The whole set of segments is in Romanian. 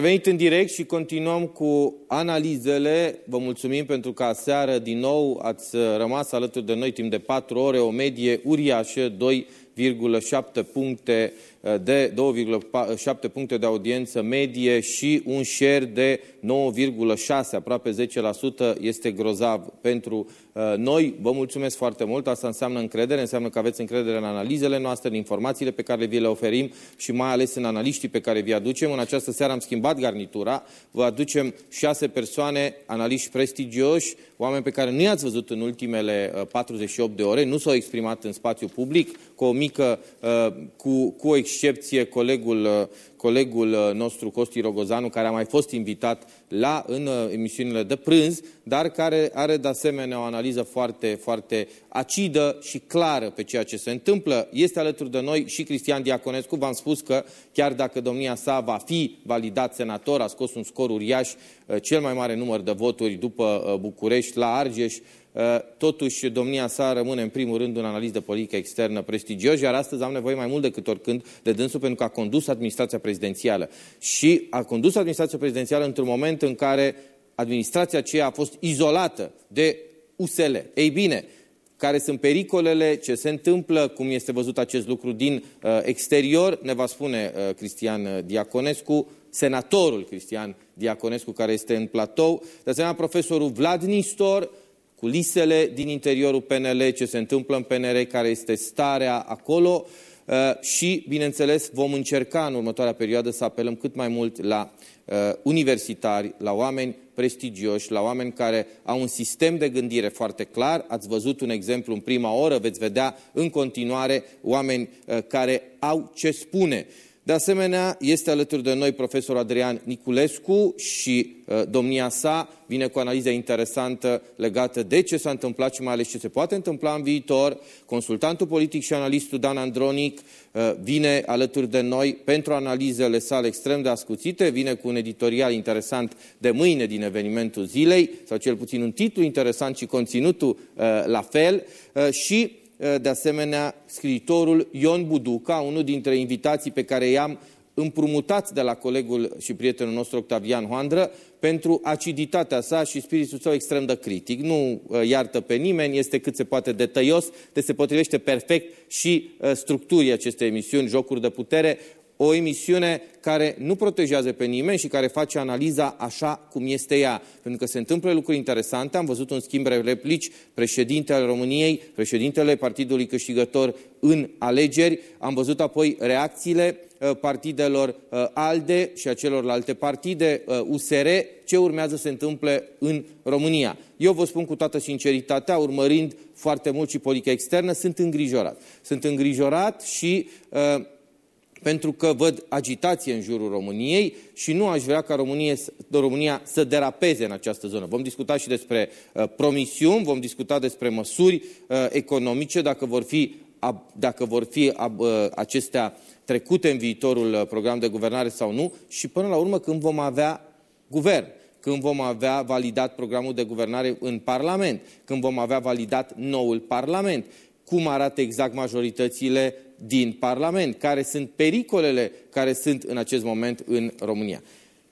revenit în direct și continuăm cu analizele. Vă mulțumim pentru că aseară din nou ați rămas alături de noi timp de 4 ore, o medie uriașă, 2,7 puncte de 2,7 puncte de audiență medie și un share de 9,6, aproape 10%, este grozav pentru uh, noi. Vă mulțumesc foarte mult, asta înseamnă încredere, înseamnă că aveți încredere în analizele noastre, în informațiile pe care vi le oferim și mai ales în analiștii pe care vi aducem. În această seară am schimbat garnitura, vă aducem șase persoane, analiști prestigioși, oameni pe care nu i-ați văzut în ultimele 48 uh, de ore, nu s-au exprimat în spațiu public, cu o mică, uh, cu, cu o excepție, colegul, uh, colegul uh, nostru Costi Rogozanu, care a mai fost invitat la, în emisiunile de prânz, dar care are de asemenea o analiză foarte, foarte acidă și clară pe ceea ce se întâmplă. Este alături de noi și Cristian Diaconescu. V-am spus că chiar dacă domnia sa va fi validat senator, a scos un scor uriaș, cel mai mare număr de voturi după București la Argeș, Uh, totuși, domnia sa rămâne în primul rând un analist de politică externă prestigios, iar astăzi am nevoie mai mult decât oricând de dânsul pentru că a condus administrația prezidențială. Și a condus administrația prezidențială într-un moment în care administrația aceea a fost izolată de USL. Ei bine, care sunt pericolele, ce se întâmplă, cum este văzut acest lucru din uh, exterior, ne va spune uh, Cristian Diaconescu, senatorul Cristian Diaconescu, care este în platou, de asemenea profesorul Vlad Nistor, culisele din interiorul PNL, ce se întâmplă în PNR, care este starea acolo uh, și, bineînțeles, vom încerca în următoarea perioadă să apelăm cât mai mult la uh, universitari, la oameni prestigioși, la oameni care au un sistem de gândire foarte clar. Ați văzut un exemplu în prima oră, veți vedea în continuare oameni uh, care au ce spune. De asemenea, este alături de noi profesorul Adrian Niculescu și uh, domnia sa vine cu o analiză interesantă legată de ce s-a întâmplat și mai ales ce se poate întâmpla în viitor. Consultantul politic și analistul Dan Andronic uh, vine alături de noi pentru analizele sale extrem de ascuțite, vine cu un editorial interesant de mâine din evenimentul zilei, sau cel puțin un titlu interesant și conținutul uh, la fel, uh, și Eh, de asemenea scriitorul Ion Buduca, unul dintre invitații pe care i-am împrumutat de la colegul și prietenul nostru Octavian Hoandră pentru aciditatea sa și spiritul său extrem de critic. Nu eh, iartă pe nimeni, este cât se poate de tăios, de se potrivește perfect și eh, structurii acestei emisiuni, Jocuri de Putere, o emisiune care nu protejează pe nimeni și care face analiza așa cum este ea. Pentru că se întâmplă lucruri interesante. Am văzut un schimb de replici președintele României, președintele Partidului Câștigător în alegeri. Am văzut apoi reacțiile uh, partidelor uh, ALDE și a celorlalte partide, USR, uh, ce urmează să se întâmple în România. Eu vă spun cu toată sinceritatea, urmărind foarte mult și politica externă, sunt îngrijorat. Sunt îngrijorat și uh, pentru că văd agitație în jurul României și nu aș vrea ca România, România să derapeze în această zonă. Vom discuta și despre uh, promisiuni, vom discuta despre măsuri uh, economice, dacă vor fi, ab, dacă vor fi ab, uh, acestea trecute în viitorul uh, program de guvernare sau nu și până la urmă când vom avea guvern când vom avea validat programul de guvernare în Parlament, când vom avea validat noul Parlament, cum arată exact majoritățile din Parlament, care sunt pericolele care sunt în acest moment în România.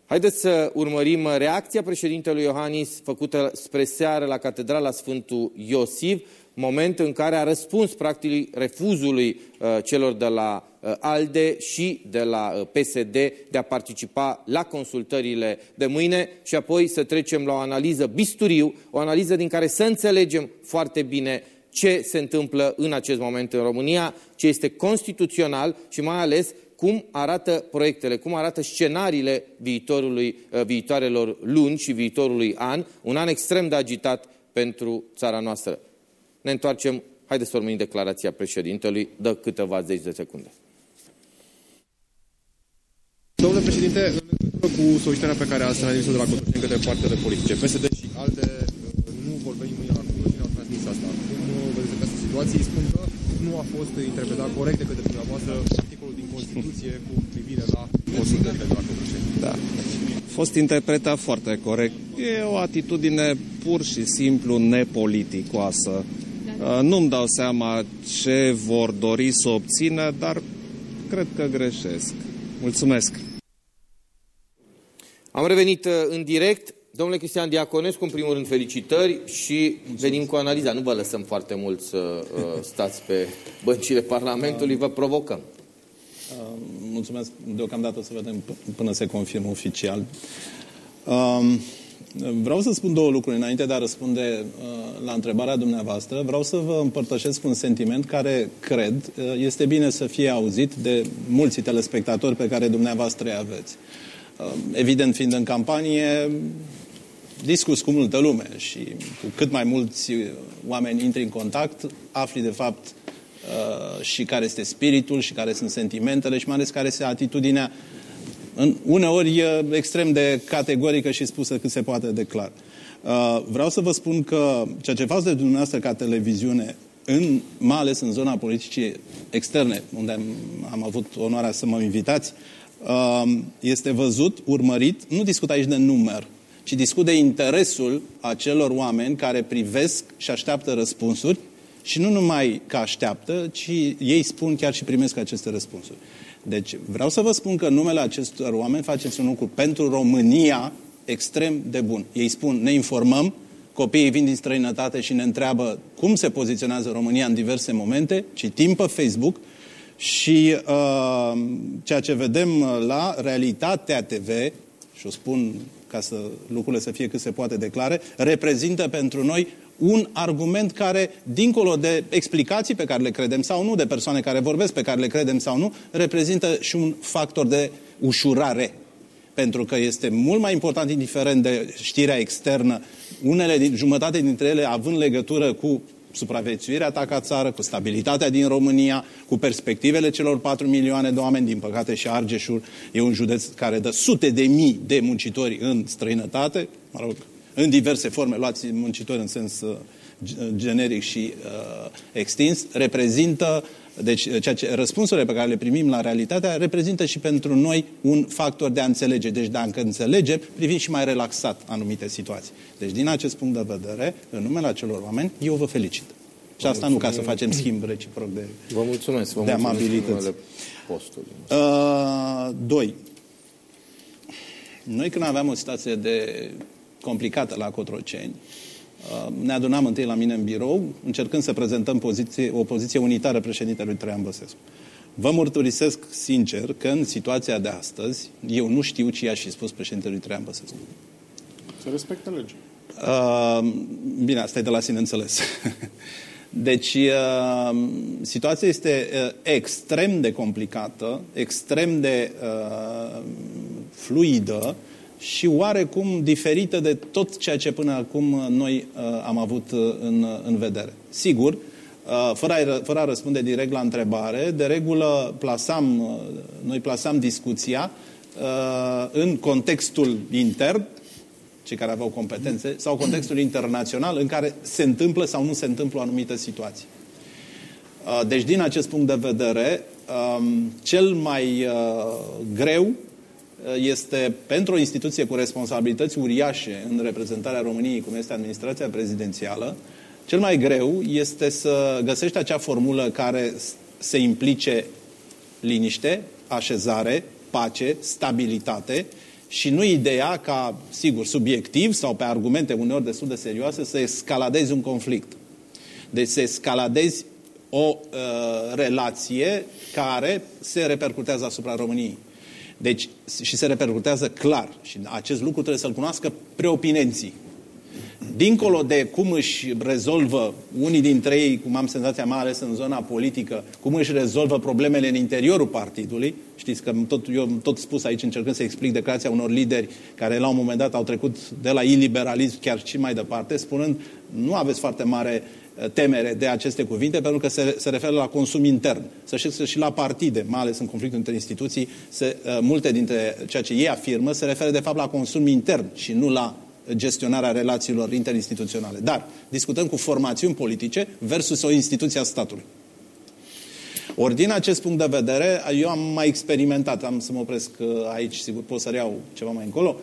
Haideți să urmărim reacția președintelui Iohannis făcută spre seară la Catedrala Sfântul Iosif, moment în care a răspuns practic refuzului uh, celor de la uh, ALDE și de la uh, PSD de a participa la consultările de mâine și apoi să trecem la o analiză bisturiu, o analiză din care să înțelegem foarte bine ce se întâmplă în acest moment în România, ce este constituțional și mai ales cum arată proiectele, cum arată scenariile viitorului, uh, viitoarelor luni și viitorului an, un an extrem de agitat pentru țara noastră. Ne întoarcem, haideți să urmărim declarația președintelui, dă câteva zeci de secunde. Domnule președinte, în cu solicitarea pe care ați transmis-o de la Cotroceni către partele politice, PSD și alte uh, nu vor veni mâine la Cotroceni, au transmis asta situației spun că nu a fost interpretat corect de către dumneavoastră articolul din Constituție cu privire la consultările de la Cotroceni. Da. A fost interpretat foarte corect. E o atitudine pur și simplu nepoliticoasă. Uh, nu-mi dau seama ce vor dori să obțină, dar cred că greșesc. Mulțumesc! Am revenit uh, în direct. Domnule Cristian Diaconescu, în primul rând felicitări și venim cu analiza. Nu vă lăsăm foarte mult să uh, stați pe băncile Parlamentului, vă provocăm. Uh, mulțumesc. Deocamdată să vedem până se confirmă oficial. Um, vreau să spun două lucruri înainte de a răspunde uh, la întrebarea dumneavoastră. Vreau să vă împărtășesc un sentiment care, cred, uh, este bine să fie auzit de mulți telespectatori pe care dumneavoastră îi aveți. Evident, fiind în campanie, discuți cu multă lume și cu cât mai mulți oameni intri în contact, afli de fapt uh, și care este spiritul și care sunt sentimentele și mai ales care este atitudinea în, uneori extrem de categorică și spusă cât se poate de clar. Uh, vreau să vă spun că ceea ce faceți de dumneavoastră ca televiziune, în, mai ales în zona politicii externe, unde am, am avut onoarea să mă invitați, uh, este văzut, urmărit, nu discut aici de număr, ci discut de interesul acelor oameni care privesc și așteaptă răspunsuri și nu numai că așteaptă, ci ei spun chiar și primesc aceste răspunsuri. Deci vreau să vă spun că numele acestor oameni faceți un lucru pentru România extrem de bun. Ei spun, ne informăm, copiii vin din străinătate și ne întreabă cum se poziționează România în diverse momente, citim pe Facebook și uh, ceea ce vedem la Realitatea TV, și o spun ca să lucrurile să fie cât se poate declare, reprezintă pentru noi un argument care, dincolo de explicații pe care le credem sau nu, de persoane care vorbesc pe care le credem sau nu, reprezintă și un factor de ușurare. Pentru că este mult mai important, indiferent de știrea externă, unele, jumătate dintre ele având legătură cu supraviețuirea ta ca țară, cu stabilitatea din România, cu perspectivele celor 4 milioane de oameni. Din păcate și Argeșul e un județ care dă sute de mii de muncitori în străinătate, mă rog, în diverse forme, luați muncitori în sens uh, generic și uh, extins, reprezintă deci ceea ce, răspunsurile pe care le primim la realitatea reprezintă și pentru noi un factor de a înțelege. Deci dacă înțelegem, privim și mai relaxat anumite situații. Deci din acest punct de vedere, în numele acelor oameni, eu vă felicit. Și asta mulțumim. nu ca să facem schimb reciproc de Vă mulțumesc. Vă de mulțumesc amabilități. Uh, doi. Noi când aveam o situație de complicată la Cotroceni, Uh, ne adunam întâi la mine în birou, încercând să prezentăm poziție, o poziție unitară președintelui Traian Băsescu. Vă mărturisesc sincer că în situația de astăzi, eu nu știu ce i-aș fi spus președintelui Traian Băsescu. Să respecte legea. Uh, bine, asta e de la sine înțeles. Deci, uh, situația este uh, extrem de complicată, extrem de uh, fluidă, și oarecum diferită de tot ceea ce până acum noi uh, am avut uh, în, în vedere. Sigur, uh, fără, a, fără a răspunde direct la întrebare, de regulă plasam, uh, noi plasam discuția uh, în contextul intern, cei care aveau competențe, sau contextul internațional în care se întâmplă sau nu se întâmplă o anumită situație. Uh, deci, din acest punct de vedere, um, cel mai uh, greu este pentru o instituție cu responsabilități uriașe în reprezentarea României, cum este administrația prezidențială, cel mai greu este să găsești acea formulă care să implice liniște, așezare, pace, stabilitate și nu ideea ca, sigur, subiectiv sau pe argumente uneori destul de serioase, să escaladezi un conflict. Deci să escaladezi o uh, relație care se repercutează asupra României. Deci, și se repercutează clar. Și acest lucru trebuie să-l cunoască preopinenții. Dincolo de cum își rezolvă unii dintre ei, cum am senzația mai ales în zona politică, cum își rezolvă problemele în interiorul partidului, știți că tot, eu am tot spus aici încercând să explic declarația unor lideri care la un moment dat au trecut de la iliberalism chiar și mai departe, spunând nu aveți foarte mare temere de aceste cuvinte, pentru că se, se referă la consum intern. Să știți că și la partide, mai ales în conflictul între instituții, se, uh, multe dintre ceea ce ei afirmă se referă de fapt la consum intern și nu la gestionarea relațiilor interinstituționale. Dar discutăm cu formațiuni politice versus o instituție a statului. Ori din acest punct de vedere, eu am mai experimentat, am să mă opresc uh, aici, sigur pot să reau ceva mai încolo,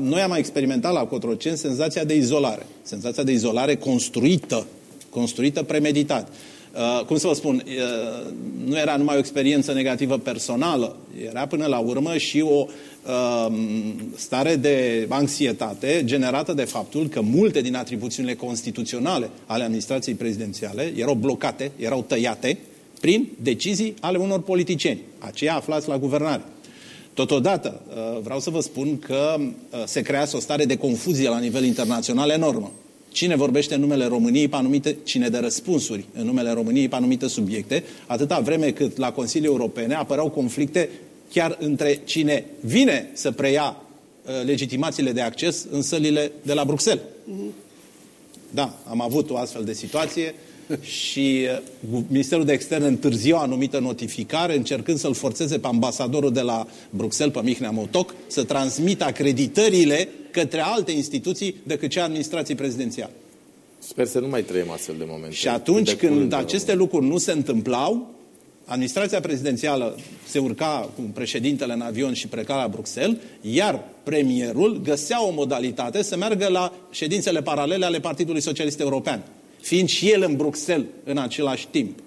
noi am mai experimentat la Cotroceni senzația de izolare. Senzația de izolare construită construită premeditat. Uh, cum să vă spun, uh, nu era numai o experiență negativă personală, era până la urmă și o uh, stare de anxietate generată de faptul că multe din atribuțiunile constituționale ale administrației prezidențiale erau blocate, erau tăiate prin decizii ale unor politicieni, aceia aflați la guvernare. Totodată, uh, vreau să vă spun că uh, se creează o stare de confuzie la nivel internațional enormă. Cine vorbește în numele României pe anumite, cine dă răspunsuri în numele României pe anumite subiecte, atâta vreme cât la Consiliul Europene apăreau conflicte chiar între cine vine să preia uh, legitimațiile de acces în sălile de la Bruxelles. Da, am avut o astfel de situație și uh, Ministerul de Externe întârzie o anumită notificare, încercând să-l forțeze pe ambasadorul de la Bruxelles, pe Mihnea Motoc, să transmită acreditările către alte instituții decât cea administrației prezidențiale. Sper să nu mai trăim astfel de momente. Și atunci când aceste lucruri nu se întâmplau, administrația prezidențială se urca cu președintele în avion și pleca la Bruxelles, iar premierul găsea o modalitate să meargă la ședințele paralele ale Partidului Socialist European fiind și el în Bruxelles în același timp.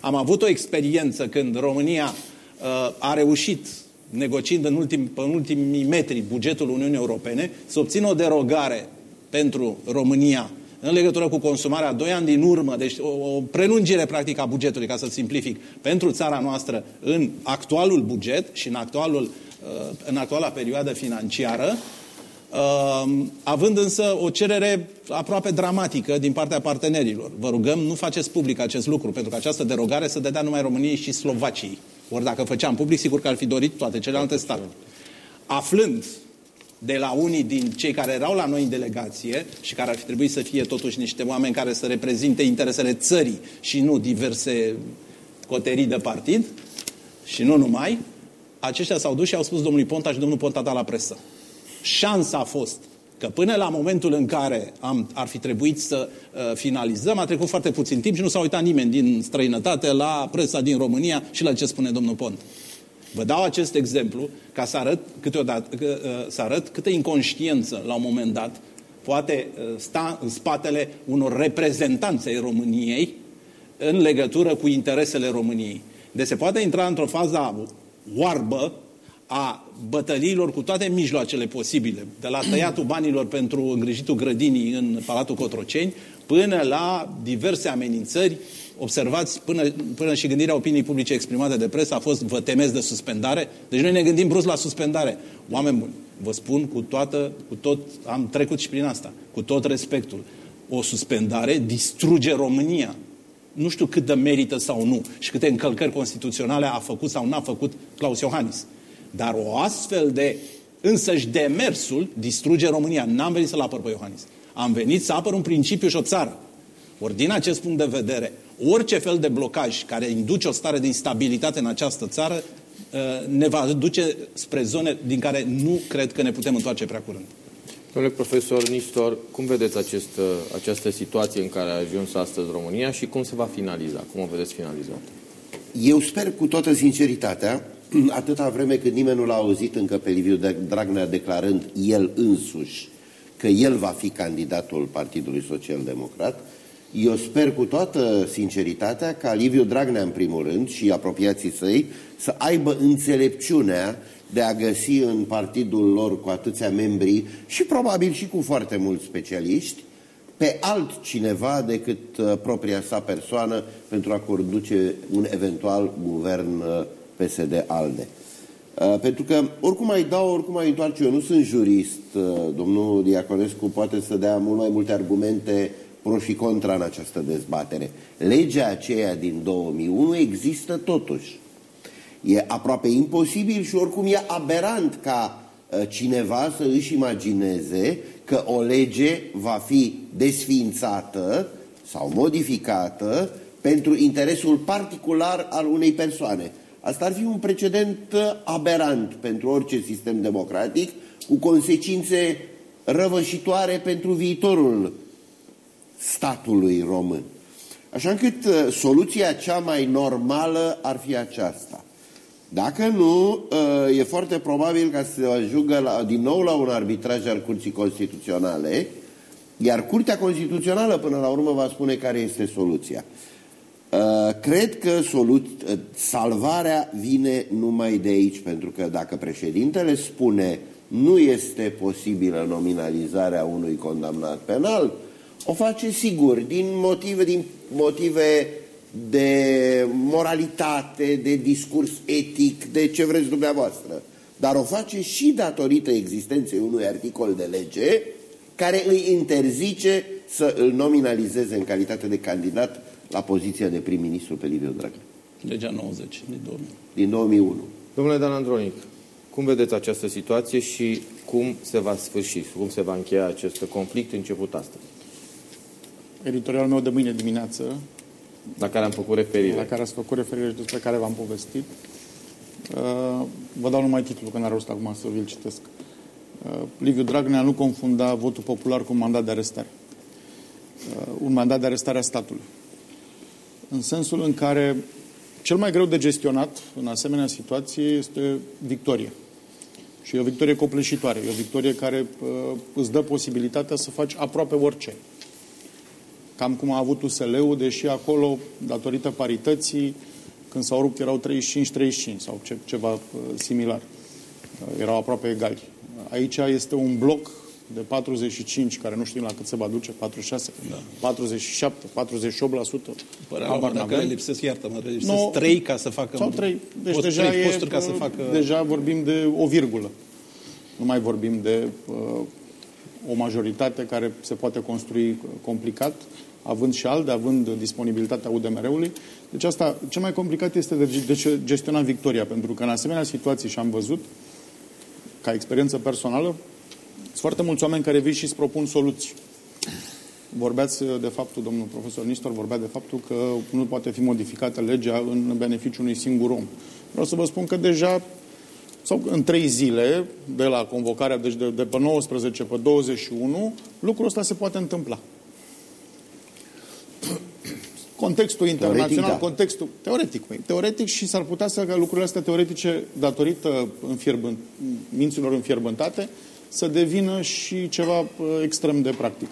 Am avut o experiență când România uh, a reușit, negociind în, ultim, în ultimii metri bugetul Uniunii Europene, să obțină o derogare pentru România în legătură cu consumarea doi ani din urmă, deci o, o prelungire practică a bugetului, ca să simplific, pentru țara noastră în actualul buget și în, actualul, uh, în actuala perioadă financiară, Uh, având însă o cerere aproape dramatică din partea partenerilor. Vă rugăm, nu faceți public acest lucru, pentru că această derogare se dădea numai României și Slovaciei. Ori dacă făceam public, sigur că ar fi dorit toate celelalte state. Aflând de la unii din cei care erau la noi în delegație și care ar fi trebuit să fie totuși niște oameni care să reprezinte interesele țării și nu diverse coterii de partid și nu numai, aceștia s-au dus și au spus domnului Ponta și domnul Ponta a dat la presă șansa a fost că până la momentul în care am, ar fi trebuit să uh, finalizăm, a trecut foarte puțin timp și nu s-a uitat nimeni din străinătate la presa din România și la ce spune domnul Pont. Vă dau acest exemplu ca să arăt, câteodată, că, uh, să arăt câtă inconștiență la un moment dat poate uh, sta în spatele unor reprezentanțe ai României în legătură cu interesele României. Deci se poate intra într-o fază oarbă a bătăliilor cu toate mijloacele posibile, de la tăiatul banilor pentru îngrijitul grădinii în Palatul Cotroceni, până la diverse amenințări, observați, până, până și gândirea opiniei publice exprimate de presă a fost vă temeți de suspendare. Deci noi ne gândim brusc la suspendare. Oameni buni, vă spun cu toată, cu tot, am trecut și prin asta, cu tot respectul. O suspendare distruge România. Nu știu cât de merită sau nu și câte încălcări constituționale a făcut sau n-a făcut Claus Iohannis. Dar o astfel de însăși demersul distruge România. N-am venit să-l apăr pe Iohannis. Am venit să apăr un principiu și o țară. Ori din acest punct de vedere, orice fel de blocaj care induce o stare de instabilitate în această țară uh, ne va duce spre zone din care nu cred că ne putem întoarce prea curând. Domnule profesor Nistor, cum vedeți acest, uh, această situație în care a ajuns astăzi România și cum se va finaliza? Cum o vedeți finalizată? Eu sper cu toată sinceritatea atâta vreme cât nimeni nu l-a auzit încă pe Liviu Dragnea declarând el însuși că el va fi candidatul Partidului Social Democrat, eu sper cu toată sinceritatea ca Liviu Dragnea, în primul rând, și apropiații săi, să aibă înțelepciunea de a găsi în partidul lor cu atâția membri și probabil și cu foarte mulți specialiști, pe altcineva decât uh, propria sa persoană pentru a conduce un eventual guvern uh, PSD-ALDE. Uh, pentru că oricum mai dau, oricum mai întoarce, eu nu sunt jurist, uh, domnul Diaconescu poate să dea mult mai multe argumente pro și contra în această dezbatere. Legea aceea din 2001 există totuși. E aproape imposibil și oricum e aberant ca uh, cineva să își imagineze că o lege va fi desființată sau modificată pentru interesul particular al unei persoane. Asta ar fi un precedent uh, aberant pentru orice sistem democratic, cu consecințe răvășitoare pentru viitorul statului român. Așa încât uh, soluția cea mai normală ar fi aceasta. Dacă nu, uh, e foarte probabil ca să ajungă la, din nou la un arbitraj al Curții Constituționale, iar Curtea Constituțională până la urmă va spune care este soluția. Uh, cred că solut, uh, salvarea vine numai de aici, pentru că dacă președintele spune nu este posibilă nominalizarea unui condamnat penal, o face sigur, din motive, din motive de moralitate, de discurs etic, de ce vreți dumneavoastră. Dar o face și datorită existenței unui articol de lege care îi interzice să îl nominalizeze în calitate de candidat la poziția de prim-ministru pe Liviu Dragnea. Legea 90 din 2000. Din 2001. Domnule Dan Andronic, cum vedeți această situație și cum se va sfârși, cum se va încheia acest conflict început astăzi? Editorialul meu de mâine dimineață, La care am făcut referire. la care ați făcut referire și despre care v-am povestit, uh, vă dau numai titlul, că n-are rost acum să vi-l citesc. Uh, Liviu Dragnea nu confunda votul popular cu un mandat de arestare. Uh, Un mandat de arestare a statului. În sensul în care cel mai greu de gestionat în asemenea situație este victoria. Și e o victorie copleșitoare, e o victorie care uh, îți dă posibilitatea să faci aproape orice. Cam cum a avut USL-ul, deși acolo, datorită parității, când s-au rupt erau 35-35 sau ce, ceva uh, similar. Uh, erau aproape egali. Aici este un bloc de 45, care nu știm la cât se va duce, 46, da. 47, 48%. Părerea Habar mea, dacă n-avem. le lipsesc, iartă-mă, le lipsesc Nu, trei ca să facă... Sau trei. Deci post, deja, trei e, posturi ca să uh, facă... deja vorbim de o virgulă. Nu mai vorbim de uh, o majoritate care se poate construi uh, complicat, având și ALDE, având disponibilitatea UDMR-ului. Deci asta, cel mai complicat este de, de gestiona victoria, pentru că în asemenea situații, și am văzut, ca experiență personală, sunt foarte mulți oameni care vin și îți propun soluții. Vorbeați de faptul, domnul profesor Nistor vorbea de faptul că nu poate fi modificată legea în beneficiul unui singur om. Vreau să vă spun că deja, sau în trei zile, de la convocarea, deci de, de pe 19 pe 21, lucrul ăsta se poate întâmpla. Contextul internațional, Teoretic, da. contextul teoretic, măi, teoretic și s-ar putea să ca lucrurile astea teoretice, datorită înfierbânt, minților înfierbântate, să devină și ceva uh, extrem de practic.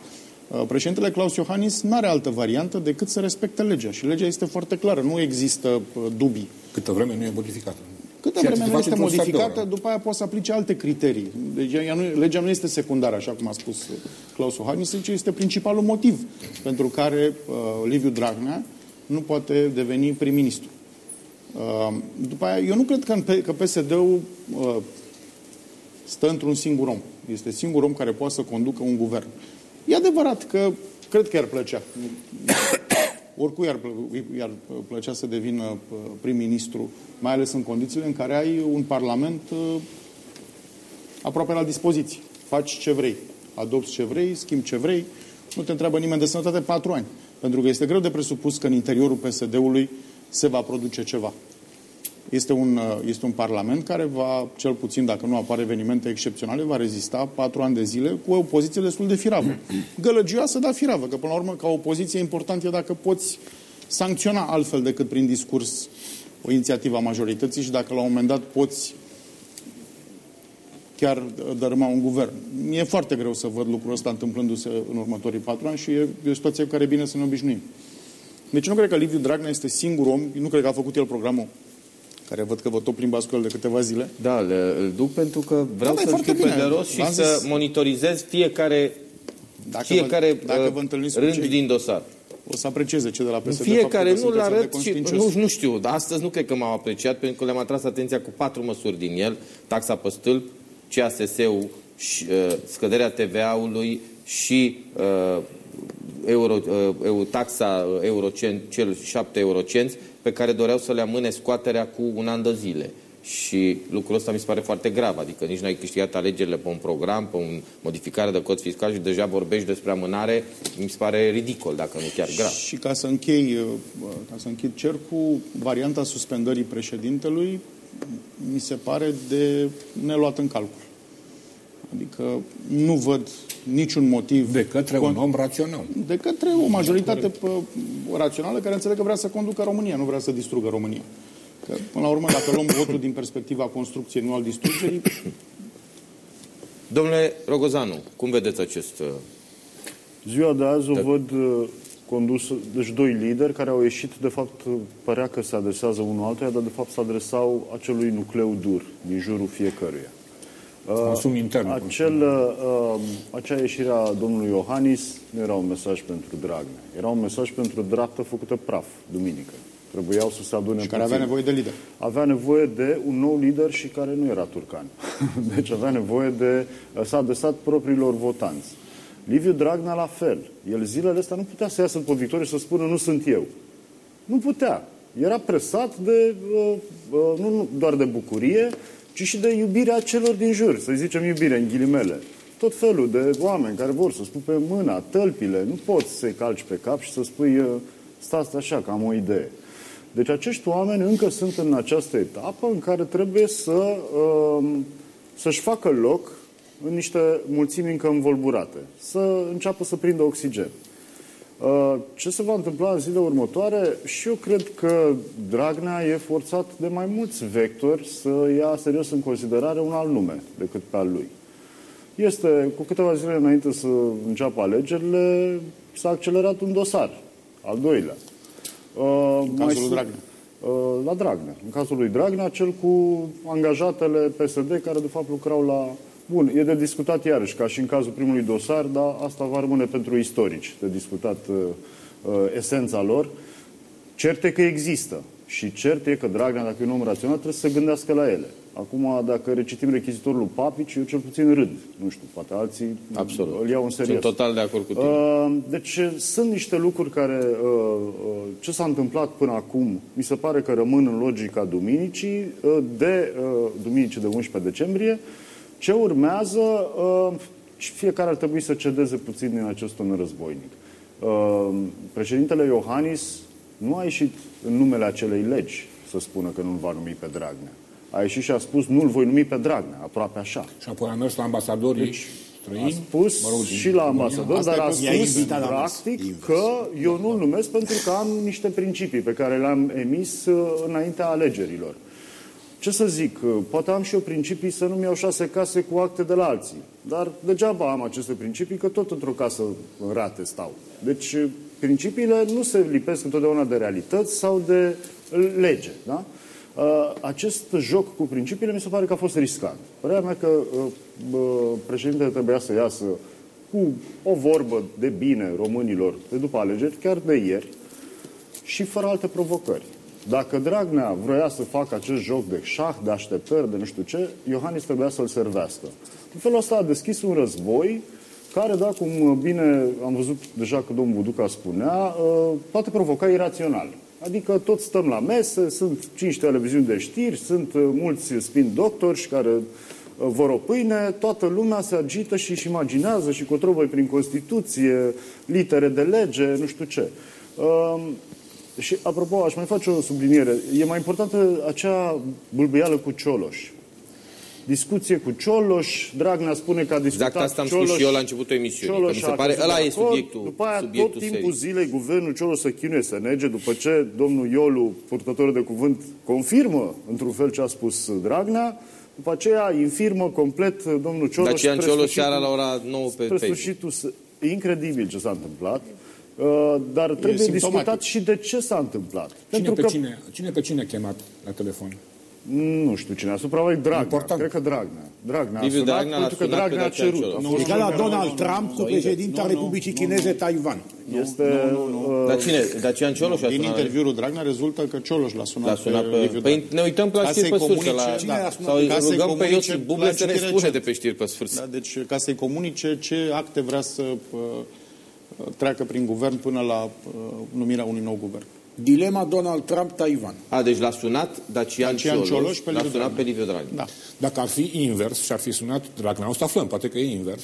Uh, Președintele Claus Iohannis nu are altă variantă decât să respecte legea și legea este foarte clară, nu există uh, dubii. Câtă vreme nu e modificată. Câtă Ceea ce vreme se nu face este într-un sfert de modificată, oră. după aia poți să aplice alte criterii. Deci ea nu, legea nu este secundară, așa cum a spus uh, Claus Iohannis, ci este principalul motiv pentru care uh, Liviu Dragnea nu poate deveni prim-ministru. Uh, după aia, eu nu cred că, în, P- că PSD-ul uh, stă într-un singur om. Este singurul om care poate să conducă un guvern. E adevărat că cred că i-ar plăcea. Oricui i-ar, plă- i-ar plăcea să devină uh, prim-ministru, mai ales în condițiile în care ai un parlament uh, aproape la dispoziție. Faci ce vrei, adopți ce vrei, schimbi ce vrei, nu te întreabă nimeni de sănătate patru ani. Pentru că este greu de presupus că în interiorul PSD-ului se va produce ceva. Este un, uh, este un parlament care va, cel puțin dacă nu apar evenimente excepționale, va rezista patru ani de zile cu o opoziție destul de firavă. Gălăgioasă, dar firavă, că până la urmă, ca opoziție, important e dacă poți sancționa altfel decât prin discurs o inițiativă a majorității și dacă la un moment dat poți chiar dărâma un guvern. Mi-e foarte greu să văd lucrul ăsta întâmplându-se în următorii patru ani și e, e o situație cu care e bine să ne obișnuim. Deci nu cred că Liviu Dragnea este singurul om, nu cred că a făcut el programul care văd că vă tot plimbați cu el de câteva zile. Da, le, îl duc pentru că vreau Da, da, e să foarte știu pe bine. de rost și V-am să zis- monitorizez fiecare, Dacă fiecare vă, dacă uh, vă întâlniți cu rând cei, din dosar. o să aprecieze ce de la PSD. Fiecare faptul că nu-l sunteți arăt și conștiincioși. nu, nu știu, dar astăzi nu cred că m-au apreciat pentru că le-am atras atenția cu patru măsuri din el, taxa pe stâlp, CASS-ul, și, uh, scăderea TVA-ului și uh, euro, uh, eu, taxa uh, eurocent, cel 7 eurocenți pe care doreau să le amâne scoaterea cu un an de zile. Și lucrul ăsta mi se pare foarte grav, adică nici n-ai câștigat alegerile pe un program, pe o modificare de cod fiscal și deja vorbești despre amânare, mi se pare ridicol, dacă nu chiar grav. Și ca să închei, uh, ca să închid cercul, varianta suspendării președintelui mi se pare de neluat în calcul. Adică nu văd niciun motiv De către un om rațional. de către o majoritate pă, rațională care înțeleg că vrea să conducă România, nu vrea să distrugă România. Că, până la urmă, dacă luăm votul din perspectiva construcției, nu al distrugerii, Domnule Rogozanu, cum vedeți acest... uh, Ziua de azi o văd uh, cu condus, deci doi lideri care au ieșit, de fapt, părea că se adresează unul altuia, dar de fapt se adresau acelui nucleu dur din jurul fiecăruia. Consum intern. Acel, uh, acea ieșire a domnului Iohannis nu era un mesaj pentru Dragnea. Era un mesaj pentru dreaptă făcută praf, duminică. Trebuiau să se adune Și care puțin. avea nevoie de lider. Avea nevoie de un nou lider și care nu era turcan. Deci avea nevoie de... S-a adresat propriilor votanți. Liviu Dragnea la fel. El zilele astea nu putea să iasă după victorie și să spună nu sunt eu. Nu putea. Era presat de, uh, uh, nu nu doar de bucurie, ci și de iubirea celor din jur, să zicem iubire în ghilimele. Tot felul de oameni care vor să spui pe mâna, tălpile, nu poți să-i calci pe cap și să spui uh, stați așa, că am o idee. Deci acești oameni încă sunt în această etapă în care trebuie să, uh, să-și facă loc în niște mulțimi încă învolburate, să înceapă să prindă oxigen. Uh, Ce se va întâmpla în zilele următoare? Și eu cred că Dragnea e forțat de mai mulți vectori să ia serios în considerare un alt nume decât pe al lui. Este, cu câteva zile înainte să înceapă alegerile, s-a accelerat un dosar, al doilea. Uh, În mai cazul lui sunt- Dragnea. Uh, La Dragnea. În cazul lui Dragnea, cel cu angajatele PSD care de fapt lucrau la... Bun, e de discutat iarăși, ca și în cazul primului dosar, dar asta va rămâne pentru istorici, de discutat uh, uh, esența lor. Cert e că există și cert e că Dragnea, dacă e un om rațional, trebuie să se gândească la ele. Acum, dacă recitim rechizitorul lui Papici, eu cel puțin râd. Nu știu, poate alții Absolut. îl iau în serios. Sunt total de acord cu tine. Uh, Deci sunt niște lucruri care, uh, uh, ce s-a întâmplat până acum, mi se pare că rămân în logica duminicii, uh, de uh, duminicii de 11 decembrie. Ce urmează, uh, și fiecare ar trebui să cedeze puțin din acest ton războinic. Uh, Președintele Iohannis nu a ieșit în numele acelei legi să spună că nu-l va numi pe Dragnea. A ieșit și a spus nu-l voi numi pe Dragnea, aproape așa. Și apoi a mers la ambasadorii Deci, A străini. spus mă rog, din și la România. ambasador, Asta dar e a posibil. spus I-a invitat la masă. practic Invers. că eu nu-l numesc pentru că am niște principii pe care le-am emis uh, înaintea alegerilor. Ce să zic, uh, poate am și eu principii să nu-mi iau șase case cu acte de la alții. Dar degeaba am aceste principii, că tot într-o casă în rate stau. Deci uh, principiile nu se lipesc întotdeauna de realități sau de uh, lege. Da? Uh, Acest joc cu principiile mi se pare că a fost riscant. Părerea mea că uh, bă, președintele trebuia să iasă cu o vorbă de bine românilor de după alegeri, chiar de ieri, și fără alte provocări. Dacă Dragnea vrea să facă acest joc de șah, de așteptări, de nu știu ce, Iohannis trebuia să-l servească. În felul ăsta a deschis un război care, da, cum bine am văzut deja că domnul Buduca spunea, uh, poate provoca irațional. Adică toți stăm la mese, sunt cinci televiziuni de știri, sunt uh, mulți spin doctori care uh, vor o pâine, toată lumea se agită și își imaginează și cotrobăi prin Constituție, litere de lege, nu știu ce. Uh, și, apropo, aș mai face o subliniere. E mai importantă acea bâlbâială cu Cioloș. Discuție cu Cioloș, Dragnea spune că a discutat Exact asta am Cioloș, spus și eu la începutul emisiunii, Cioloș că mi se a pare- căzut ăla de e acord. subiectul- După aia subiectul tot timpul serii. zilei guvernul Cioloș să chinuie să nege, după ce domnul Iolu, purtător de cuvânt, confirmă într-un fel ce a spus Dragnea, după aceea infirmă complet domnul Cioloș. Dacian spre Cioloș sfârșitul- seara la ora 9 pe spre Facebook. sfârșitul... s- E incredibil ce s-a întâmplat. Uh, dar trebuie simptomatic. discutat și de ce s-a întâmplat. Cine Pentru pe că cine, cine pe cine a chemat la telefon? nu știu cine a supra Dragnea. Important. Cred că Dragnea. Dragnea a Liviu sunat Dragnea l-a pentru că sunat pe Dragnea a Dacian cerut. Cioloș. A Nu, fost nu, un- nu, Ca la Donald Trump cu președinta Republicii Chineze Taiwan. Este... uh, Dar cine? Dacian Cioloș a Din sunat? interviul Dragnea rezultă că Cioloș l-a sunat, L-a sunat pe... Liviu Păi Dragnea. ne uităm pe la Ca știri să-i pe surse. comunice- La... Cine a sunat? Sau îi Ca să-i rugăm pe comunice Iosif Buble la să ne citire spune recent. de pe știri pe sfârșit. Da, deci ca să-i comunice ce acte vrea să uh, treacă prin guvern până la uh, numirea unui nou guvern. Dilema Donald Trump-Taiwan. A, deci l-a sunat Dacian, Dacian Cioloș, Cioloș pe l-a Liviu sunat Dragnea. pe Liviu Dragnea. Da. Dacă ar fi invers și ar fi sunat Dragnea, o să aflăm, poate că e invers.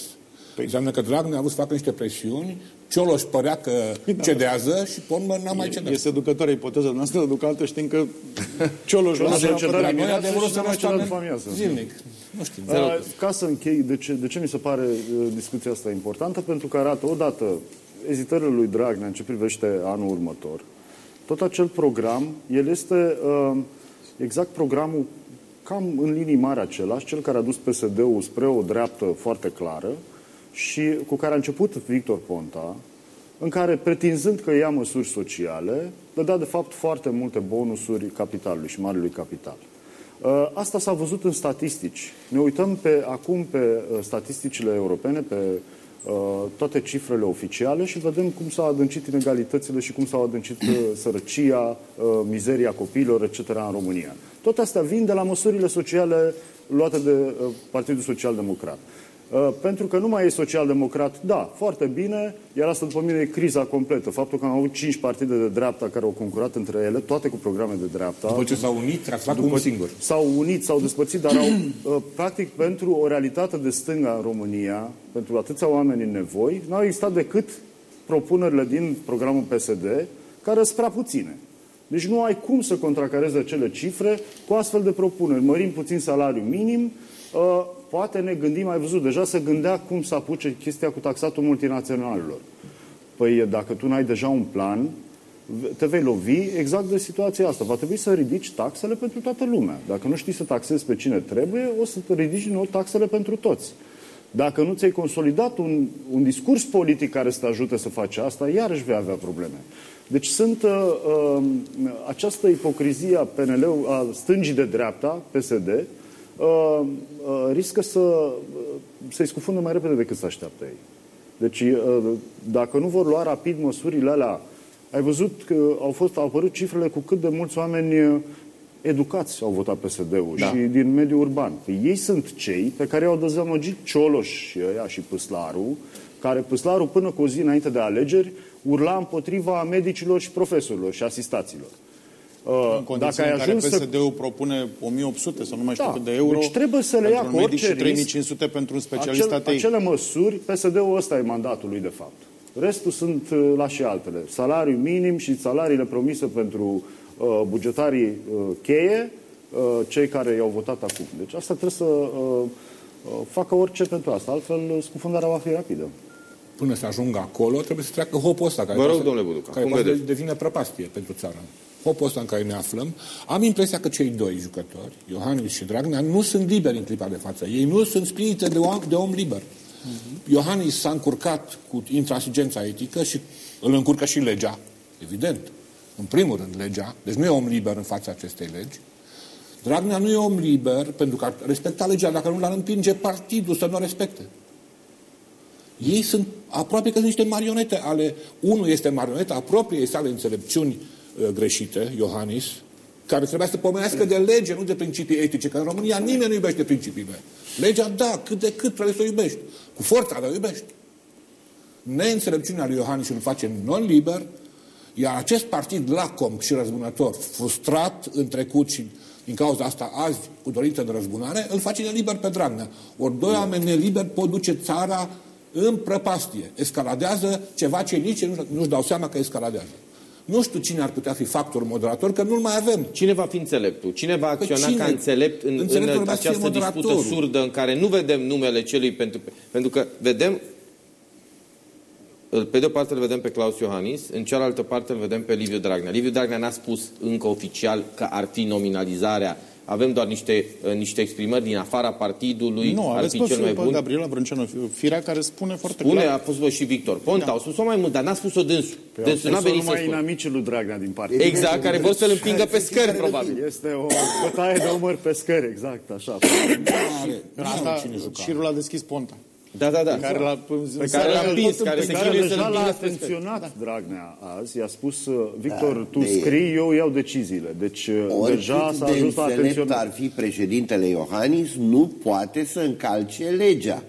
Păi. Înseamnă că Dragnea a vrut să facă niște presiuni, Cioloș părea că cedează și pe urmă n-a mai cedat. E seducătoare ipoteza noastră, duc altă știm că Cioloș Cioloș la se apărare cedea Dar noi dimineața adevărul și să se nu mai cedea stăm după amiază. zilnic. Nu știu. Uh, Ca să închei, de ce, de ce mi se pare uh, discuția asta importantă? Pentru că arată, odată, ezitările lui Dragnea în ce privește anul următor. Tot acel program, el este uh, exact programul cam în linii mari același, cel care a dus PSD-ul spre o dreaptă foarte clară și cu care a început Victor Ponta, în care, pretinzând că ia măsuri sociale, dădea de fapt foarte multe bonusuri capitalului și marelui capital. Uh, Asta s-a văzut în statistici. Ne uităm pe, acum pe uh, statisticile europene, pe uh, toate cifrele oficiale și vedem cum s-au adâncit inegalitățile și cum s-au adâncit uh, sărăcia, uh, mizeria copiilor, etc. în România. Toate astea vin de la măsurile sociale luate de uh, Partidul Social Democrat. Uh, Pentru că nu mai e social-democrat, da, foarte bine, iar asta după mine e criza completă. Faptul că am avut cinci partide de dreapta care au concurat între ele, toate cu programe de dreapta. După ce s-au unit, ați luat După- unul singur. S-au unit, s-au despărțit, dar au, uh, practic, pentru o realitate de stânga în România, pentru atâția oameni în nevoi, n-au existat decât propunerile din programul PSD, care sunt prea puține. Deci nu ai cum să contracarezi acele cifre cu astfel de propuneri. Mărim puțin salariul minim, uh, poate ne gândim, ai văzut, deja se gândea cum să apuce chestia cu taxatul multinaționalilor. Păi dacă tu n-ai deja un plan, te vei lovi exact de situația asta. Va trebui să ridici taxele pentru toată lumea. Dacă nu știi să taxezi pe cine trebuie, o să te ridici din nou taxele pentru toți. Dacă nu ți-ai consolidat un, un discurs politic care să te ajute să faci asta, iarăși vei avea probleme. Deci sunt uh, uh, această ipocrizie a PNL, a stângii de dreapta, PSD, uh, uh, riscă să, uh, să-i scufundă mai repede decât să așteaptă ei. Deci, uh, dacă nu vor lua rapid măsurile alea, ai văzut că au, fost, au apărut cifrele cu cât de mulți oameni uh, educați au votat PSD-ul da. și din mediul urban. Păi ei sunt cei pe care i-au dezamăgit Cioloș și ăia și Păslaru, care Păslaru până cu o zi înainte de alegeri urla împotriva medicilor și profesorilor și asistaților. Uh, În condiții în care PSD-ul propune 1800 sau nu mai știu Da, cât de euro deci trebuie să le ia pentru cu un medic orice și 3500 pentru un specialist Acel, ATI. acele măsuri, PSD-ul ăsta e mandatul lui, de fapt. Restul sunt uh, la și altele. Salariu minim și salariile promise pentru uh, bugetarii uh, cheie, uh, cei care i-au votat acum. Deci asta trebuie să uh, uh, facă orice pentru asta. Altfel, scufundarea va fi rapidă. Până să ajungă acolo, trebuie să treacă hopul ăsta. Care Vă rog, poate să- domnule Buduca, care cum poate să vedeți? devine prăpastie pentru țară. Hopul ăsta în care ne aflăm. Am impresia că cei doi jucători, Iohannis și Dragnea, nu sunt liberi în clipa de față. Ei nu sunt spirite de om, de om liber. Iohannis s-a încurcat cu intransigența etică și îl încurcă și legea, evident. În primul rând legea, deci nu e om liber în fața acestei legi. Dragnea nu e om liber pentru că ar respecta legea, dacă nu l-ar împinge partidul să nu o respecte. Ei sunt aproape că sunt niște marionete ale... Unul este marioneta a propriei sale înțelepciuni uh, greșite, Iohannis, care trebuia să pomenească de lege, nu de principii etice, că în România nimeni nu iubește principiile. Legea, da, cât de cât trebuie să o iubești. Cu forța, dar o iubești. Neînțelepciunea lui Iohannis îl face non-liber, iar acest partid lacom și răzbunător, frustrat în trecut și din cauza asta azi cu dorință de răzbunare, îl face neliber pe Dragnea. Ori doi oameni neliberi pot duce țara în prăpastie. Escaladează ceva ce nici ei nu- nu-și dau seama că escaladează. Nu știu cine ar putea fi factor moderator, că nu-l mai avem. Cine va fi înțeleptul? Cine va acționa cine? ca înțelept în, Înțeleptul în va fi această dispută moderatorul. surdă în care nu vedem numele celui pentru... Pentru că vedem pe de o parte îl vedem pe Claus Iohannis, în cealaltă parte îl vedem pe Liviu Dragnea. Liviu Dragnea n-a spus încă oficial că ar fi nominalizarea. Avem doar niște, uh, niște exprimări din afara partidului, Nu, ar aveți fi pe, cel mai pe bun. Gabriela Brânceanu Firea care spune foarte Spune, clar. a fost vă și Victor Ponta, Da. au spus-o mai mult, dar n-a spus-o dânsul. Păi Dânsul au n-a spus-o venit să numai spună. inamicii lui Dragnea din partea. Exact, care vor să-l împingă pe scări, probabil. Este o bătaie de umăr pe scări, exact, așa. Asta, șirul a deschis Ponta. Da, da, da. Care l-a, Pe care l-a împins, care Pe se care chinuie să-l deja l-a împingă pe scări. atenționat Dragnea azi, i-a spus, uh, Victor, Da, tu de- scrii, eu iau deciziile. Deci uh, deja Oricât s-a de ajuns la înțelept atenționat. ar fi președintele Iohannis, nu poate să încalce legea.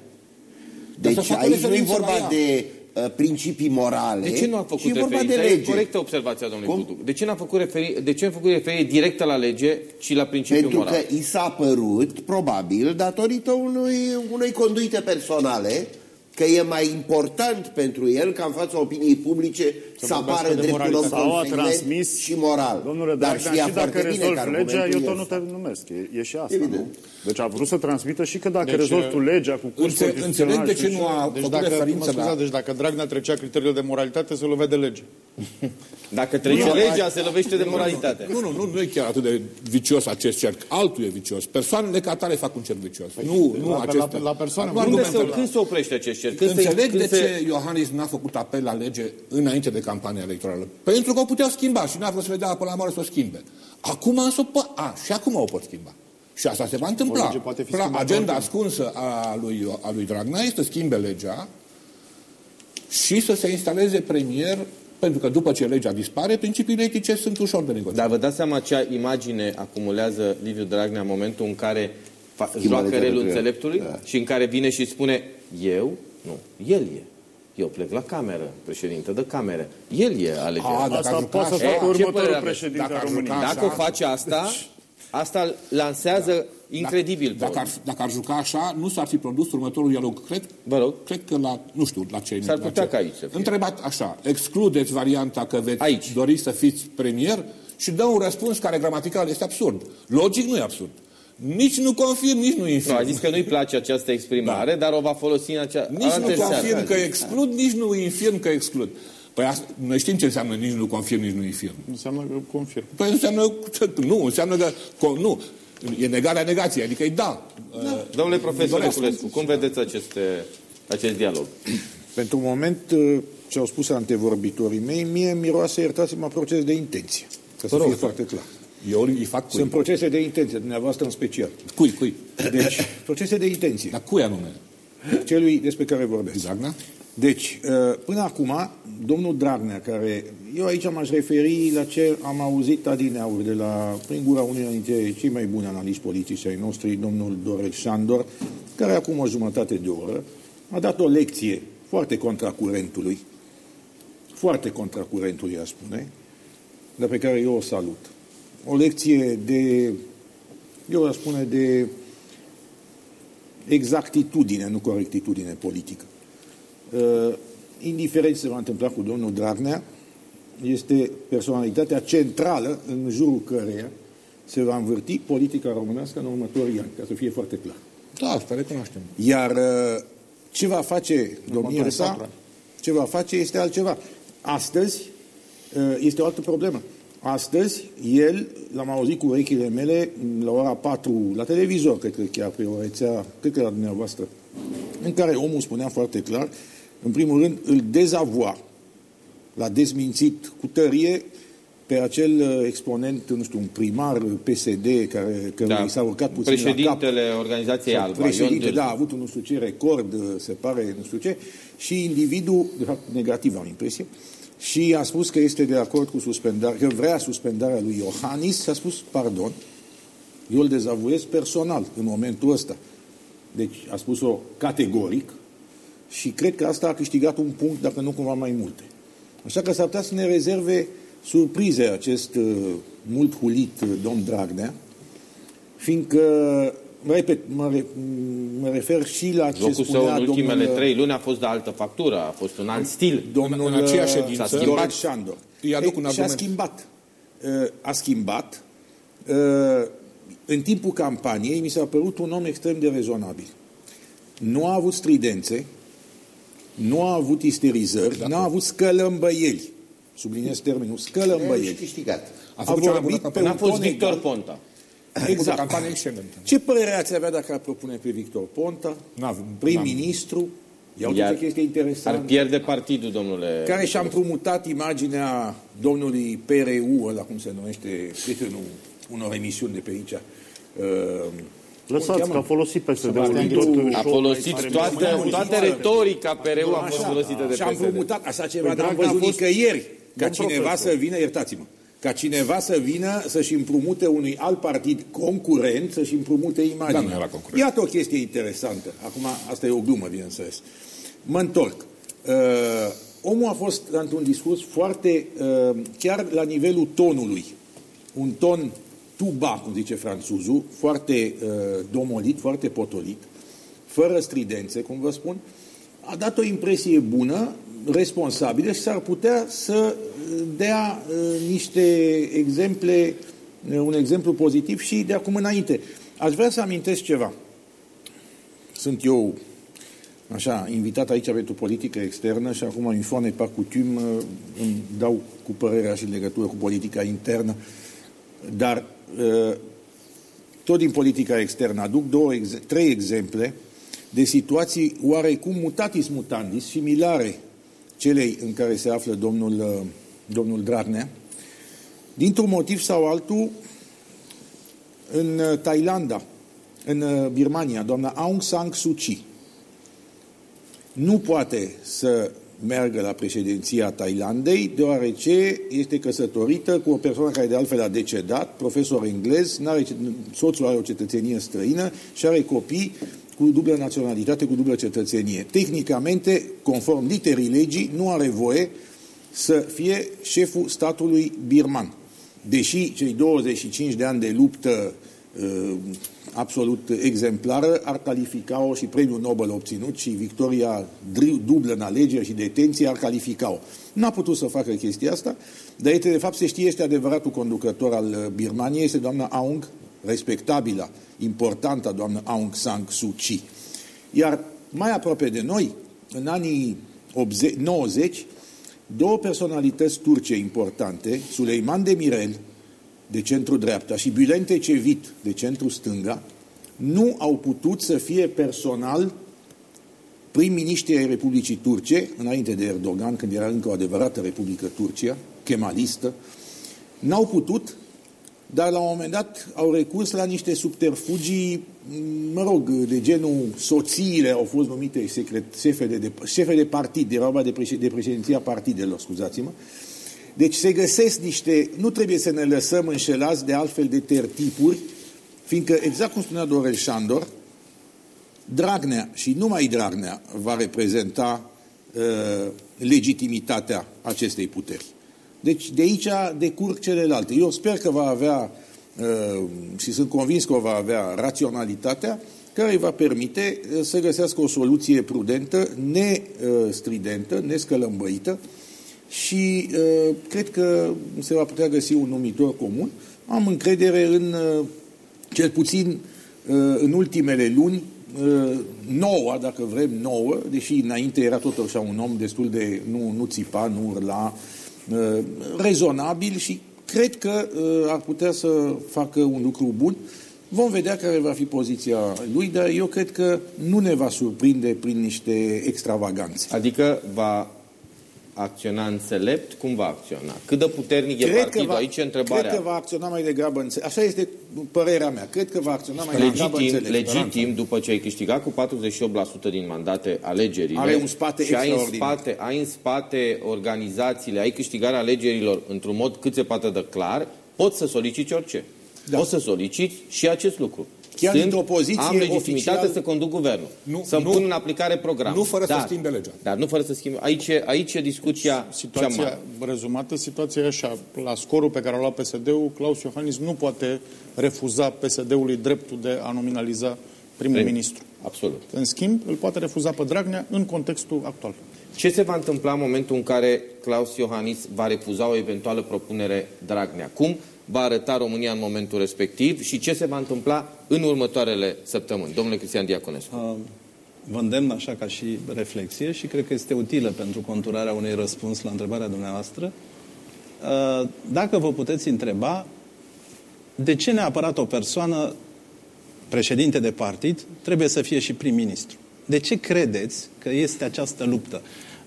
Dar să Deci facă aici nu e referință la vorba ea. de uh, principii morale, De ce nu a făcut ci e vorba de referință? E lege. corectă observația domnului Cum? Buduc. De ce n-a făcut referi, de ce n-a făcut referire directă la lege, ci la principiul Pentru moral? că i s-a părut, probabil, datorită unui, unei conduite personale, că e mai important pentru el ca în fața opiniei publice să, să vorbească apară de drept un om moralitate. Sau a consecvent transmis și moral. Domnule Dar Dragnea, știa și dacă foarte bine că rezolvi legea, eu argumentul tot nu ăsta- te numesc. E, e și asta, Evident. nu? Deci a vrut să transmită și că dacă Deci, rezolvi tu legea cu curs Înțe- constituțional înțeleg de și ce nu a Deci făcut dacă, mă referință scuzați, la... deci dacă Dragnea trecea criteriile de moralitate, se lovea de lege. Dacă trece Nu, legea, ai- se lovește de moralitate. Nu, nu, nu, nu e chiar atât de vicios acest cerc. Altul e vicios. Persoanele ca tare fac un cerc vicios. nu, nu la- aceste. la- la persoană. Nu Unde se, argumentele. când se oprește acest cerc? Când se- Înțeleg când de se- ce Iohannis n-a făcut apel la lege înainte de campania electorală. Pentru că o puteau schimba și n-a vrut să le dea apă la moară să o schimbe. Acum însă, o po- a, și acum o pot schimba. Și asta se va întâmpla. O lege poate fi Pla- schimbată Agenda oricum. ascunsă a lui, a lui Dragnea este să schimbe legea și să se instaleze premier, pentru că după ce legea dispare, principiile etice sunt ușor de negociat. Dar vă dați seama ce imagine acumulează Liviu Dragnea în momentul în care fa- Schimbă joacă legea relul de înțeleptului Da. și în care vine și spune eu? Nu, el e. Eu plec la cameră, președinte de cameră. El e alegerea. A, dacă Asta ar poate să juca așa- facă E, ce următorul părere aveți? președinte Dacă al ar României. juca Dacă o face asta, asta lansează incredibil. Dacă ar, dacă ar juca așa, nu s-ar fi produs următorul dialog. Cred, Vă rog. cred că la, nu știu, la ce... S-ar la putea ce. ca aici să fie. Întrebat așa, excludeți varianta că veți Aici. dori să fiți premier și dă un răspuns care gramatical este absurd. Logic nu e absurd. Nici nu confirm, nici nu Nu, infirm. a zis că nu-i place această exprimare, dar o va folosi în acea... Nici nu alte seară. confirm că exclud, nici nu infirm că exclud. Păi asta, noi știm ce înseamnă nici nu confirm, nici nu infirm. Înseamnă că confirm. Păi înseamnă, nu, înseamnă că, co- nu, e negarea negației, adică e da. da. Domnule profesor Doresc. Niculescu, cum vedeți aceste, acest dialog? Pentru moment, uh, ce au spus antevorbitorii mei, mie miroase, iertați-mă, proces de intenție. Ca să rog. fie foarte clar. Eu îi fac cui? Sunt procese de intenție, dumneavoastră în special. Cui, cui? Deci, procese de intenție. Dar cui anume? Celui despre care vorbesc. Dragnea? Deci, uh, până acum, domnul Dragnea, care, eu aici m-aș referi la ce am auzit adineauri de la, prin gura unui dintre cei mai buni analiști politici ai noștri, domnul Dorel Șandor, care acum o jumătate de oră a dat o lecție foarte contra curentului, foarte contra curentului, aș spune, dar pe care eu o salut. O lecție de, eu aș spune, de exactitudine, nu corectitudine politică. Uh, indiferent ce se va întâmpla cu domnul Dragnea, este personalitatea centrală în jurul căreia se va învârti politica românească în următorii ani, ca să fie foarte clar. Da, asta recunoaștem. Iar uh, ce va face domnia următorii patru sa, ani. ce va face este altceva. Astăzi uh, este o altă problemă. Astăzi, el, l-am auzit cu urechile mele la ora 4 la televizor, cred că chiar pe o rețea, cred că la dumneavoastră, în care omul spunea foarte clar, în primul rând, îl dezavoa, l-a dezmințit cu tărie pe acel uh, exponent, nu știu, un primar PSD care, care Da. i s-a urcat puțin la cap. Președintele Organizației Sau Alba, Ion Președinte, Dârgu. da, a avut un nu știu ce record, uh, se pare, nu știu ce, și individul, de fapt negativ am impresie, și a spus că este de acord cu suspendarea, că vrea suspendarea lui Iohannis și a spus, pardon, eu îl dezavuiesc personal în momentul ăsta. Deci a spus-o categoric și cred că asta a câștigat un punct, dacă nu cumva mai multe. Așa că s-ar putea să ne rezerve surprize acest uh, mult hulit uh, domn Dragnea, fiindcă, repet, mă, re, mă refer și la ce Locul spunea său în ultimele domnul, trei luni a fost de altă factură, a fost un alt stil. domnul În aceeași uh, ședință, s-a schimbat. Dorel Șandor. Îi aduc un Ei, și a argument. schimbat. Uh, A schimbat. Uh, În timpul campaniei mi s-a părut un om extrem de rezonabil. Nu a avut stridențe, nu a avut isterizări, nu a avut scălămbăieli. Subliniez termenul, Și scălămbăieli. câștigat. A A făcut cea mai bună vorbit pe campanie. N-a un fost ton Victor egal. Ponta. A făcut o Exact. campanie excelentă. Ce părere ați avea dacă ar propune pe Victor Ponta, N-avem- prim-ministru? Iau Iar ce chestie Ar interesantă. pierde partidul, domnule. care și-a împrumutat imaginea domnului PRU, ăla cum se numește, prietenul unor emisiuni de pe aici. Uh, Lăsați că a folosit PSD-ul Sebastian în tot Ghițu. show-ul A folosit care toată, mi-a toată retorica PRU a fost Așa, folosită de și-a PSD. împrumutat, așa ceva Păi n-am Dragnea a văzut fost nicăieri, ca domn cineva profesor. să vină, iertați-mă, ca cineva să vină să-și împrumute unui alt partid concurent, să-și împrumute imaginea. Da, nu era concurent. Iată o chestie interesantă. Acum, asta e o glumă, bineînțeles. Mă întorc. Uh, omul a fost într-un discurs foarte, uh, chiar la nivelul tonului, un ton tuba, cum zice franțuzul, foarte uh, domolit, foarte potolit, fără stridențe, cum vă spun, a dat o impresie bună, responsabilă și s-ar putea să uh, dea uh, niște exemple, uh, un exemplu pozitiv și de acum înainte. Aș vrea să amintesc ceva. Sunt eu așa, invitat aici pentru politică externă și acum, în fond, par cutum, îmi dau cu părerea și în legătură cu politica internă. Dar tot din politica externă aduc două, trei exemple de situații oarecum mutatis mutandis, similare celei în care se află domnul, domnul Dragnea, dintr-un motiv sau altul, în Thailanda, în Birmania, doamna Aung San Suu Kyi nu poate să meargă la președinția Thailandei, deoarece este căsătorită cu o persoană care de altfel a decedat, profesor englez, n-are, soțul are o cetățenie străină și are copii cu dublă naționalitate, cu dublă cetățenie. Tehnicamente, conform literii legii, nu are voie să fie șeful statului birman. Deși cei 25 de ani de luptă uh, absolut exemplară ar califica-o și premiul Nobel obținut și victoria dublă în alegeri și detenție ar califica-o. N-a putut să facă chestia asta, dar este, de fapt se știe, este adevăratul conducător al uh, Birmaniei, este doamna Aung, respectabilă, importantă doamnă Aung San Suu Kyi. Iar mai aproape de noi, în anii 80, 90, două personalități turce importante, Suleiman Demirel, de centru-dreapta și Bülent Ecevit de centru-stânga nu au putut să fie personal prim-ministri ai Republicii Turce, înainte de Erdogan, când era încă o adevărată Republică Turcia, chemalistă, n-au putut, dar la un moment dat au recurs la niște subterfugii, mă rog, de genul soțiile au fost numite secret, șefe, de, șefe de partid, era de, președ, de președinția partidelor, scuzați-mă, deci se găsesc niște, nu trebuie să ne lăsăm înșelați de altfel de tertipuri, fiindcă, exact cum spunea Dorel Șandor, Dragnea și numai Dragnea va reprezenta uh, legitimitatea acestei puteri. Deci de aici decurg celelalte. Eu sper că va avea uh, și sunt convins că va avea raționalitatea care îi va permite uh, să găsească o soluție prudentă, nestridentă, nescălămbăită, și uh, cred că se va putea găsi un numitor comun. Am încredere în, uh, cel puțin uh, în ultimele luni, uh, nouă, dacă vrem, nouă, deși înainte era tot așa un om destul de, nu, nu țipa, nu urla, uh, rezonabil și cred că uh, ar putea să facă un lucru bun. Vom vedea care va fi poziția lui, dar eu cred că nu ne va surprinde prin niște extravaganțe. Adică va acționa înțelept, cum va acționa? Cât de puternic cred e partidul? Va, Aici e întrebarea. Cred că va acționa mai degrabă înțelept. Așa este părerea mea. Cred că va acționa mai legitim, degrabă înțelept. Legitim, după ce ai câștigat cu 48% din mandate alegerile Are un spate și ai în spate, ai în spate organizațiile, ai câștigat alegerilor într-un mod cât se poate de clar, poți să soliciți orice. Da. Poți să soliciți și acest lucru. Chiar Sunt, într-o poziție am legitimitate oficial... să conduc guvernul, nu, să nu, pun în aplicare programul. Nu fără dar, să schimbe legea. Dar nu fără să schimbe. Aici, aici e discuția situația, cea mare. rezumată, situația e așa. La scorul pe care l-a luat PSD-ul, Claus Iohannis nu poate refuza PSD-ului dreptul de a nominaliza primul Prim. ministru. Absolut. În schimb, îl poate refuza pe Dragnea în contextul actual. Ce se va întâmpla în momentul în care Claus Iohannis va refuza o eventuală propunere Dragnea? Cum va arăta România în momentul respectiv și ce se va întâmpla în următoarele săptămâni. Domnule Cristian Diaconescu. Uh, vă îndemn așa ca și reflexie și cred că este utilă pentru conturarea unui răspuns la întrebarea dumneavoastră. Uh, dacă vă puteți întreba de ce neapărat o persoană președinte de partid trebuie să fie și prim-ministru? De ce credeți că este această luptă?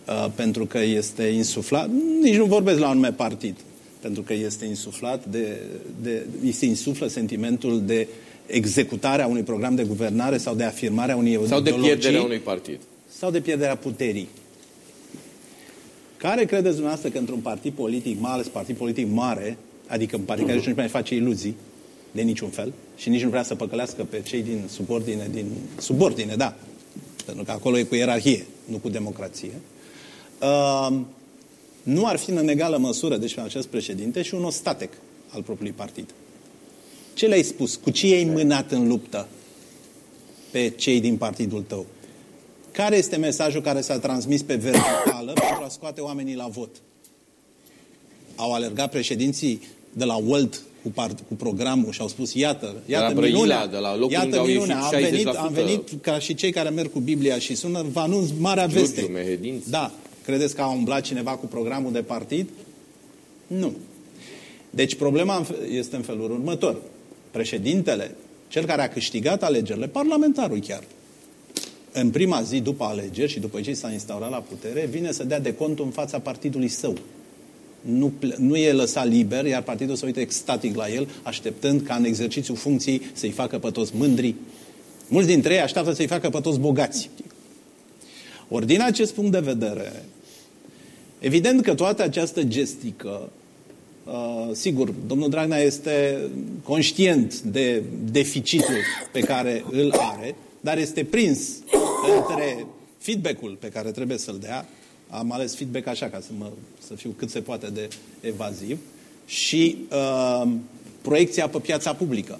Uh, pentru că este insuflat, nici nu vorbesc la un anume partid, pentru că este insuflat de, de, se insuflă sentimentul de executare a unui program de guvernare sau de afirmare a unei Sau de pierderea unui partid. Sau de pierderea puterii. Care credeți dumneavoastră că într-un partid politic, mai ales partid politic mare, adică un partid care nu mai face iluzii de niciun fel și nici nu vrea să păcălească pe cei din subordine, din subordine, da, pentru că acolo e cu ierarhie, nu cu democrație, uh, nu ar fi în egală măsură, deci acest președinte, și un ostatec al propriului partid. Ce le-ai spus? Cu ce ai mânat în luptă pe cei din partidul tău? Care este mesajul care s-a transmis pe verticală pentru a scoate oamenii la vot? Au alergat președinții de la World cu, part, cu programul și au spus, iată, la iată Brăila, minunea, de la locul unde iată au minunea, ieșit am venit, 60%. am venit ca și cei care merg cu Biblia și sună, vă anunț marea Giurgiu, veste. Mehedinți. Da, credeți că a umblat cineva cu programul de partid? Nu. Deci problema în fe- este în felul următor. Președintele, cel care a câștigat alegerile, parlamentarul chiar, în prima zi după alegeri și după ce s-a instaurat la putere, vine să dea de cont în fața partidului său. Nu, ple- nu e lăsat liber, iar partidul se uită extatic la el, așteptând ca în exercițiul funcției să-i facă pe toți mândri. Mulți dintre ei așteaptă să-i facă pe toți bogați. Ori din acest punct de vedere, evident că toată această gestică, uh, sigur, domnul Dragnea este conștient de deficitul pe care îl are, dar este prins între feedback-ul pe care trebuie să-l dea, am ales feedback așa ca să, mă, să fiu cât se poate de evaziv, și uh, proiecția pe piața publică.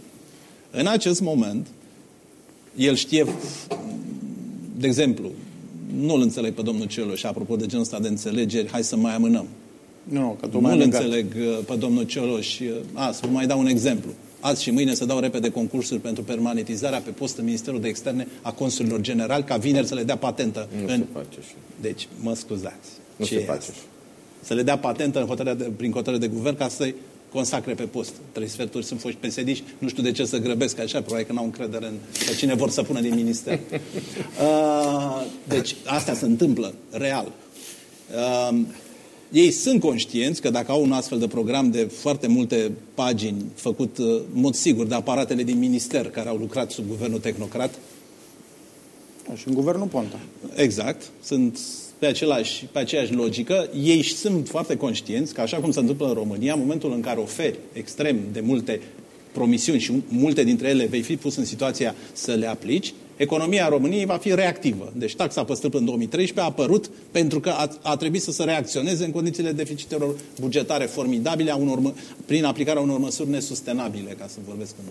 În acest moment, el știe, de exemplu, nu-l înțeleg pe domnul Cioloș, apropo de genul ăsta de înțelegeri, hai să mai amânăm. Nu, nu, că tot Nu mai îl legat. înțeleg uh, pe domnul Cioloș. Uh, A, să vă mai dau un exemplu. Azi și mâine să dau repede concursuri pentru permanentizarea pe post în Ministerul de Externe a consulilor generali, ca vineri să le dea patentă. Nu în... se face așa. Deci, mă scuzați. Nu Ce se e face asta? așa. Să le dea patentă în hotărârea de, prin hotărâre de guvern ca să-i consacre pe post. Trei sferturi sunt foști pesediști, nu știu de ce să grăbesc așa, probabil că n-au încredere în pe cine vor să pună din minister. Uh, deci, astea se întâmplă, real. Uh, ei sunt conștienți că dacă au un astfel de program de foarte multe pagini, făcut uh, în mod sigur de aparatele din minister care au lucrat sub guvernul tehnocrat, Da, și în guvernul Ponta. Exact, sunt pe, același, pe aceeași logică. Ei sunt foarte conștienți că așa cum se întâmplă în România, în momentul în care oferi extrem de multe promisiuni și multe dintre ele vei fi pus în situația să le aplici, economia României va fi reactivă. Deci taxa pe stâlp în 2013 a apărut pentru că a, a trebuit să se reacționeze în condițiile deficitelor bugetare formidabile a unor, mă- prin aplicarea unor măsuri nesustenabile, ca să vorbesc în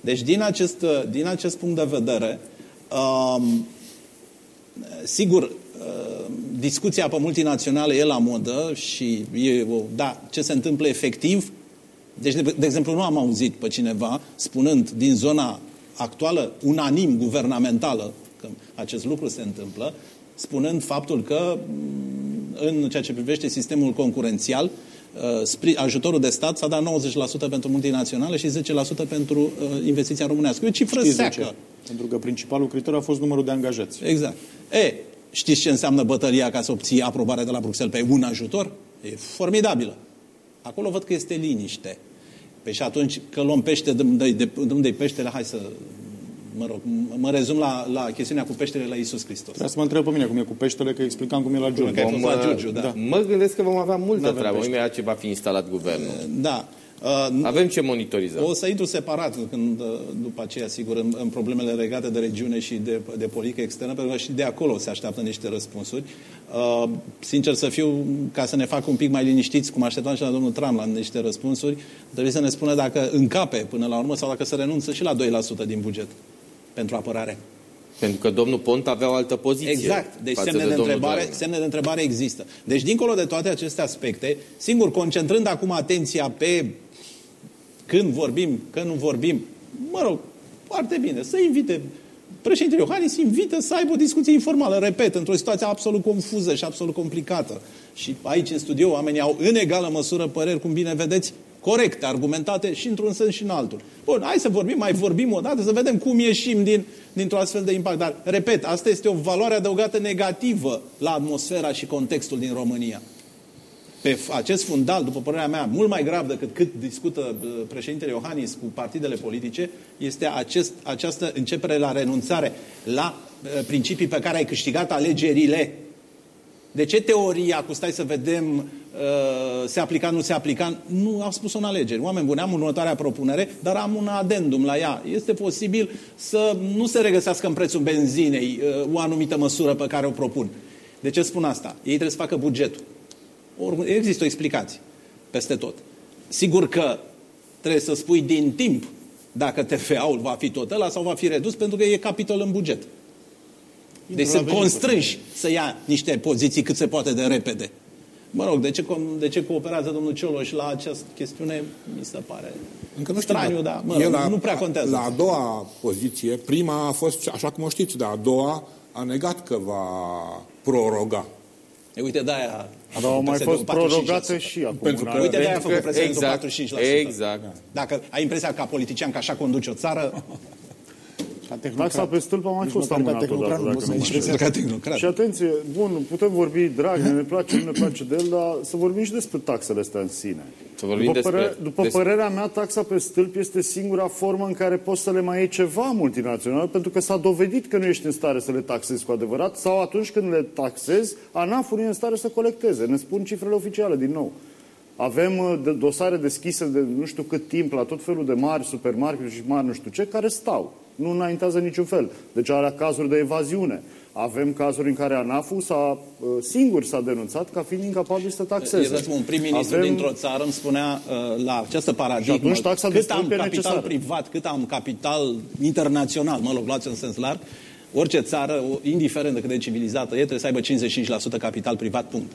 Deci din acest, din acest punct de vedere, um, Sigur, uh, discuția pe multinaționale e la modă și e, o- da, ce se întâmplă efectiv. Deci, de, de exemplu, nu am auzit pe cineva spunând din zona actuală, unanim guvernamentală, că acest lucru se întâmplă, spunând faptul că mm, în ceea ce privește sistemul concurențial, uh, spri- ajutorul de stat s-a dat 90% pentru multinaționale și 10% pentru uh, investiția românească. E o cifră Știți de seacă. ce? Pentru că principalul criteriu a fost numărul de angajați. Exact. E, știți ce înseamnă bătălia ca să obții aprobarea de la Bruxelles pe un ajutor? E formidabilă. Acolo văd că este liniște. Păi și atunci că luăm pește, de, de, de, de unde peștele, hai să, mă rog, mă rezum la, la chestiunea cu peștele la Isus Hristos. Trebuia să mă întreb pe mine cum e cu peștele, că explicam cum e la Giurgiu. Că ai fost Vom, la uh, Giurgiu, da. Mă gândesc că vom avea multă N-avem treabă, pește. imediat ce va fi instalat guvernul. Da. Uh, Avem ce monitoriza. O să intru separat când, uh, după aceea, sigur, în, în problemele legate de regiune și de, de politică externă, pentru că și de acolo se așteaptă niște răspunsuri. Uh, sincer să fiu, ca să ne fac un pic mai liniștiți, cum așteptam și la domnul Trump la niște răspunsuri, trebuie să ne spună dacă încape până la urmă sau dacă se renunță și la 2% din buget pentru apărare. Pentru că domnul Pont avea o altă poziție. Exact. Deci față semne de, domnul întrebare, Dragnea. semne de întrebare există. Deci, dincolo de toate aceste aspecte, singur, concentrând acum atenția pe când vorbim, când nu vorbim, mă rog, foarte bine, să invite președintele Iohannis invită să aibă o discuție informală, repet, într-o situație absolut confuză și absolut complicată. Și aici, în studio, oamenii au în egală măsură păreri, cum bine vedeți, corecte, argumentate și într-un sens și în altul. Bun, hai să vorbim, mai vorbim o dată, să vedem cum ieșim din, dintr-o astfel de impact. Dar, repet, asta este o valoare adăugată negativă la atmosfera și contextul din România. Pe f- acest fundal, după părerea mea, mult mai grav decât cât discută uh, președintele Iohannis cu partidele politice, este acest, această începere la renunțare la uh, principii pe care ai câștigat alegerile. De ce teoria cu stai să vedem uh, se aplica, nu se aplica? Nu au spus-o în alegeri. Oameni buni, am următoarea propunere, dar am un adendum la ea. Este posibil să nu se regăsească în prețul benzinei uh, o anumită măsură pe care o propun. De ce spun asta? Ei trebuie să facă bugetul. Ori, există o explicație peste tot. Sigur că trebuie să spui din timp dacă TVA-ul va fi tot ăla sau va fi redus, pentru că e capitol în buget. Deci sunt constrânși să ia niște poziții cât se poate de repede. Mă rog, de ce, de ce cooperează domnul Cioloș la această chestiune, mi se pare Încă nu știu, straniu, dar mă el rog, la, nu prea contează. La a doua poziție, prima a fost, așa cum o știți, dar a doua a negat că va proroga. E, uite, de-aia a Dar au făcut mai PSD-ul fost 45%. prorogate și acum. Pentru că- în Uite, de-aia a Pentru făcut că- precedentul exact, 45%. exact. Dacă ai impresia ca politician că așa conduci o țară, Taxa pe stâlp a mai Nici fost măcar ca amânată tehnocrat odată, nu dacă poți nu să mă zici înșel. ca tehnocrat. Și atenție, bun, putem vorbi drag, ne place, nu ne place de el, dar să vorbim și despre taxele astea în sine. Să vorbim după despre- părere- după despre- părerea mea, taxa pe stâlp este singura formă în care poți să le mai iei ceva multinațional, pentru că s-a dovedit că nu ești în stare să le taxezi cu adevărat, sau atunci când le taxezi, ANAF-ul nu e în stare să colecteze. Ne spun cifrele oficiale din nou. Avem uh, de- dosare deschise de nu știu cât timp la tot felul de mari supermarketuri și mari nu știu ce, care stau. Nu înaintează niciun fel. Deci are cazuri de evaziune. Avem cazuri în care ANAF-ul s-a, uh, singur s-a denunțat ca fiind incapabil să taxeze. Iertați-mă, un prim-ministru Avem- dintr-o țară îmi spunea uh, la această paradigmă Și atunci taxa de cât stâlp am e capital necesară. privat, cât am capital internațional, mă rog, luați în sens larg, orice țară, o- indiferent de cât de civilizată e, trebuie să aibă 55% capital privat, punct.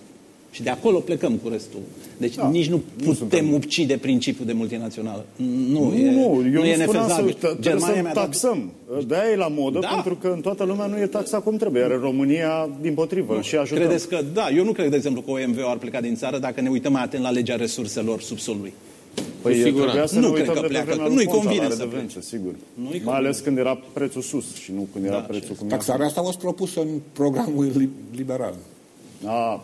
Și de acolo plecăm cu restul. Deci da, nici nu putem suntem- ucide principiul de multinațională. Nu, Nu, e, nu, eu nu nu e spuneam să nefezabil. tă- trebuie să mi-a dat- taxăm. De-aia e la modă, Da. pentru că în toată lumea nu e taxa cum trebuie. Iar în România, din potrivă, și ajutăm. Credeți că, da, eu nu cred, de exemplu, că OMV ar pleca din țară dacă ne uităm mai atent la legea resurselor subsolului. Păi Cu siguranță. trebuia să Nu ne cred uităm că de pe pleacă, vremea că lui nu-i Ponta, convine la să redevențe, sigur. Nu-i Mai ales când era prețul sus și nu când era Da, prețul cum e Taxarea asta a fost propusă în programul li- liberal. A,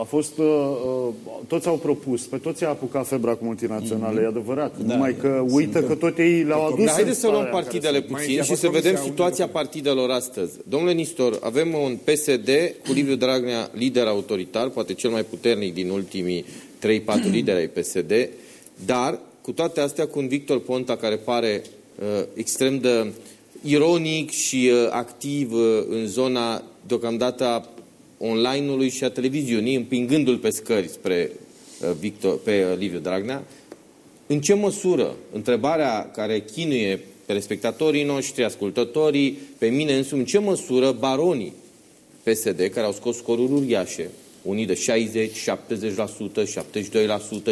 a fost, uh, uh, toți au propus, pe toți i-a apucat febra cu multinaționale, e adevărat. Da, Numai că uită că tot ei le-au adus Dar haideți în să luăm starea în care partidele sunt. Mai puțin întâi a și fost să vedem Comisia situația partidelor astăzi. Domnule Nistor, avem un PSD cu Liviu Dragnea, lider autoritar, poate cel mai puternic din ultimii 3-4 lideri ai PSD, dar cu toate astea cu un Victor Ponta care pare uh, extrem de ironic și uh, activ uh, în zona deocamdată a online-ului și a televiziunii, împingându-l pe scări spre uh, Victor, pe uh, Liviu Dragnea. În ce măsură, întrebarea care chinuie pe respectatorii noștri, ascultătorii, pe mine însumi, în ce măsură baronii PSD, care au scos scoruri uriașe, unii de 60, 70%,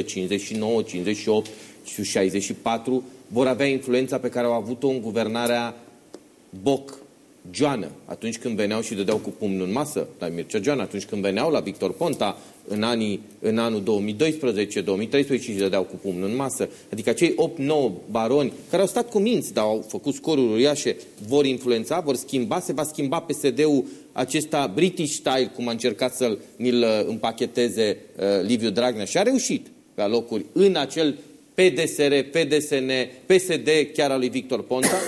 72%, 59, 58 și 64, vor avea influența pe care au avut-o în guvernarea Boc, Joană, atunci când veneau și dădeau cu pumnul în masă la Mircea Joană, atunci când veneau la Victor Ponta în, anii, în anul 2012, 2013 și dădeau cu pumnul în masă. Adică acei 8-9 baroni care au stat cu minți, dar au făcut scoruri uriașe, vor influența, vor schimba, se va schimba PSD-ul acesta British style, cum a încercat să-l ni-l uh, împacheteze uh, Liviu Dragnea și a reușit pe locuri în acel PDSR, PDSN, PSD chiar al lui Victor Ponta.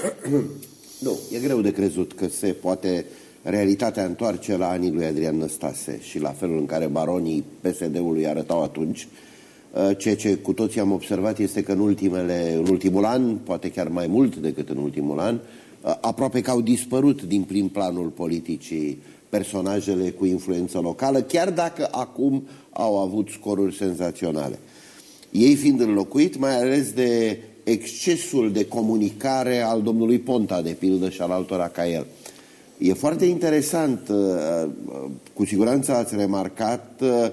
Nu, e greu de crezut că se poate realitatea întoarce la anii lui Adrian Năstase și la felul în care baronii PSD-ului arătau atunci. Uh, Ceea ce cu toții am observat este că în, ultimele, în ultimul an, poate chiar mai mult decât în ultimul an, uh, aproape că au dispărut din prim planul politicii personajele cu influență locală, chiar dacă acum au avut scoruri senzaționale. Ei fiind înlocuit, mai ales de excesul de comunicare al domnului Ponta, de pildă, și al altora ca el. E foarte interesant, uh, uh, cu siguranță ați remarcat uh,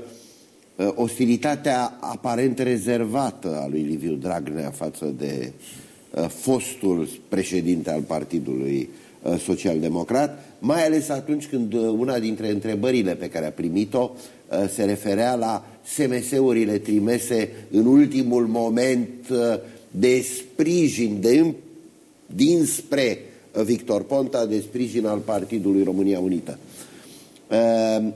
uh, ostilitatea aparent rezervată a lui Liviu Dragnea față de uh, fostul președinte al Partidului uh, Social-Democrat, mai ales atunci când uh, una dintre întrebările pe care a primit-o uh, se referea la SMS-urile trimese în ultimul moment uh, de sprijin, de în- dinspre uh, Victor Ponta, de sprijin al Partidului România Unită. Uh,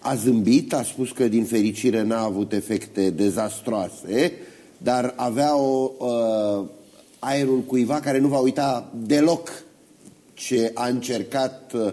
A zâmbit, a spus că din fericire n-a avut efecte dezastroase, dar avea o, uh, aerul cuiva care nu va uita deloc ce a încercat uh,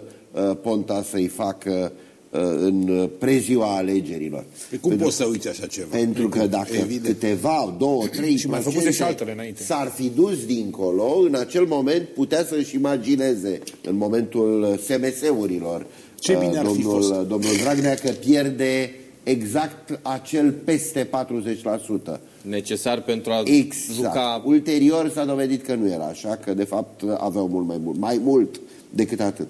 Ponta să-i facă uh, în preziua alegerilor. Pe cum Pentru- poți să uiți așa ceva? pentru că dacă Evident. câteva, două, trei Și mai făcuse procente și altele înainte. s-ar fi dus dincolo, în acel moment putea să-și imagineze, în momentul SMS-urilor, Ce bine uh, ar fi domnul, fost. domnul Dragnea, că pierde exact acel peste 40%. necesar pentru a Exact. juca Ulterior s-a dovedit că nu era așa, că de fapt aveau mult mai mult, mai mult decât atât.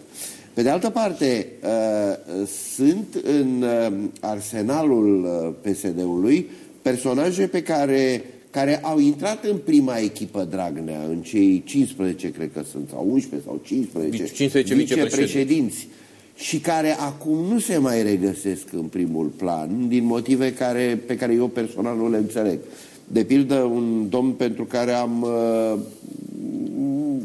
Pe de altă parte, uh, sunt în uh, arsenalul uh, PSD-ului personaje pe care, care au intrat în prima echipă Dragnea, în cei 15, cred că sunt, sau 11 sau 15, 15 vicepreședinți, și care acum nu se mai regăsesc în primul plan, din motive care, pe care eu personal nu le înțeleg. De pildă, un domn pentru care am uh,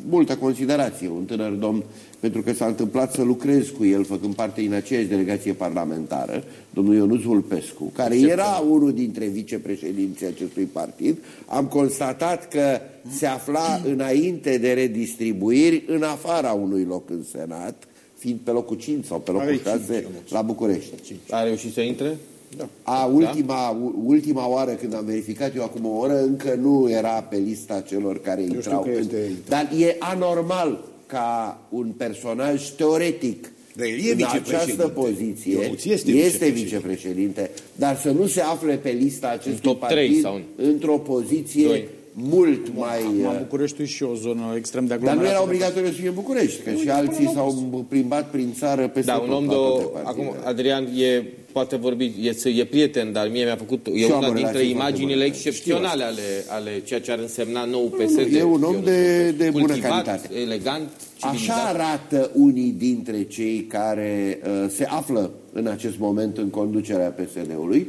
multă considerație, un tânăr domn, pentru că s-a întâmplat să lucrez cu el, făcând parte din aceeași delegație parlamentară, domnul Ionuț Vulpescu, care era unul dintre vicepreședinții acestui partid, am constatat că se afla înainte de redistribuiri în afara unui loc în Senat, fiind pe locul 5 sau pe locul 6 la București. A reușit să intre? Da. A, ultima, da? ultima oară când am verificat eu acum o oră, încă nu era pe lista celor care eu intrau. Că este... Dar e anormal ca un personaj teoretic. De e în această poziție este, este vicepreședinte. vicepreședinte, dar să nu se afle pe lista acestui partid sau... într-o poziție 2 mult mai... Acum Bucureștiul și o zonă extrem de aglomerată. Dar nu era obligatoriu să fie în București, că și alții s-au plimbat prin țară peste da, un om de Acum, Adrian e, poate vorbi, e, e prieten, dar mie mi-a făcut... E și una dintre imaginile excepționale ale, ale ceea ce ar însemna nou PSD. E un om de, de bună calitate. elegant, Așa arată unii dintre cei care uh, se află în acest moment în conducerea PSD-ului,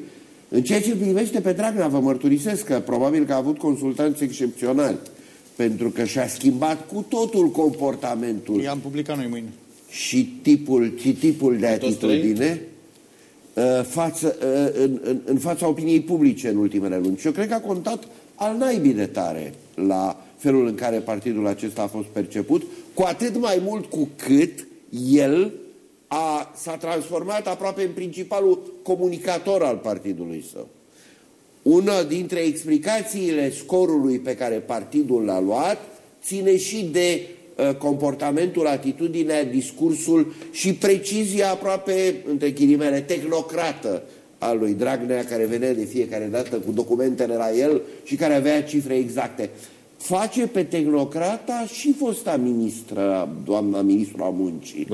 în ceea ce privește pe Dragnea, vă mărturisesc că probabil că a avut consultanți excepționali, pentru că și-a schimbat cu totul comportamentul. I-am publicat noi mâine. Și tipul, și tipul de atitudine uh, față, uh, în, în, în fața opiniei publice în ultimele luni. Și eu cred că a contat al naibii de tare la felul în care partidul acesta a fost perceput, cu atât mai mult cu cât el a, s-a transformat aproape în principalul comunicator al partidului său. Una dintre explicațiile scorului pe care partidul l-a luat ține și de uh, comportamentul, atitudinea, discursul și precizia aproape, între ghilimele, tehnocrată al lui Dragnea, care venea de fiecare dată cu documentele la el și care avea cifre exacte face pe tehnocrata și fosta ministră, doamna ministru a muncii.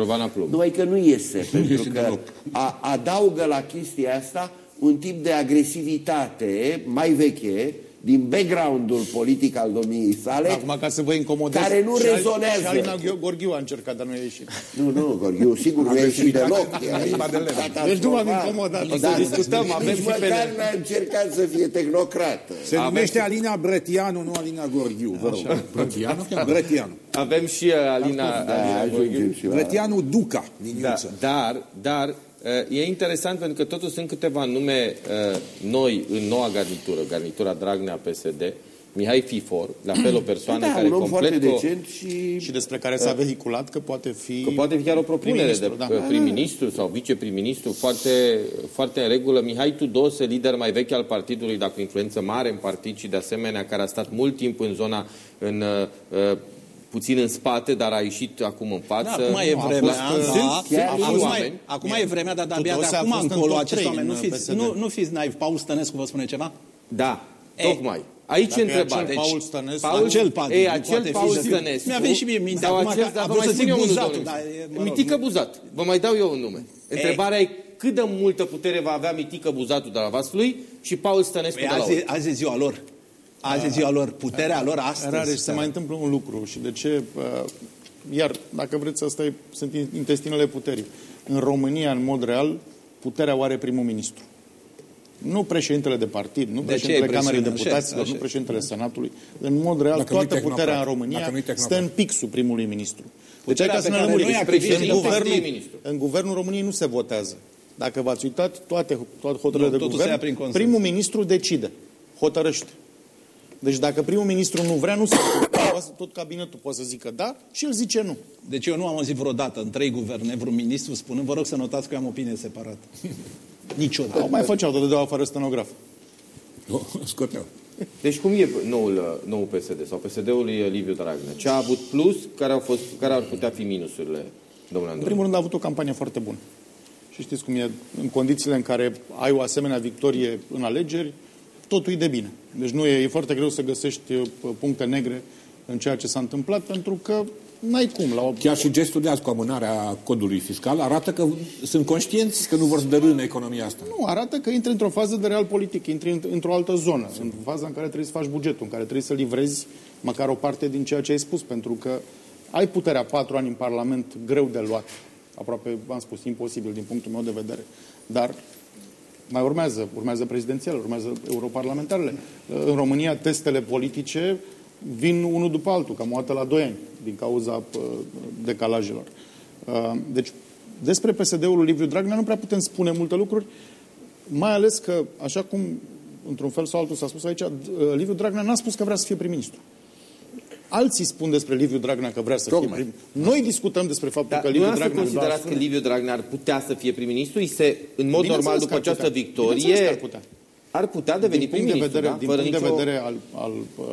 Numai că nu iese, pentru că a, adaugă la chestia asta un tip de agresivitate mai veche, din background-ul politic al domniei sale, Acum, ca să vă incomodez, care nu și rezonează. Și Alina Gorghiu a încercat, dar nu a ieșit. Nu, nu, Gorghiu, sigur nu a ieșit deloc. Deci nu m-am incomodat. O să discutăm, avem și pe n-a încercat să fie tehnocrată. Se numește Alina Bretianu, nu Alina Gorghiu, vă rog. Bretianu? Bretianu. Avem și Alina, da, Gorghiu. Bretianu Duca, din da, Dar, dar, E interesant pentru că totuși sunt câteva nume noi în noua garnitură, garnitura Dragnea PSD, Mihai Fifor, la fel o persoană da, care un om complet... foarte decent și... și despre care s-a vehiculat că poate fi... Că poate fi chiar o propunere prim de da. prim-ministru sau viceprim-ministru foarte, foarte în regulă. Mihai Tudose, lider mai vechi al partidului, dar cu influență mare în partid și de asemenea care a stat mult timp în zona, în uh, puțin în spate, dar a ieșit acum în față. Da, acum e vremea, da, da, acum, acum e vremea, dar de-abia de acum încolo acești oameni. Nu fiți, nu, nu fiți naiv. Paul Stănescu vă spune ceva? Da, tocmai. Aici e întrebarea. Deci, Paul Stănescu, Paul, acel, Paul, e, acel Paul Stănescu. Mi-a venit și mie mintea acum acel, că vreau să zic Buzatul. Da, Mitică Buzat. Vă mai dau eu un nume. Întrebarea e cât de multă putere va avea Mitică Buzatul de la Vaslui și Paul Stănescu păi de la azi, azi e ziua lor. Azi e ziua lor, puterea lor astăzi. Rare și se mai întâmplă un lucru și de ce, iar dacă vreți, asta e, sunt intestinele puterii. În România, în mod real, puterea o are primul ministru. Nu președintele de partid, nu de președintele Camerei Deputaților, nu președintele Senatului. În mod real, dacă toată puterea în România stă în pixul primului ministru. Deci, ca să ne lămurim, în, guvernul, în guvernul României nu se votează. Dacă v-ați uitat, toate, toate hotărârile de guvern, primul ministru decide, hotărăște. Deci dacă primul ministru nu vrea, nu se tot cabinetul poate să zică da și el zice nu. Deci eu nu am auzit vreodată în trei guverne vreun ministru spunând, vă rog să notați că eu am opinie separată. Niciodată. Au mai făceau, de dădeau afară stenograf. Scoteau. Deci cum e noul, noul PSD sau PSD-ul lui Liviu Dragnea? Ce a avut plus, care, au fost, care ar putea fi minusurile, domnule Andrei? În primul rând a avut o campanie foarte bună. Și știți cum e, în condițiile în care ai o asemenea victorie în alegeri, totul e de bine. Deci nu e, e foarte greu să găsești uh, puncte negre în ceea ce s-a întâmplat, pentru că n-ai cum. La o... Chiar și gestul de azi cu amânarea codului fiscal arată că sunt conștienți că nu vor să dărâne economia asta. Nu, arată că intri într-o fază de real politic, intri într-o altă zonă, în faza în care trebuie să faci bugetul, în care trebuie să livrezi măcar o parte din ceea ce ai spus, pentru că ai puterea patru ani în Parlament greu de luat, aproape, am spus, imposibil din punctul meu de vedere, dar mai urmează, urmează prezidențial, urmează europarlamentarele. În România, testele politice vin unul după altul, cam o dată la doi ani, din cauza uh, decalajelor. Uh, deci, despre PSD-ul Liviu Dragnea nu prea putem spune multe lucruri, mai ales că, așa cum într-un fel sau altul s-a spus aici, uh, Liviu Dragnea n-a spus că vrea să fie prim-ministru. Alții spun despre Liviu Dragnea că vrea să Tocmai. fie prim Noi discutăm despre faptul da, că Liviu Dragnea... considerați că Liviu Dragnea ar putea să fie prim-ministru? Se, în mod normal, după această victorie, ar putea. ar putea deveni prim-ministru, de vedere, da? Din punct nicio... de vedere al, al uh,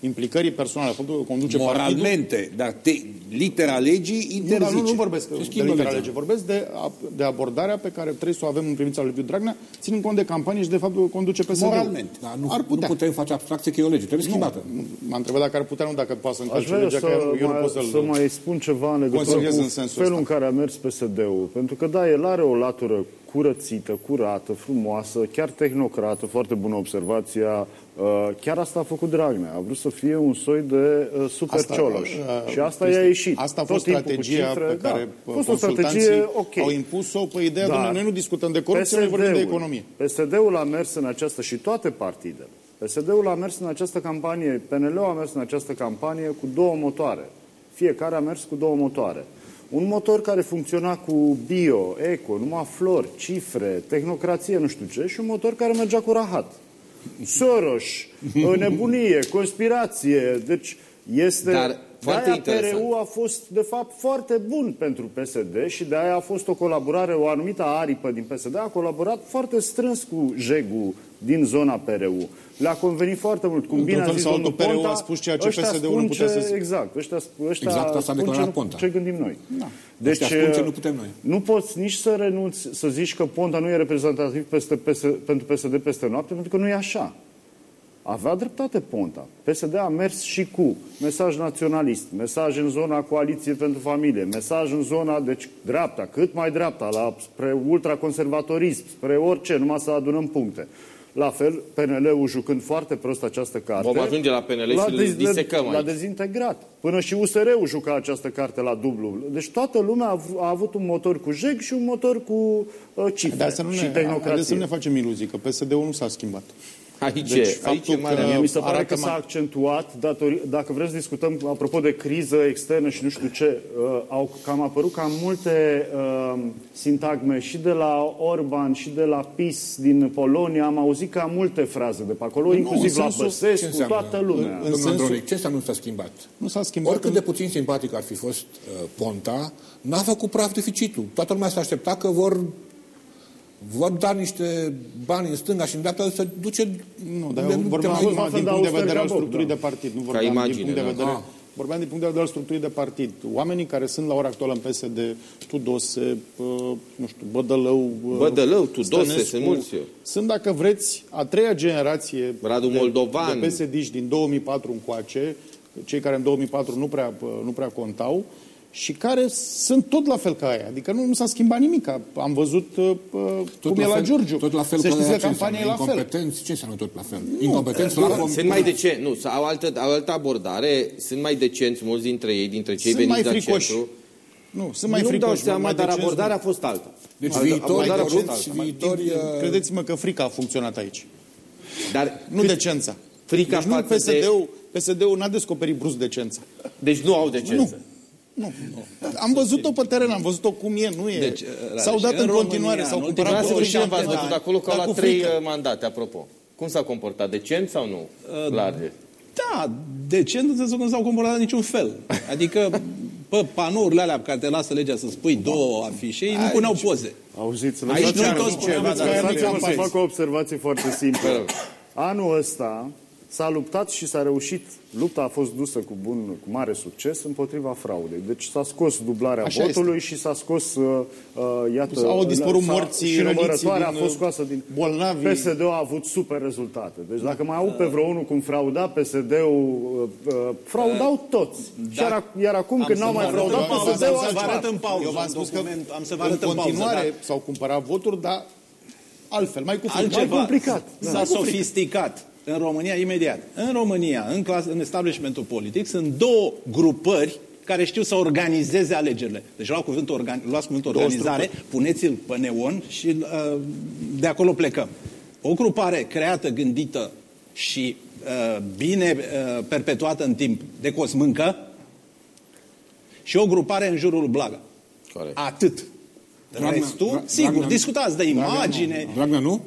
implicării personale, faptul că conduce Moralmente, partidul, dar te, litera legii interzice. Nu, nu, nu vorbesc de litera legii, vorbesc de, de abordarea pe care trebuie să o avem în privința lui Liviu Dragnea, ținând cont de campanie și de faptul că conduce PSD. Moralmente. Da, nu, ar putea. nu putem face abstracție că e o lege, trebuie schimbată. M-a întrebat dacă ar putea, nu dacă poate să încalce legea, că eu, eu nu pot să-l... să mai spun ceva în legătură cu în felul în care a mers PSD-ul. Pentru că, da, el are o latură curățită, curată, frumoasă, chiar tehnocrată, foarte bună observația. Uh, chiar asta a făcut Dragnea. A vrut să fie un soi de uh, super asta, cioloș. Uh, și asta i-a ieșit. Asta a fost Tot strategia cifre, pe da, care da, a fost o strategie okay. au impus-o pe ideea că noi nu discutăm de corupție, noi vorbim de economie. PSD-ul a mers în această și toate partidele. PSD-ul a mers în această campanie, PNL-ul a mers în această campanie cu două motoare. Fiecare a mers cu două motoare. Un motor care funcționa cu bio, eco, numai flori, cifre, tehnocrație, nu știu ce, și un motor care mergea cu rahat. Soros, nebunie, conspirație, deci este... Dar foarte interesant. PRU a fost, de fapt, foarte bun pentru PSD și de aia a fost o colaborare, o anumită aripă din PSD a colaborat foarte strâns cu JEGU din zona PRU. Le-a convenit foarte mult. Cum bine a zis domnul Ponta, a spus ceea ce PSD-ul nu putea să zic. Exact. Ăștia, ăștia exact asta a declarat Ponta. Ce gândim noi. Da. Deci, spun ce nu putem noi. Nu poți nici să renunți, să zici că Ponta nu e reprezentativ peste, peste, pentru PSD peste noapte, pentru că nu e așa. Avea dreptate Ponta. PSD a mers și cu mesaj naționalist, mesaj în zona coaliție pentru familie, mesaj în zona, deci dreapta, cât mai dreapta, la, spre ultraconservatorism, spre orice, numai să adunăm puncte. La fel, PNL-ul jucând foarte prost această carte. Vom ajunge la PNL și îl disecăm L-a dezintegrat. Până și USR-ul juca această carte la dublu. Deci toată lumea a, a avut un motor cu jeg și un motor cu uh, cifre Dar să nu și ne, tehnocrație. să nu ne facem iluzii, că PSD-ul nu s-a schimbat. Aici, deci, aici e mare. Mie mi se pare că s-a accentuat, datori, dacă vreți să discutăm apropo de criză externă și nu știu ce, uh, au cam apărut cam multe uh, sintagme și de la Orban și de la PIS din Polonia. Am auzit cam multe fraze de pe acolo, nu, inclusiv la Băsescu, toată lumea. În, în sensul... ce înseamnă nu s-a schimbat? Nu s-a schimbat. Oricât de puțin simpatic ar fi fost uh, Ponta, n-a făcut praf deficitul. Toată lumea s-a așteptat că vor vor da niște bani în stânga și în dreapta să duce... Nu, dar eu vorbeam din, din punct de vedere al structurii da. de partid. Nu vorbeam imagine, din punct de vedere... Da. Vorbeam din punct de vedere al structurii de partid. Oamenii care sunt la ora actuală în PSD, Tudose, nu știu, Bădălău... Bădălău, Tudose, sunt mulți Sunt, dacă vreți, a treia generație Radu Moldovan. de, de psd din 2004 încoace, cei care în 2004 nu prea, nu prea contau, și care sunt tot la fel ca aia. Adică nu, nu s-a schimbat nimic. Am văzut uh, tot cum e la fel, Giurgiu. Tot la fel Să știți că campania e la fel. Ce înseamnă tot la fel? Nu, Incompetenți la Sunt mai decent, nu, au altă, au altă abordare, sunt mai decenți mulți dintre ei, dintre cei sunt veniți la centru. Nu, sunt mai nu fricoși. Nu dau seama, dar abordarea a fost alta. Deci viitori, viitori... Credeți-mă că frica a funcționat aici. Dar nu decența. Frica deci nu PSD-ul, PSD-ul n-a descoperit brusc decența. Deci nu au decență. Nu. Nu, nu. Am văzut-o pe teren, am văzut-o cum e, nu e. Deci, S-au dat în, în continuare, s-au cumpărat cu și v-ați văzut acolo că au luat trei frică. Uh, mandate, apropo. Cum s-a comportat? Decent sau nu? Uh, Large. Da, decent în sensul că nu s-au comportat niciun fel. Adică pe panourile alea care te lasă legea să spui două afișe, ei nu puneau poze. Auziți, Aici noi toți spuneam, să fac o observație foarte simplă. Anul ăsta, S-a luptat și s-a reușit. Lupta a fost dusă cu, bun, cu mare succes împotriva fraudei. Deci s-a scos dublarea Așa votului este. și s-a scos, uh, uh, iată... Au dispărut s-a- morții, și răniții numărătoarea a din, fost uh, scoasă din... bolnavii. PSD-ul a avut super rezultate. Deci dacă mai au pe vreo unul cum frauda PSD-ul, uh, uh, fraudau toți. Da. Iar, iar acum când să n-au vă mai arăt fraudat în pauză, PSD-ul, am să vă arăt altceva. în pauză. Eu v-am un spus că document, am să vă în arăt în pauză, continuare da. s-au cumpărat voturi, dar altfel, mai cu Altceva. Mai complicat. Da. S-a sofisticat. În România, imediat. În România, în, clas, în establishmentul politic, sunt două grupări care știu să organizeze alegerile. Deci luați cuvântul, organ, luați cuvântul organizare, puneți-l pe neon și uh, de acolo plecăm. O grupare creată, gândită și uh, bine uh, perpetuată în timp de Cosmâncă și o grupare în jurul lui Blaga. Corect. Atât. Dragnea- Restul, Dra- sigur, Dragnea- discutați de imagine, Dragnea nu? nu,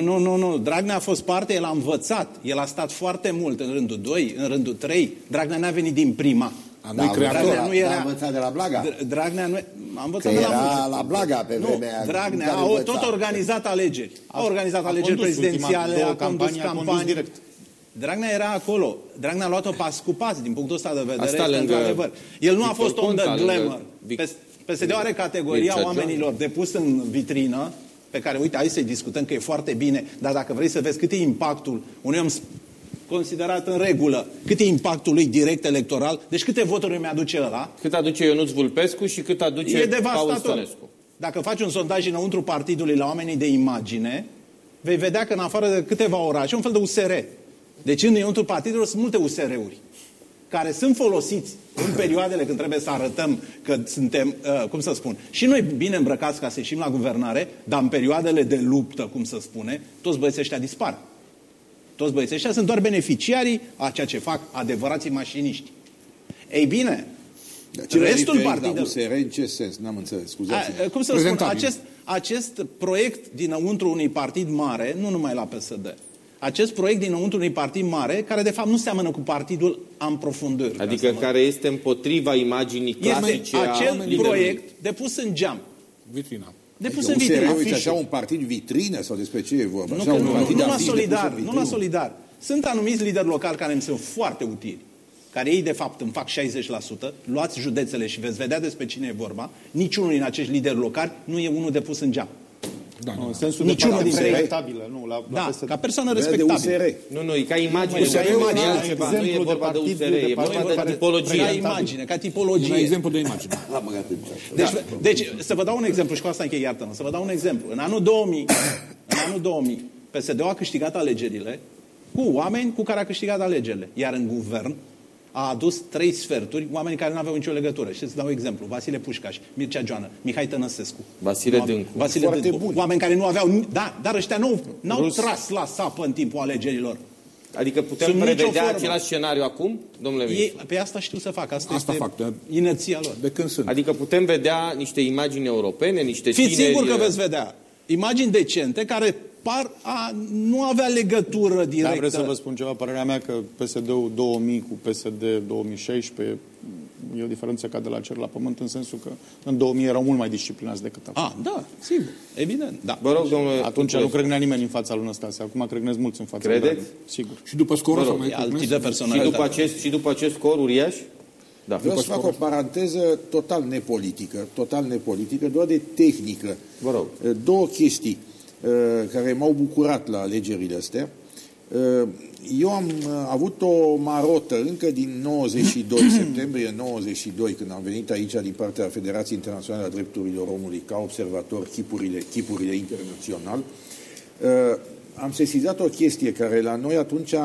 nu, nu, nu. Dragnea a fost parte, el a învățat. El a stat foarte mult în rândul 2, în rândul 3. Dragnea n-a venit din prima. A nu-i creator. Dragnea nu era... Dar a învățat de la Blaga. Dr- Dragnea nu... Am Că învățat de la era mulți. la Blaga pe Nu, vremea aia, Dragnea care a învăța. tot organizat alegeri. A organizat a alegeri condus prezidențiale, ultima a două condus campanii, a condus campanii. direct. Dragnea era acolo. Dragnea a luat-o pas cu pas, din punctul ăsta de vedere. Asta este lângă într-adevăr. El nu a Victor fost on Ponta, the lângă glamour. Vic- Pes- PSD are categoria Mircea oamenilor depus în vitrină, pe care, uite, hai să-i discutăm că e foarte bine, dar dacă vrei să vezi cât e impactul unui om considerat în regulă, cât e impactul lui direct electoral, deci câte voturi mi aduce ăla, Cât aduce Ionuț Vulpescu și cât aduce e Paul devastator. Stănescu. Dacă faci un sondaj înăuntru partidului la oamenii de imagine, vei vedea că în afară de câteva orașe, un fel de USR. Deci înăuntru partidului sunt multe USR-uri care sunt folosiți în perioadele când trebuie să arătăm că suntem, uh, cum să spun, și noi bine îmbrăcați ca să ieșim la guvernare, dar în perioadele de luptă, cum să spune, toți băieții ăștia dispar. Toți băieții ăștia sunt doar beneficiarii a ceea ce fac adevărații mașiniști. Ei bine, Ce restul referi la partidelor... USR în ce sens? N-am înțeles, scuzați-mă. A, cum să spun, Prezentabil. acest, acest proiect dinăuntru unui partid mare, nu numai la PSD, acest proiect dinăuntru unui partid mare, care de fapt nu seamănă cu partidul în profundări. Adică care este împotriva imaginii este clasice a acel liderului. proiect depus în geam. Vitrina. Depus Adică în vitrină. USR, uite, așa un partid vitrină sau despre ce e vorba? Nu, Așa că un nu, partid nu la afin solidar, depus în nu la vitrină. solidar. Sunt anumiți lideri locali care îmi sunt foarte utili, care ei de fapt îmi fac 60%, luați județele și veți vedea despre cine e vorba, niciunul din acești lideri locali nu e unul depus în geam. Da, În nu. sensul Niciunul de dintre partid ei. respectabilă, nu, la, la Da, PSD. ca persoană Vrea de respectabilă. USR. Nu, nu, e ca imagine. USR e nu un e alt altceva, nu e exemplu de vorba de partid, USR, de e partid vorba de care- tipologie. Ca imagine, ca Un tipologie. exemplu de imagine. L-am băgat în ceas. Deci, deci, să vă dau un exemplu și cu asta închei, iartă Să vă dau un exemplu. În anul 2000, în anul 2000 PSD-ul a câștigat alegerile cu oameni cu care a câștigat alegerile. Iar în guvern a adus trei sferturi oameni care nu aveau nicio legătură. Și să dau exemplu. Vasile Pușcaș, Mircea Joană, Mihai Tănăsescu. Vasile Nu au- Dâncu. Vasile Foarte Dâncu. buni. Oameni care nu aveau... Da, dar ăștia nu, n-au tras la sapă în timpul alegerilor. Adică putem Sub nicio prevedea formă. același scenariu acum, domnule Ei, ministru? pe asta știu să fac. Asta, Asta este fac, da. inerția lor. De când sunt? Adică putem vedea niște imagini europene, niște Fiți tineri... sigur că veți vedea imagini decente care par a nu avea legătură Dar directă. vreau să vă spun ceva, părerea mea că PSD-ul 2000 cu PSD 2016 e o diferență ca de la cer la pământ, în sensul că în 2000 erau mult mai disciplinați decât acum. A, da, sigur, evident, da. Vă rog, domnule... Atunci nu crăgnea nimeni în fața lui Năstase. Acum crăgnesc mulți în fața Credeți? lui. Sigur. Și după scorul Mă ăsta rog, mai E alt tip crezut? de Și personalitate. după, acest, și după acest scor uriaș? Da. Vreau să fac o paranteză total nepolitică, total nepolitică, doar de tehnică. Vă rog. Două chestii uh, care m-au bucurat la alegerile astea. Uh, Eu am uh, avut o marotă încă din 92, septembrie 92, când am venit aici din partea Federației Internaționale a Drepturilor Omului ca observator chipurile, chipurile internațional. Uh, Am sesizat o chestie care la noi atunci uh,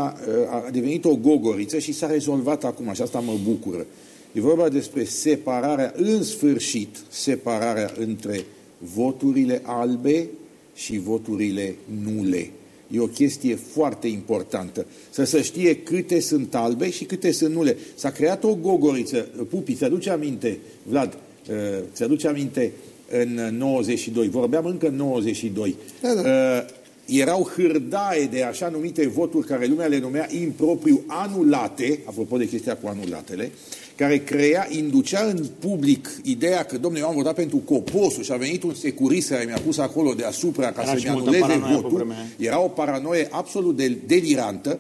a devenit o gogoriță și s-a rezolvat acum și asta mă bucură. E vorba despre separarea, în sfârșit, separarea între voturile albe și voturile nule. E o chestie foarte importantă. Să se știe câte sunt albe și câte sunt nule. S-a creat o gogoriță. Pupi, ți-aduce aminte, Vlad, uh, ți-aduce aminte în 92, vorbeam încă în 92, da, da. Uh, erau hârdaie de așa numite voturi care lumea le numea impropriu anulate, apropo de chestia cu anulatele, care crea, inducea în public ideea că, domnule, eu am votat pentru Coposul și a venit un securist care mi-a pus acolo deasupra ca Era să-mi și multă anuleze paranoia pe votul. vremea aia. Era o paranoie absolut de, delirantă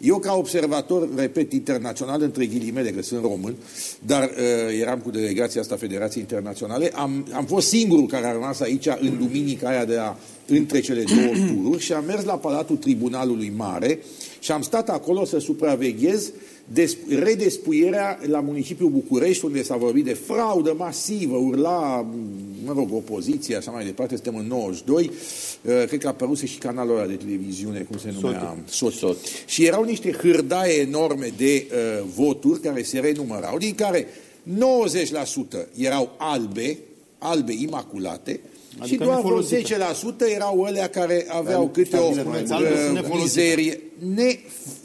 Eu, ca observator, repet, internațional, între ghilimele, că sunt român, dar uh, eram cu delegația asta Federației Internaționale, am, am fost singurul care a rămas aici în duminica aia de a, între cele două tururi și am mers la Palatul Tribunalului Mare și am stat acolo să supraveghez redespuierea la municipiul București, unde s-a vorbit de fraudă masivă, urla, mă rog, opoziția, așa mai departe, suntem în 92, uh, cred că a apărut și canalul ăla de televiziune, cum se numea? Sot. Sot. Și erau niște hârdaie enorme de uh, voturi care se renumărau, din care 90% erau albe, albe imaculate, Adică și doar vreo 10% erau alea care aveau câte o uh, mizerie. Ne,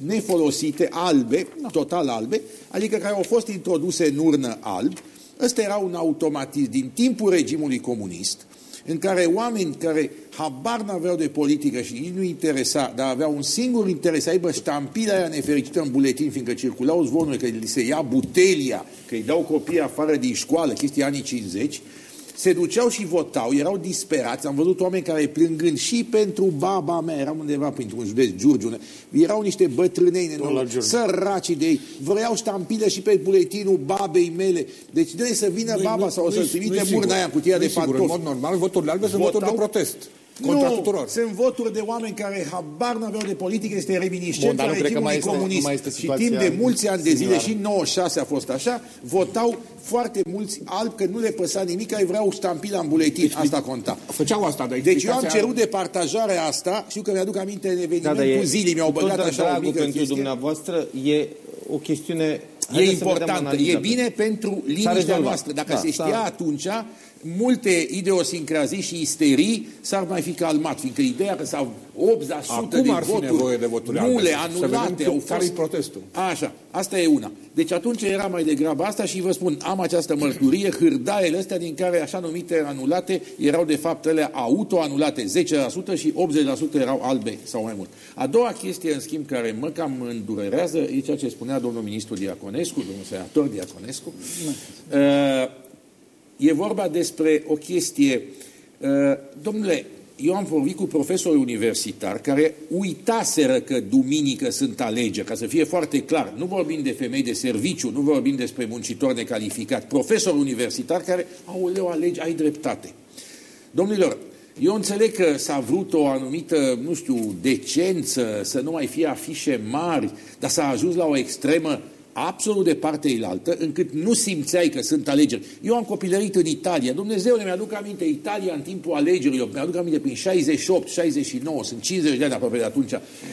nefolosite, albe, total albe, adică care au fost introduse în urnă alb. Ăsta era un automatism din timpul regimului comunist, în care oameni care habar n-aveau de politică și nici nu interesa, dar aveau un singur interes, să aibă ștampila aia nefericită în buletin, fiindcă circulau zvonuri că li se ia butelia, că îi dau copiii afară din școală, chestii anii 50, se duceau și votau, erau disperați, am văzut oameni care plângând și pentru baba mea, eram undeva printr-un județ, Giurgiu, erau niște bătrânei săraci de ei, vreau ștampile și pe buletinul babei mele, deci trebuie să vină nu, baba nu, sau să-l trimite murna aia în cutia de pantofi. În mod normal, voturile albe sunt voturi de protest. Contra nu, tuturor. sunt voturi de oameni care habar n-aveau de politică, este reminiscența regimului comunist. Și timp de mulți ani de zile, și 96 a fost așa, votau foarte mulți albi că nu le păsa nimic, ai vreau ștampila în buletin, deci, asta conta. Făceau asta, dar Deci eu am cerut de partajare asta, știu că mi-aduc aminte în eveniment da, da, cu zilii, mi-au băgat așa o mică pentru chestie. dumneavoastră e o chestiune E importantă, e bine pentru liniștea noastră. Dacă da, se știa da. atunci, multe idiosincrazii și isterii s-ar mai fi calmat, fiindcă ideea că s-au 80% Acum de ar voturi, nevoie de voturi nule, anulate, au fost... protestul. Așa, asta e una. Deci atunci era mai degrabă asta și vă spun, am această mărturie, hârdaiele astea din care așa numite anulate erau de fapt ele auto-anulate 10% și 80% erau albe sau mai mult. A doua chestie, în schimb, care mă cam îndurerează, e ceea ce spunea domnul ministru Diaconescu, domnul senator Diaconescu, uh, E vorba despre o chestie. Uh, domnule, eu am vorbit cu profesori universitari care uitaseră că duminică sunt alegeri, ca să fie foarte clar. Nu vorbim de femei de serviciu, nu vorbim despre muncitori necalificat. Profesori universitari care, au leu alegi, ai dreptate. Domnilor, eu înțeleg că s-a vrut o anumită, nu știu, decență, să nu mai fie afișe mari, dar s-a ajuns la o extremă absolut de partea ilaltă, încât nu simțeai că sunt alegeri. Eu am copilărit în Italia. Dumnezeu ne mi-aduc aminte, Italia în timpul alegerilor, mi-aduc aminte prin 68, 69, sunt 50 de ani aproape de atunci,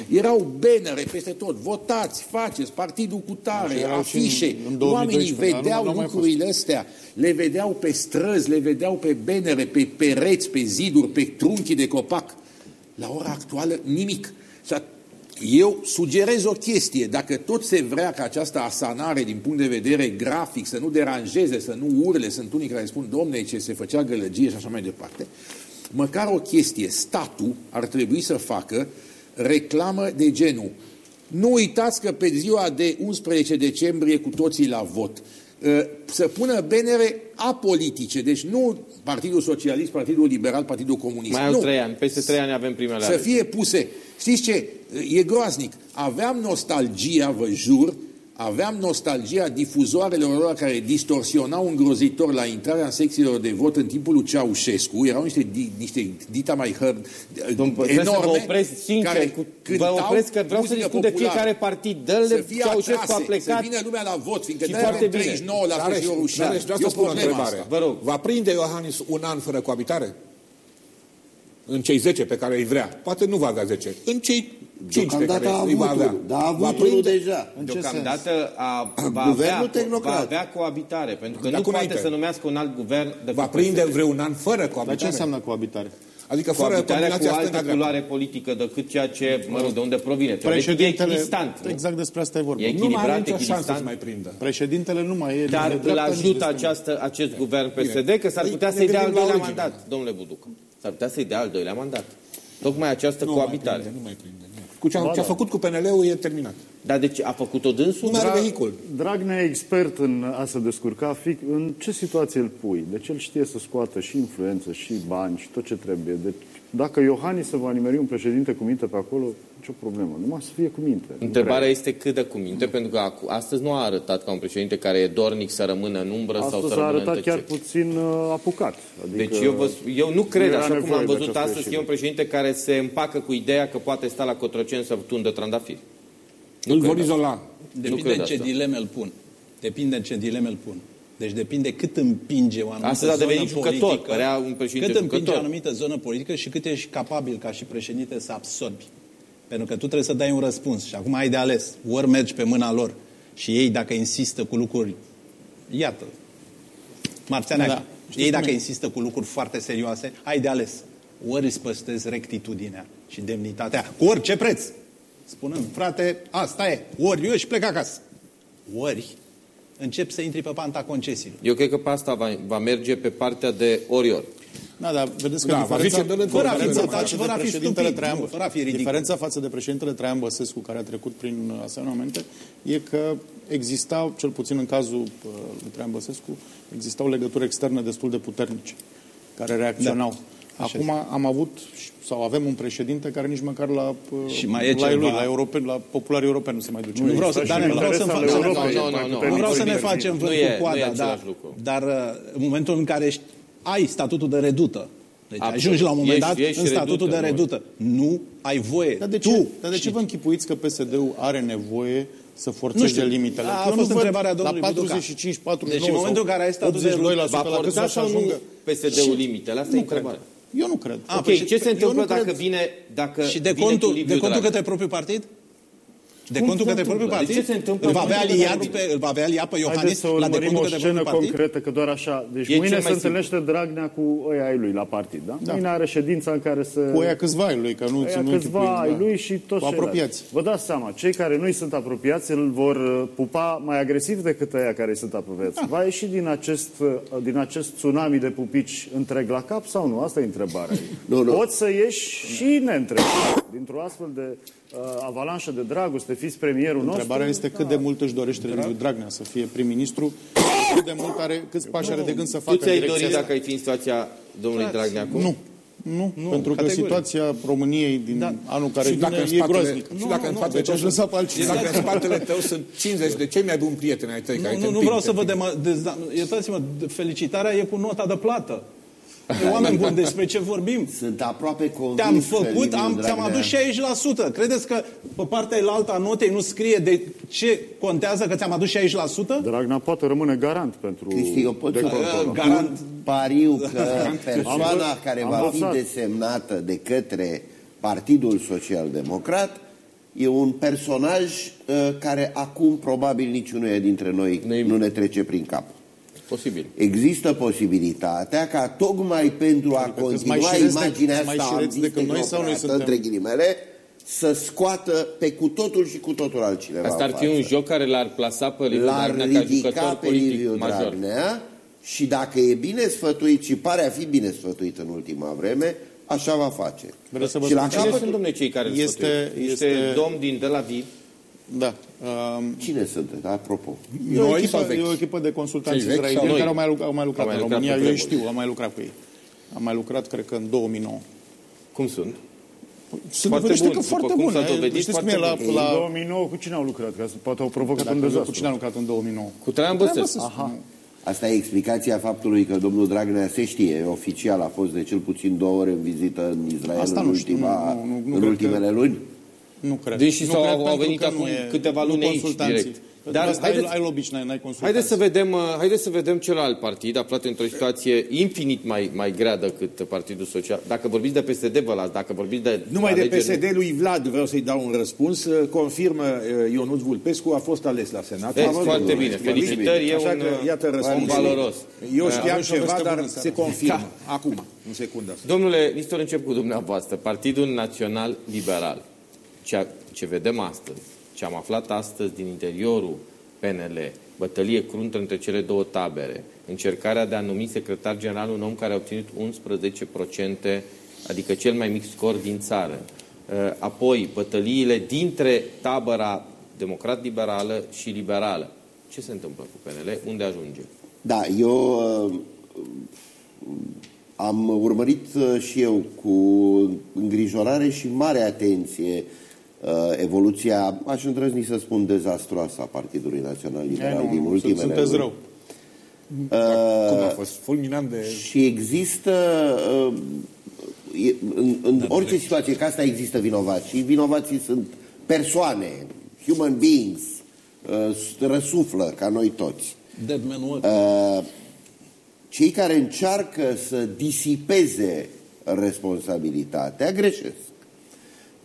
erau benere peste tot, votați, faceți, partidul cu tare, afișe. În, în Oamenii vedeau nu, nu lucrurile astea, le vedeau pe străzi, le vedeau pe benere, pe pereți, pe ziduri, pe trunchi de copac. La ora actuală, nimic. Și eu sugerez o chestie, dacă tot se vrea ca această asanare din punct de vedere grafic să nu deranjeze, să nu urle, sunt unii care spun, domne, ce se făcea gălăgie și așa mai departe, măcar o chestie, statul ar trebui să facă reclamă de genul. Nu uitați că pe ziua de 11 decembrie cu toții la vot ă, să pună benere apolitice, deci nu Partidul Socialist, Partidul Liberal, Partidul Comunist. Mai au trei ani, peste trei ani avem primele Să fie puse. Știți ce? E groaznic. Aveam nostalgia, vă jur, aveam nostalgia difuzoarelor lor care distorsionau îngrozitor la intrarea în secțiilor de vot în timpul lui Ceaușescu. Erau niște, di, niște dita mai hăr, Domnul, enorme. Să vă opresc sincer, care cu, vă opresc că vreau să discut de fiecare partid. Dă-le Ceaușescu atrase, a plecat. Să vină lumea la vot, fiindcă de avem 39 la și o rușine. Eu spun o întrebare. Vă rog. Va prinde Iohannis un an fără coabitare? În cei 10 pe care îi vrea. Poate nu va avea 10. În cei Deocamdată a avut avea. Da, a avut unul deja. În Deocamdată a, va, avea, va avea coabitare, pentru că nu poate să numească un alt guvern de Va prinde vreun an fără coabitare. Dar ce înseamnă coabitare? Adică fără coabitarea cu altă culoare politică decât ceea ce, mă rog, de unde provine. Președintele, e echidistant. Exact despre asta e vorba. E nu mai are nicio șansă să mai prindă. Președintele nu mai e. Dar îl ajută această, acest guvern PSD că s-ar putea să-i dea al doilea mandat, domnule Buduc. S-ar putea să-i dea al doilea mandat. Tocmai această coabitare. Nu mai prinde. Cu ce, a, ce a făcut cu PNL-ul e terminat. Dar de ce a făcut-o dânsul? Nu are vehicul. Dragnea expert în a se descurca. Fi, în ce situație îl pui? Deci el știe să scoată și influență, și bani, și tot ce trebuie. Deci dacă Iohannis se va nimeri un președinte cu minte pe acolo, nicio problemă. Numai să fie cu minte. Nu Întrebarea prea. este cât de cu minte, pentru că acu- astăzi nu a arătat ca un președinte care e dornic să rămână în umbră sau Astăzi să a rămână în arătat chiar tăcere. puțin uh, apucat. Adică Deci eu, vă, eu nu cred, era așa cum nevoie am de văzut această astăzi, că e un ieșire. președinte care se împacă cu ideea că poate sta la Cotroceni să tundă trandafiri. Îl cred vor asta. izola. Depinde cred în ce asta. dileme îl pun. Depinde în ce dileme îl pun. Deci depinde cât împinge o anumită Astăzi a zonă devenit jucător, politică, părea un președinte cât împinge jucător. o anumită zonă politică și cât ești capabil ca și președinte să absorbi. Pentru că tu trebuie să dai un răspuns și acum ai de ales. Ori mergi pe mâna lor și ei dacă insistă cu lucruri, iată, Marțeanea, Da. da. ei dacă insistă cu lucruri foarte serioase, ai de ales. Ori îți păstrezi rectitudinea și demnitatea, cu orice preț. Spunând, frate, asta e, ori eu și plec acasă. Ori încep să intri pe panta concesiilor. Eu cred că pe asta va, va merge pe partea de ori-ori. Da, dar vedeți că Da, diferența, va fi ce dă Fără a fi diferența votat față și de fără a fi președintele stupid, Traian, nu, fără a fi ridicol. diferența față de președintele Traian Băsescu, care a trecut prin asemenea momente, e că existau, cel puțin în cazul uh, lui Traian Băsescu, existau legături externe destul de puternice, care reacționau. Da. Așa Acum am avut sau avem un președinte care nici măcar la, uh, Și mai e la, ceva. lui, la, europeni, la populari europeni nu se mai duce. Nu vreau să, și dar nu vreau să, interesele să ne Europei, facem, nu, nu, nu, nu, nu. vreau să ne Vorbim facem Nu vânt e- cu nu e coada, același dar, lucru. dar uh, în momentul în care ești, ai statutul de redută, deci Absolut. ajungi la un moment Ești- dat ești în statutul redută, de nu. redută. Nu ai voie. Dar de ce, tu dar de ce și- vă închipuiți că PSD-ul are nevoie să Nu forțeze știu. limitele? A, a Eu nu fost văd întrebarea domnului La Buduca. 45, 49 Deci în momentul în care ai statul de 82% Va la cât forța să sau nu ajungă. PSD-ul limitele? Asta e Nu cred. întrebarea. Eu nu cred. A, Ok, păi și- ce se eu întâmplă nu cred- dacă vine, dacă Și de vine contul, cu Liviu de contul Dragnea? către propriul partid? De Cum contul se către propriul întâmplă? partid? Deci ce se întâmplă Îl va în avea contul către aliat propriul pe, îl va avea aliat pe Iohannis Haideți să la de urmărim contul o către scenă propriul partid? concretă, că doar așa... Deci E mâine cel se mai întâlnește Dragnea cu ăia ai lui la partid, da? Da. Mâine are ședința în care să... Cu aia câțiva ai lui, că nu Aia nu câțiva închipuim, ai da. lui și toți Cu apropiați. ceilalți. Vă dați seama, cei care nu-i sunt apropiați îl vor uh, pupa mai agresiv decât aia care îi sunt apropiați. Da. Va ieși din acest, uh, din acest tsunami de pupici întreg la cap sau nu? Asta e întrebarea. Nu, nu. Poți să ieși și neîntreg. Dintr-o astfel de uh, avalanșă de dragoste, fiți premierul nostru. Întrebarea este cât de mult își dorește Liviu Dragnea să fie prim-ministru, cât de mult are, câți pași are de gând să Tu facă în ți-ai direcția dori asta. dacă ai fi în situația domnului Dragnea acum? Nu. Nu, nu, pentru că categoric. situația României din Da. anul care Și vine dacă în e spatele, groaznică. și dacă în spatele Deci tău aș sunt- lăsa pe altcineva. și dacă în spatele tău sunt 50 de cei mai buni prieteni ai tăi care Nu, te nu, nu împing, vreau te să vă împing. dema... dezda... Iertați-mă, felicitarea e cu nota de plată. E oameni buni, despre ce vorbim? Sunt aproape convins Te-am că făcut, Liviu am, ți-am Dragnea- adus 60%. Credeți că pe partea elaltă a notei nu scrie de ce contează că ți-am adus 60%? Dragnea poate rămâne garant pentru... Cristi, eu pot de să control. Garant. pariu că persoana Am- care am va fi învățat. desemnată de către Partidul Social Democrat e un personaj uh, care acum probabil niciunuia dintre noi Nu-i- nu ne trece prin cap. Posibil. Există posibilitatea ca tocmai pentru a Adică câți mai continua șireți de- imaginea mai asta șireți decât noi sau noi antitehnocrată, suntem? între ghilimele, să scoată pe cu totul și cu totul altcineva Asta ar în fi un față. joc care l-ar plasa pe Liviu L-ar Dragnea ca ridica jucător pe politic Liviu major. Dragnea și dacă e bine sfătuit și pare a fi bine sfătuit în ultima vreme, așa va face. Vreau să vă și la spun Cine capăt, sunt, domnule, cei care îl Este- sfătuie? Niște este- domni din Tel Aviv. Da. Um, cine sunt, apropo? E o, Noi echipă, sau vechi? e o echipă de consultanți Cei vechi sau israelieni noi? care au mai, lucrat, au mai lucrat Au mai în lucrat România. pe Eu îi vremuri. știu, am mai lucrat cu ei. Am mai lucrat, cred că în 2009. Cum sunt? Sunt Foarte niște buni, că după foarte cum buni. s-a dovedit, Știți cum foarte e la, buni. la, În 2009 cu cine au lucrat? Că poate au provocat dacă un eu cu dezastru. cine am lucrat în 2009? Cu Traian Băsescu. Aha. Asta e explicația faptului că domnul Dragnea se știe, oficial a fost de cel puțin două ore în vizită în Israel Asta în, nu știu, ultima, nu, nu, nu în cred ultimele luni. Nu cred. Deși nu s-au- cred au pentru venit că acum nu e- câteva nu luni aici, consultanții. direct. Dar Dar asta haideți- ai, ai lobici, n-ai, n-ai consultanți. Haideți să vedem, uh, haideți să vedem celălalt partid aflat într-o situație infinit mai, mai grea decât Partidul Social. Dacă vorbiți de PSD, vă las. Dacă vorbiți de Numai de alegeri, PSD lui Vlad vreau să-i dau un răspuns. Confirmă uh, Ionuț Vulpescu a fost ales la Senat. E, Bravo, foarte domnule. bine. Felicitări, e Așa un, că, iată un răspunsul. valoros. Eu știam avem și o ceva, veste bună dar în seara se confirmă. Da. Acum, în secunda asta. Domnule Nistor, încep cu dumneavoastră. Partidul Național Liberal. Ce, ce vedem astăzi, ce am aflat astăzi din interiorul PNL, bătălie cruntă între cele două tabere, încercarea de a numi secretar general un om care a obținut 11%, adică cel mai mic scor din țară. Uh, Apoi, bătăliile dintre tabăra democrat-liberală și liberală. Ce se întâmplă cu PNL? Unde ajunge? Da, eu uh, am urmărit uh, și eu cu îngrijorare și mare atenție uh, evoluția, aș îndrăzni să spun, dezastroasă a Partidului Național Liberal nu, din nu, ultimele sunteți luni. rău. Cum a fost? Fulminant de... Și există uh, e- în, în orice situație, că asta există vinovați și vinovații sunt persoane, human beings, uh, răsuflă ca noi toți. Dead man work. Uh, cei care încearcă să disipeze responsabilitatea greșesc.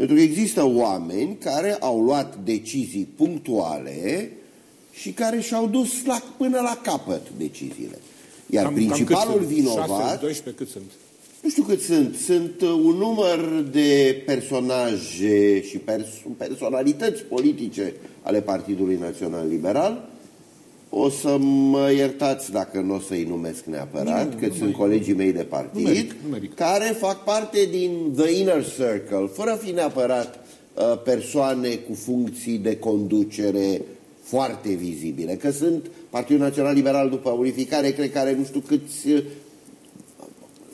Pentru că există oameni care au luat decizii punctuale și care și-au dus la, până la capăt deciziile. Iar Cam- principalul cam cât sunt? vinovat... 6, 12, cât sunt? Nu știu cât sunt. Sunt uh, un număr de personaje și pers- personalități politice ale Partidului Național Liberal. O să mă iertați dacă nu o să-i numesc neapărat, Nu, că nu sunt merită. colegii mei de partid, Nu merită, nu merită. care fac parte din the inner circle, fără a fi neapărat uh, persoane cu funcții de conducere foarte vizibile. Că sunt Partidul Național Liberal după unificare, cred că are nu știu câți uh,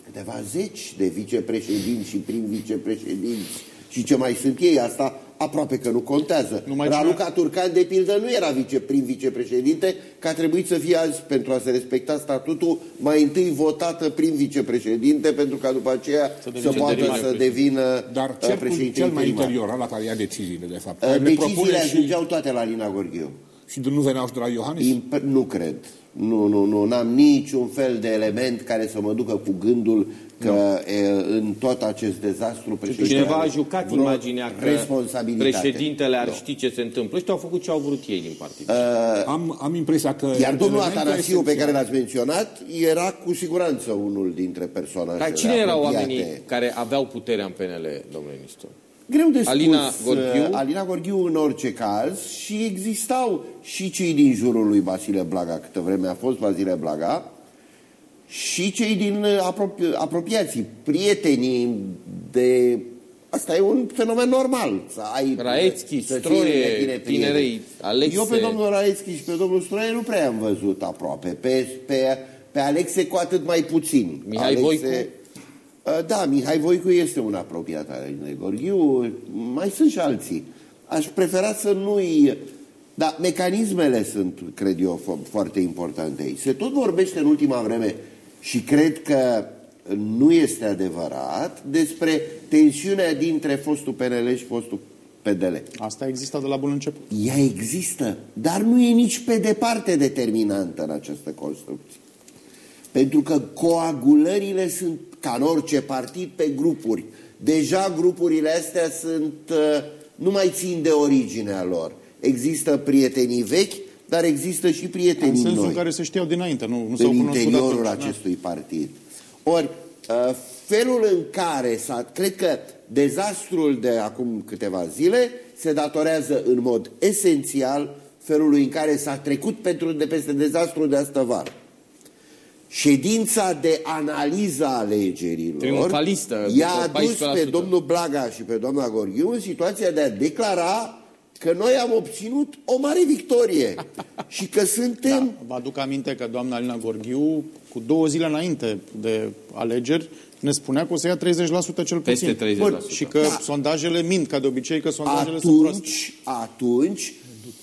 câteva zeci de vicepreședinți și prim-vicepreședinți și ce mai sunt ei, asta aproape că nu contează. Numai Raluca cine- Turcan, de pildă, nu era vice, prim-vicepreședinte, că a trebuit să fie azi, pentru a se respecta statutul, mai întâi votată prim-vicepreședinte, pentru ca după aceea să, devină să poată interimar să devină Dar uh, cel, președinte cel mai interimar. interior, la care ia deciziile, de fapt. Uh, care le propune Deciziile și, ajungeau toate la Lina Gorghiu. Și nu veneau și de la Iohannis? Imp- nu cred. Nu, nu, nu. N-am niciun fel de element care să mă ducă cu gândul că e, în tot acest dezastru președintele Cineva a are jucat vreo imaginea că responsabilitate. președintele ar Nu. ști ce se întâmplă. Ăștia au făcut ce au vrut ei din partid. Am, am impresia că... Iar domnul elementul Atanasiu, pe esențial- care l-ați menționat, era cu siguranță unul dintre personajele Dar cine erau apropiate. oamenii care aveau puterea în PNL, domnule ministru? Greu de spus. Alina Gorghiu? uh, Alina Gorghiu în orice caz și existau și cei din jurul lui Basile Blaga, câtă vreme a fost Basile Blaga, și cei din uh, apropi- apropiații, prietenii de... Asta e un fenomen normal. Să ai, Raețchi, să ții Stroie, lângă tine prieteni. Tinerei, Alexe. Eu pe domnul Raețchi și pe domnul Stroie nu prea am văzut aproape. Pe, pe, pe Alexe cu atât mai puțin. Mihai Voicu? Uh, Da, Mihai Voicu este un apropiat al lui Gorghiu, mai sunt și alții. Aș prefera să nu-i... Dar mecanismele sunt, cred eu, fo- foarte importante aici. Se tot vorbește în ultima vreme și cred că nu este adevărat despre tensiunea dintre fostul PNL și fostul PDL. Asta există de la bun început. Ea există, dar nu e nici pe departe determinantă în această construcție. Pentru că coagulările sunt, ca în orice partid, pe grupuri. Deja grupurile astea sunt, uh, nu mai țin de originea lor. Există prietenii vechi, dar există și În prietenii sensul noi în care se știau dinainte, nu, nu s-au în cunoscut interiorul atunci. acestui partid. Ori, uh, felul în care s-a... Cred că dezastrul de acum câteva zile se datorează în mod esențial felului în care s-a trecut pentru, de peste dezastrul de astă vară. Ședința de analiză a alegerilor Triumfalistă, i-a după adus pe 14%. domnul Blaga și pe doamna Gorghiu în situația de a declara că noi am obținut o mare victorie și că suntem Da, vă aduc aminte că doamna Alina Gorghiu, cu două zile înainte de alegeri, ne spunea că o să ia 30% cel Peste puțin. 30%. Bun, Și că Da. sondajele mint, ca de obicei, că sondajele sunt proaste. atunci, atunci,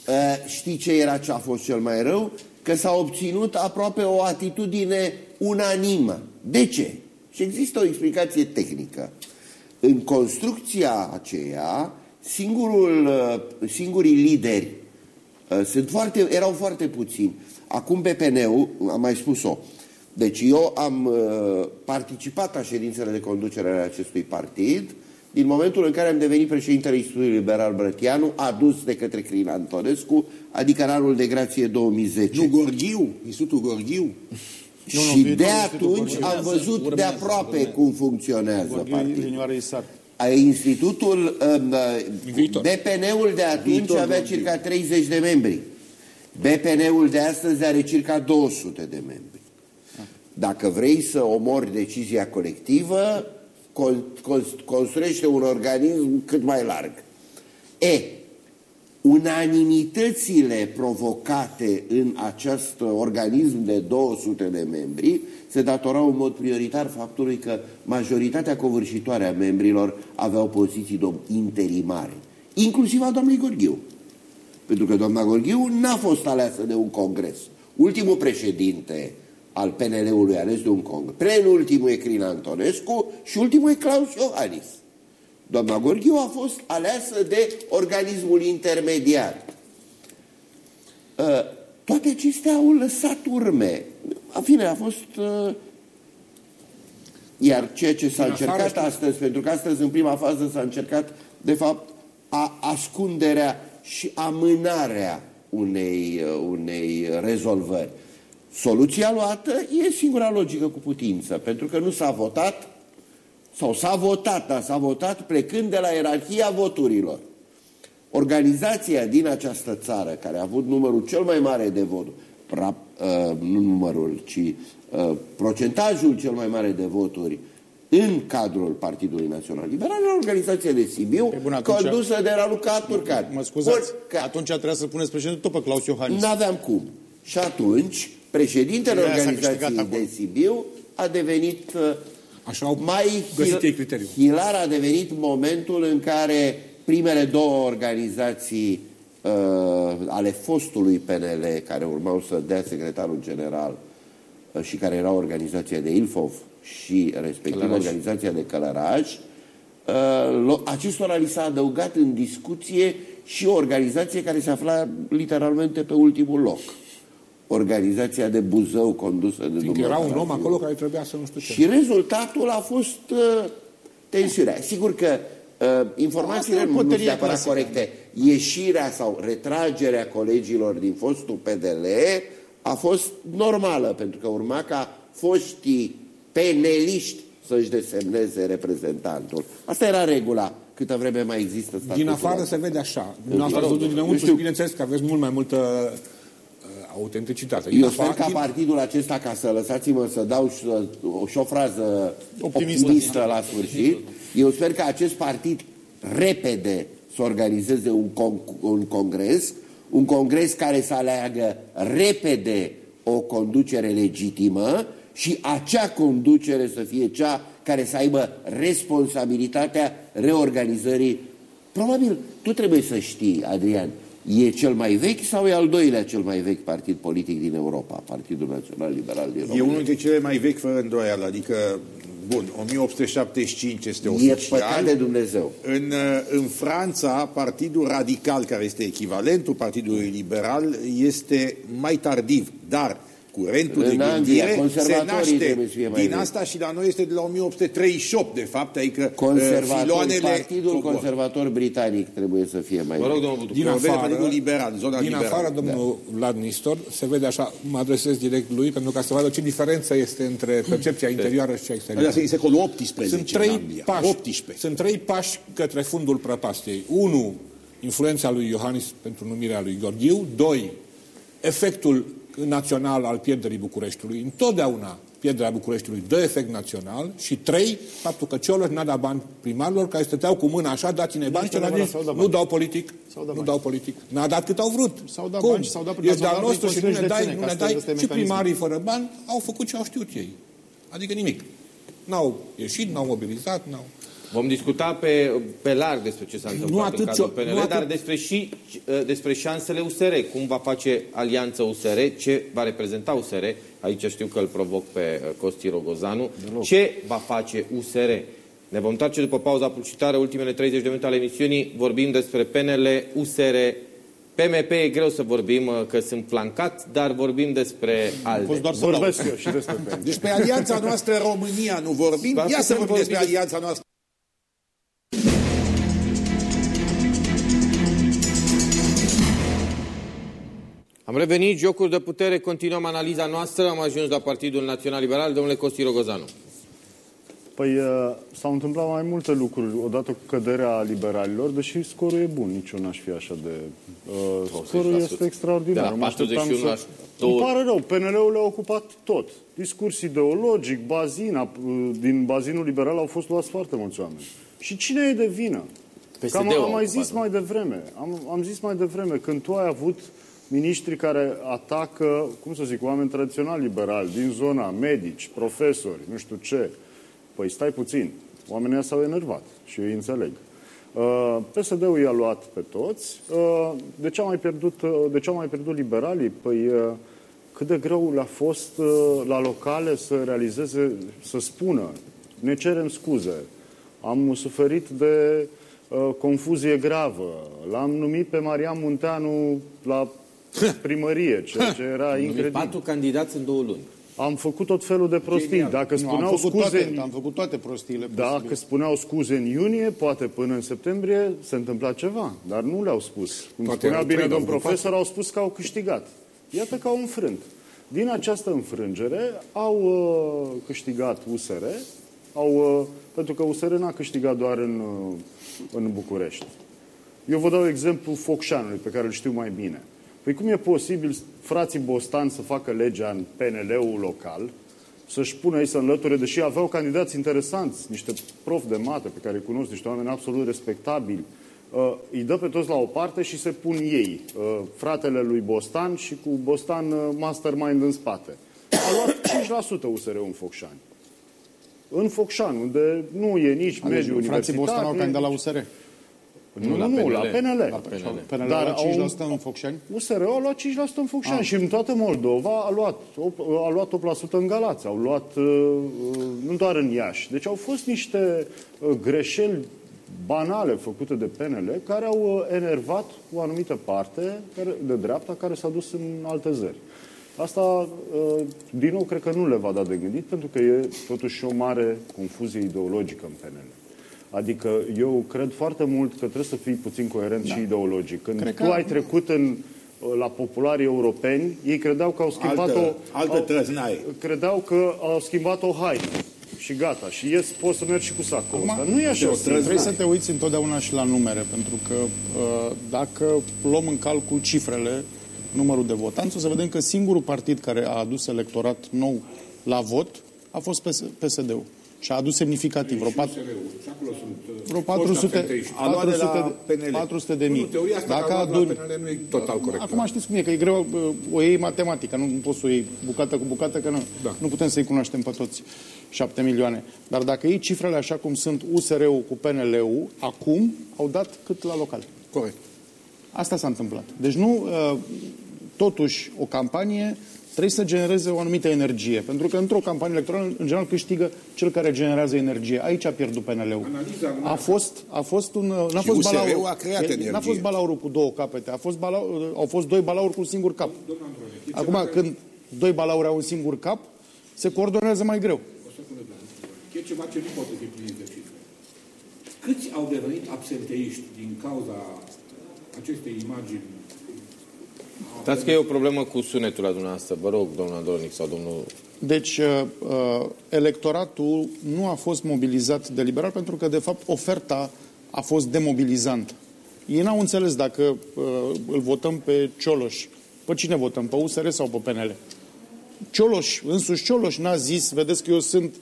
uh, știi ce era ce a fost cel mai rău? Că s-a obținut aproape o atitudine unanimă. De ce? Și există o explicație tehnică. În construcția aceea, singurul, uh, singurii lideri uh, sunt foarte, erau foarte puțini. Acum BPN-ul, am mai spus-o, deci eu am uh, participat la ședințele de conducere ale acestui partid din momentul în care am devenit președintele Institutului Liberal Brătianu, adus de către Crin Antonescu, adică în anul de grație 2010. Nu Gorghiu, Institutul Gorghiu. Nu, nu, și viitorul de Institutul atunci Gorghiu. am văzut de urmează, aproape urmează. cum funcționează Gorghiu partidul. Inioară Isar. A, Institutul, um, Viitor. BPN-ul de atunci Viitor, avea Gorghiu. circa 30 de membri. BPN-ul de astăzi are circa 200 de membri. Dacă vrei să omori decizia colectivă, con- con- construiește un organism cât mai larg. E, unanimitățile provocate în acest organism de 200 de membri se datorau în mod prioritar faptului că majoritatea covârșitoare a membrilor aveau poziții de interimare. inclusiv a doamnei Gorghiu. Pentru că doamna Gorghiu n-a fost aleasă de un congres. Ultimul președinte al PNL-ului ales de un congres. Penultimul e Crin Antonescu și ultimul e Claus Iohannis. Doamna Gorghiu a fost aleasă de organismul intermediar. Uh, toate acestea au lăsat urme. A fine, a fost... Uh, iar ceea ce s-a încercat astăzi, pentru că astăzi în prima fază s-a încercat, de fapt, a ascunderea și amânarea unei, uh, unei rezolvări. Soluția luată e singura logică cu putință, pentru că nu s-a votat, sau s-a votat, dar s-a votat plecând de la ierarhia voturilor. Organizația din această țară, care a avut numărul cel mai mare de voturi, uh, nu numărul, ci uh, procentajul cel mai mare de voturi în cadrul Partidului Național Liberal, era organizația de Sibiu, bun, atunci, condusă de Raluca Turcan. Mă scuzați, că... atunci trebuia să puneți președinte tot pe Claus Iohannis. N-aveam cum. Și atunci, președintele organizației de Sibiu a devenit uh, Așa au mai hil hilar a devenit momentul în care primele două organizații uh, ale fostului PNL, care urmau să dea secretarul general uh, și care era organizația de Ilfov și respectiv Călăraș. organizația de Călăraș, uh, acestora li s-a adăugat în discuție și o organizație care se afla literalmente pe ultimul loc organizația de Buzău condusă de Fiindcă era un om acolo care trebuia să nu știu ce. Și rezultatul a fost uh, tensiunea. Sigur că uh, informațiile nu sunt neapărat corecte. Ieșirea sau retragerea colegilor din fostul PDL a fost normală, pentru că urma ca foștii peneliști să-și desemneze reprezentantul. Asta era regula câtă vreme mai există statutul. Din afară se vede așa. Nu ați văzut dinăuntru și bineînțeles că aveți mult mai multă autenticitate. Eu sper ca partidul acesta, ca să lăsați-mă să dau și, o, și o frază optimistă, optimistă la sfârșit, eu sper că acest partid repede să organizeze un, con un congres, un congres care să aleagă repede o conducere legitimă și acea conducere să fie cea care să aibă responsabilitatea reorganizării. Probabil tu trebuie să știi, Adrian, E cel mai vechi sau e al doilea cel mai vechi partid politic din Europa, Partidul Național Liberal din România? E unul dintre cele mai vechi, fără îndoială, adică, bun, 1875 este oficial. E păcat de Dumnezeu. În, în Franța, Partidul Radical, care este echivalentul Partidului Liberal, este mai tardiv, dar curentul în de Anglia, gândire se naște din vechi. asta și la noi este de la 1838, de fapt, adică Conservator, filoanele... Partidul cobor. Conservator Britanic trebuie să fie mai Vă rog, domnul din afară, liberal, zona din liberal. afară, domnul da. Vlad Nistor, se vede așa, mă adresez direct lui, pentru ca să vadă ce diferență este între percepția interioară și cea exterioară. Asta e secolul XVIII sunt trei pași, 18. Sunt trei pași către fundul prăpastiei. Unu, influența lui Iohannis pentru numirea lui Gorghiu. Doi, efectul național al pierderii Bucureștiului. Întotdeauna pierderea Bucureștiului dă efect național și trei, faptul că Cioloș n-a dat bani primarilor care stăteau cu mâna așa, dați-ne bani, da, bani, nu dau politic, nu dau politic. N-a dat cât au vrut. S-au dat Cum? bani, s-au dat Ești de-al nostru și nu ne dai, nu ne dai și primarii fără bani au făcut ce au știut ei. Adică nimic. N-au ieșit, n-au mobilizat, n-au... Vom discuta pe, pe larg despre ce s-a întâmplat nu atât în cadrul ce, PNL, nu dar atât... despre și despre șansele USR. Cum va face alianța USR, ce va reprezenta USR, aici știu că îl provoc pe Costi Rogozanu, ce va face USR. Ne vom întoarce după pauza publicitară, ultimele 30 de minute ale emisiunii, vorbim despre PNL, USR, PMP e greu să vorbim, că sunt flancat, dar vorbim despre alte. Poți doar să vorbesc eu și despre PNL. Despre alianța noastră România nu vorbim, ia să vorbim despre alianța noastră. Am revenit, jocuri de putere, continuăm analiza noastră, am ajuns la Partidul Național Liberal, domnule Costi Rogozanu. Păi s-au întâmplat mai multe lucruri odată cu căderea liberalilor, deși scorul e bun, nici eu n-aș fi așa de... Uh, scorul este extraordinar. De la 41 să... Îmi pare rău, PNL-ul le-a ocupat tot. Discurs ideologic, bazina, din bazinul liberal au fost luați foarte mulți oameni. Și cine e de vină? Cam am, am mai zis mai devreme, am, am zis mai devreme, când tu ai avut miniștri care atacă, cum să zic, oameni tradițional liberali, din zona, medici, profesori, nu știu ce. Păi stai puțin, oamenii s-au enervat și eu îi înțeleg. Uh, PSD-ul i-a luat pe toți. Uh, de ce au mai pierdut, uh, de ce au mai pierdut liberalii? Păi cât de greu le-a fost la locale să realizeze, să spună, ne cerem scuze, am suferit de confuzie gravă, l-am numit pe Marian Munteanu la primărie, ceea ce era incredibil. Patru candidați în două luni. Am făcut tot felul de prostii. Genial. Dacă spuneau nu, am făcut scuze... Toate, am făcut toate prostiile Dacă posibile. spuneau scuze în iunie, poate până în septembrie se întâmpla ceva. Dar nu le-au spus. Cum toate spunea bine domn profesor, au spus că au câștigat. Iată că au înfrânt. Din această înfrângere au uh, câștigat USR, au, uh, pentru că USR n-a câștigat doar în, uh, în București. Eu vă dau exemplu Focșanului, pe care îl știu mai bine. Păi cum e posibil frații Bostan să facă legea în PNL-ul local, să-și pună ei să înlăture, deși aveau candidați interesanți, niște prof de mate pe care îi cunosc, niște oameni absolut respectabili, uh, îi dă pe toți la o parte și se pun ei, uh, fratele lui Bostan și cu Bostan uh, mastermind în spate. A luat 5% USR-ul în Focșani. În Focșani, unde nu e nici mediu universitar. Frații Bostan au candidat la USR. Nu, la, nu, PNL. la PNL. La PNL. PNL Dar au 5% în Focșani? USR a luat 5% în Focșani ah. și în toată Moldova a luat, a luat 8% în Galați, au luat uh, uh, nu doar în Iași. Deci au fost niște uh, greșeli banale făcute de PNL care au enervat o anumită parte de dreapta care s-a dus în alte zări. Asta, din nou, cred că nu le va da de gândit, pentru că e totuși o mare confuzie ideologică în PNL. Adică eu cred foarte mult că trebuie să fii puțin coerent da. și ideologic. Când cred tu că... ai trecut în la popularii europeni, ei credeau că au schimbat altă, o... Altă au, Credeau că au schimbat o haină și gata. Și ies, poți să mergi și cu sacul ăsta. Nu e așa. Trebuie să te uiți întotdeauna și la numere, pentru că uh, dacă luăm în calcul cifrele, numărul de votanți, o să vedem că singurul partid care a adus electorat nou la vot a fost PSD-ul și a adus semnificativ. Vreo, pat... vreo 400, 400, de, 400 de mii. Teoria asta Dacă adun... PNL nu e total corect. Acum știți cum e, că e greu, o iei matematică, nu poți să o iei bucată cu bucată, că nu, da. nu putem să-i cunoaștem pe toți 7 milioane. Dar dacă iei cifrele așa cum sunt USR-ul cu PNL-ul, acum au dat cât la local. Corect. Asta s-a întâmplat. Deci nu, totuși, o campanie trebuie să genereze o anumită energie. Pentru că într-o campanie electorală, în general, câștigă cel care generează energie. Aici a pierdut PNL-ul. A fost, a fost un... N-a fost balaurul, a creat energie. N-a fost balaurul cu două capete. A fost balaur, au fost doi balauri cu un singur cap. Acum, când doi balauri au un singur cap, se coordonează mai greu. E ceva ce nu poate fi prins de cifre. Câți au devenit absenteiști din cauza acestei imagini Dați că e o problemă cu sunetul la dumneavoastră. Vă rog, domnul Andronic sau domnul... Deci, uh, uh, electoratul nu a fost mobilizat de liberal pentru că, de fapt, oferta a fost demobilizantă. Ei n-au înțeles dacă uh, îl votăm pe Cioloș. Pe cine votăm? Pe USR sau pe PNL? Cioloș, însuși Cioloș n-a zis, vedeți că eu sunt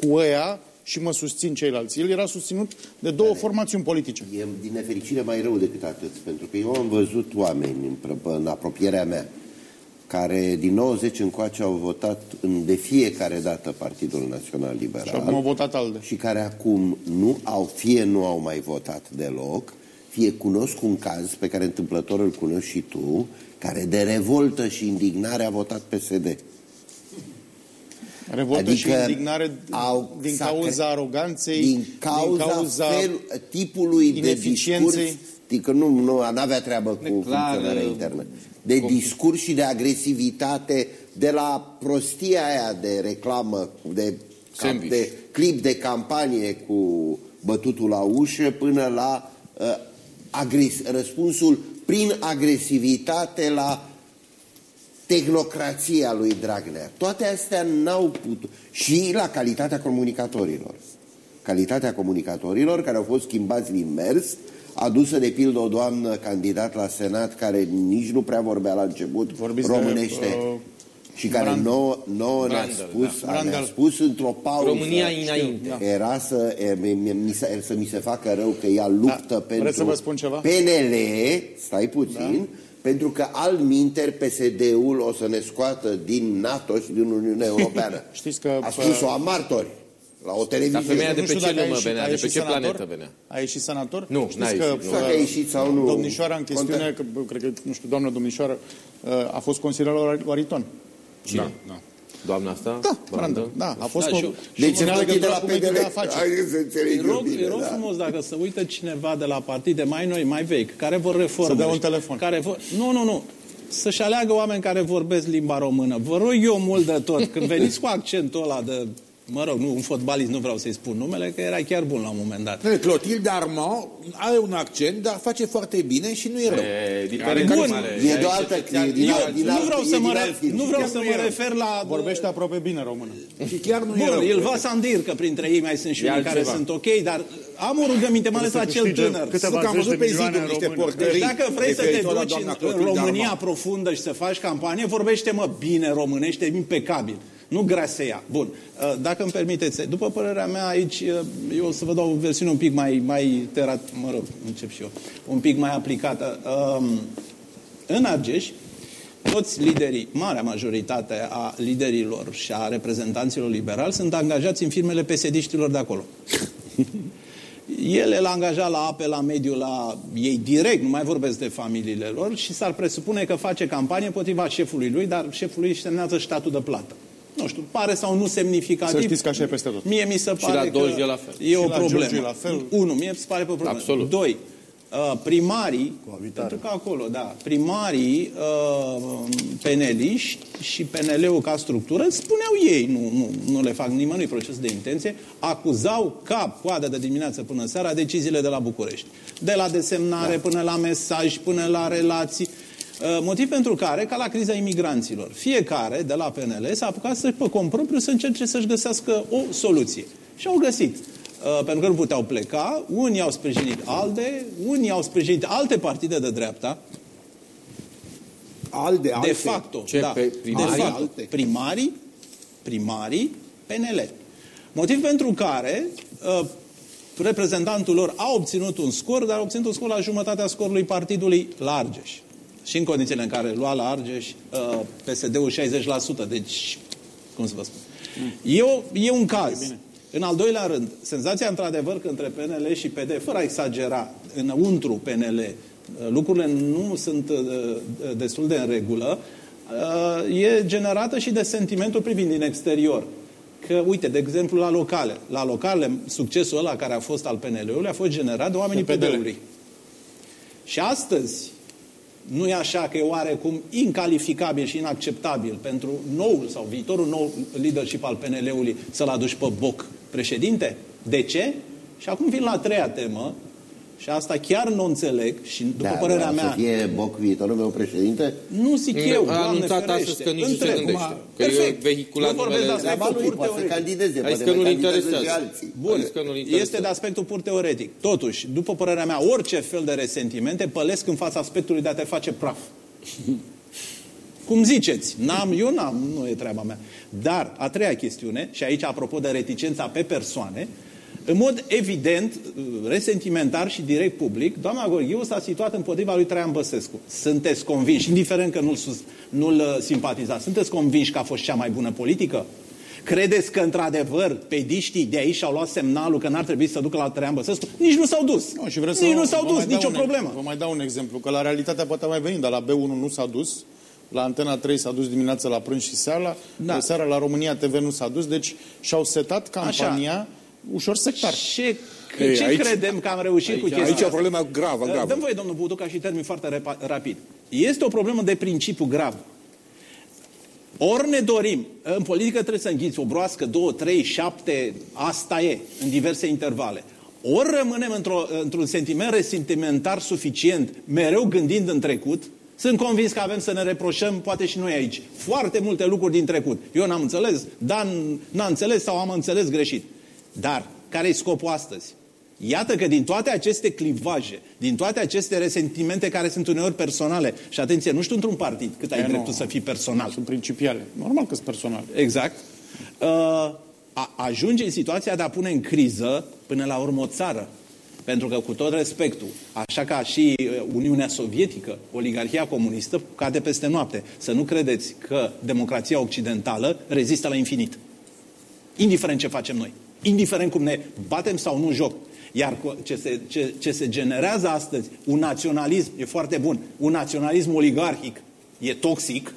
cu ăia și mă susțin ceilalți. El era susținut de două Care formațiuni politice. E din nefericire mai rău decât atât, pentru că eu am văzut oameni în, în apropierea mea care din 90 încoace au votat în de fiecare dată Partidul Național Liberal. Și acum au votat ALDE. Și care acum nu au, fie nu au mai votat deloc, fie cunosc un caz pe care întâmplător îl cunoști și tu, care de revoltă și indignare a votat PSD. Revoltă adică și indignare au, din cauza aroganței, din cauza, din cauza fel, tipului de discurs, adică nu, nu avea treabă cu funcționarea internă, de discurs și de agresivitate, de la prostia aia de reclamă, de, cap, de clip de campanie cu bătutul la ușă, până la uh, agres, răspunsul prin agresivitate la tehnocrația lui Dragnea. Toate astea n-au putut. Și la calitatea comunicatorilor. Calitatea comunicatorilor care au fost schimbați din mers, adusă de pildă o doamnă candidat la Senat care nici nu prea vorbea la început Vorbiți românește. De, uh... Și care nouă, nouă ne-a spus, da. ne spus într-o pauză România înainte. Da. Era să, e, mi, se, să mi se facă rău că ea luptă da. pentru să vă spun ceva? PNL, stai puțin, da pentru că al minter PSD-ul o să ne scoată din NATO și din Uniunea Europeană. Știți că... A spus-o a martori. la o televiziune. Dar femeia de Nu pe știu ce dacă a lume ieșit- venea? a De pe ieșit ce senator? planetă venea? A ieșit senator? Nu, Știți n-a că, ieșit, nu. uh, Dacă a ieșit sau nu, Domnișoara în chestiune, contează. că, bă, cred că, nu știu, doamna domnișoară, uh, a fost consilieră la Wariton. Cine? Da, da. Doamna asta? Da, Brandă? Brandă. Da, a fost Da, da, și și, eu- și Deci ținea în de legătura la cu mediul PDL, de afaceri. hai să Îi înțelegem rog, bine, îi rog da. frumos dacă să uită cineva de la partide mai noi, mai vechi, care vor reforme. Să dea un telefon. Care vor... Nu, nu, nu. Să-și aleagă oameni care vorbesc limba română. Vă rog eu mult de tot, când veniți cu accentul ăla de, mă rog, nu, un fotbalist, nu vreau să-i spun numele, că era chiar bun la un moment dat. Clotilde Armand are un accent, dar face foarte bine și nu e rău. E diferent. Bun. mare. E de o altă... E din, Eu alt- din nu alt- vreau e să din mă, alt re- film. nu vreau Chiar să nu mă e rău. refer la... Vorbește aproape bine română. Și chiar nu e Bun, rău. el va Sandir, că printre ei mai sunt și E unii care altceva. sunt ok, dar am o rugăminte, mai ales la cel câștige tânăr. câteva Nu că am zeci văzut de pe milioane ziduri în niște română. porcării. Deci dacă vrei să te referitor la duci doamna în Clotilde România Armand. profundă și să faci campanie, vorbește-mă bine românește, impecabil. Nu graseia. Bun. Uh, Dacă îmi permiteți, după părerea mea aici, uh, eu o să vă dau o versiune un pic mai, mai terat, mă rog, încep și eu, un pic mai aplicată. Um, În Argeș, toți liderii, marea majoritate a liderilor și a reprezentanților liberali sunt angajați în firmele pesediștilor de acolo. Ele l-a angajat la ape, la mediu, la ei direct, nu mai vorbesc de familiile lor și s-ar presupune că face campanie împotriva șefului lui, dar șeful lui își semnează statul de plată. Nu știu, pare sau nu semnificativ. Să știți că așa e peste tot. Mie mi se Și pare la Dolj că e la fel. e o Și la problemă. Giurgiu e la fel. Unu, mie mi se pare o problemă. Absolut. Doi, uh, primarii, pentru că acolo, da, primarii uh, peneliști și PNL-ul ca structură, spuneau ei, nu, nu, nu le fac nimănui proces de intenție, acuzau cap, coadă de dimineață până seara, deciziile de la București. De la desemnare da. până la mesaj, până la relații. Uh, Motiv pentru care, ca la criza imigranților, fiecare de la PNL s-a apucat să pe cont propriu să încerce să-și găsească o soluție. Și au găsit. Uh, pentru că nu puteau pleca, unii au sprijinit ALDE, unii au sprijinit alte partide de dreapta, Alde, de alte. facto, Ce, da, pe de primarii? fapt, Alte. primarii, primarii PNL. Motiv pentru care uh, reprezentantul lor a obținut un scor, dar a obținut un scor la jumătatea scorului partidului la Argeș. Și în condițiile în care lua la Argeș uh, PSD-ul 60%, deci, cum să vă spun. E, o, e un caz. În al doilea rând, senzația într-adevăr că între PNL și PD, fără a exagera, înăuntru PNL, uh, lucrurile nu sunt uh, destul de în regulă, uh, e generată și de sentimentul privind din exterior. Că, uite, de exemplu, la locale. La locale, succesul ăla care a fost al PNL-ului a fost generat de oamenii De PDL. PD-ului. Și astăzi, nu e așa că e oarecum incalificabil și inacceptabil pentru noul sau viitorul nou leadership al PNL-ului să-l aduci pe boc președinte? De ce? Și acum vin la a treia temă și asta chiar nu o înțeleg și după Da, părerea da, mea... Să fie Boc viitorul meu președinte? Nu zic eu, A Doamne anunțat ferește. astăzi că nici nu se Întreb. gândește. Acum, Că e perfect. vehiculat Eu vorbesc de numele- aspectul Treaba lui, pur poate să teoretic. candideze, Hai poate că nu-l mai candidează interesează. și alții. Bun, Zis că nu-l interesează. este de aspectul pur teoretic. Totuși, după părerea mea, orice fel de resentimente pălesc în fața aspectului de a te face praf. Cum ziceți? N-am, eu n-am, nu e treaba mea. Dar, a treia chestiune, și aici apropo de reticența pe persoane, în mod evident, resentimentar și direct public, doamna Gorghiu s-a situat împotriva lui Traian Băsescu. Sunteți convinși, indiferent că nu-l, sus, nu-l uh, simpatizați, sunteți convinși că a fost cea mai bună politică? Credeți că, într-adevăr, pediștii de aici au luat semnalul că n-ar trebui să ducă la Traian Băsescu? Nici nu s-au dus. Nu, și vreau să Nici vă- nu s-au vă dus, mai dau nicio un, problemă. Vă mai dau un exemplu, că la realitatea poate mai veni, dar la B1 nu s-a dus, la Antena 3 s-a dus dimineața la prânz și seara, Da. seara la România TV nu s-a dus, deci și-au setat campania ușor sectar. Ce, Ei, ce aici- credem că am reușit cu chestia Aici e o asta? problemă gravă, gravă. Dăm voie, domnul Budu, ca și termin foarte repa- rapid. Este o problemă de principiu grav. Ori ne dorim, în politică trebuie să înghiți o broască, două, trei, șapte, asta e, în diverse intervale. Ori rămânem într-o, într-un sentiment resentimentar suficient, mereu gândind în trecut, sunt convins că avem să ne reproșăm, poate și noi aici, foarte multe lucruri din trecut. Eu n-am înțeles, Dan n-a înțeles sau am înțeles greșit. Dar, care e scopul astăzi? Iată că din toate aceste clivaje, din toate aceste resentimente care sunt uneori personale, și atenție, nu știu într-un partid cât ai E, nu. dreptul să fii personal. Sunt principiale. Normal că sunt personal. Exact. Uh, a, ajunge în situația de a pune în criză până la urmă o țară. Pentru că, cu tot respectul, așa ca și uh, Uniunea Sovietică, oligarhia comunistă cade peste noapte. Să nu credeți că democrația occidentală rezistă la infinit. Indiferent ce facem noi. Indiferent cum ne batem sau nu în joc. Iar ce se, ce, ce se generează astăzi, un naționalism, e foarte bun, un naționalism oligarhic e toxic,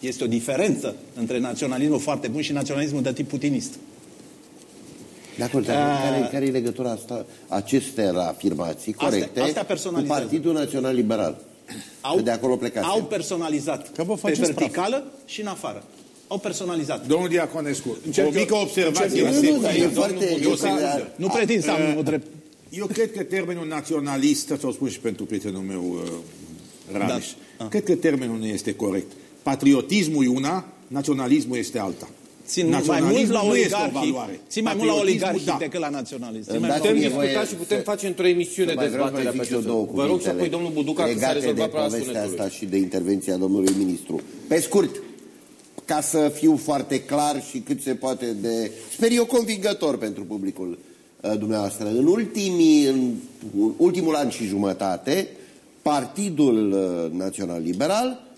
este o diferență între naționalismul foarte bun și naționalismul de tip putinist. De acord, dar uh, care, care e legătura asta, acestea afirmații corecte astea, astea cu Partidul Național Liberal? Au, de acolo plecați. Au personalizat Că vă pe verticală praf. și în afară. Au personalizat. Domnul Diaconescu, o mică observație. Nu, nu, nu, e foarte... Nu pretind să am o drept. Eu cred că termenul naționalist, ți-au spus și pentru prietenul meu, uh, Radeș, da. cred că termenul nu este corect. Patriotismul e una, naționalismul este alta. Țin mai mult la oligarhii, țin mai mult la oligarhii da. decât la naționalism. Putem discuta și putem face într-o emisiune dezbaterea pe acest Vă rog să pui domnul Buduca că s-a rezolvat problema asta și de intervenția domnului ministru. Pe scurt, ca să fiu foarte clar și cât se poate de, sper eu, convingător pentru publicul uh, dumneavoastră. În, ultimii, în ultimul an și jumătate, Partidul uh, Național Liberal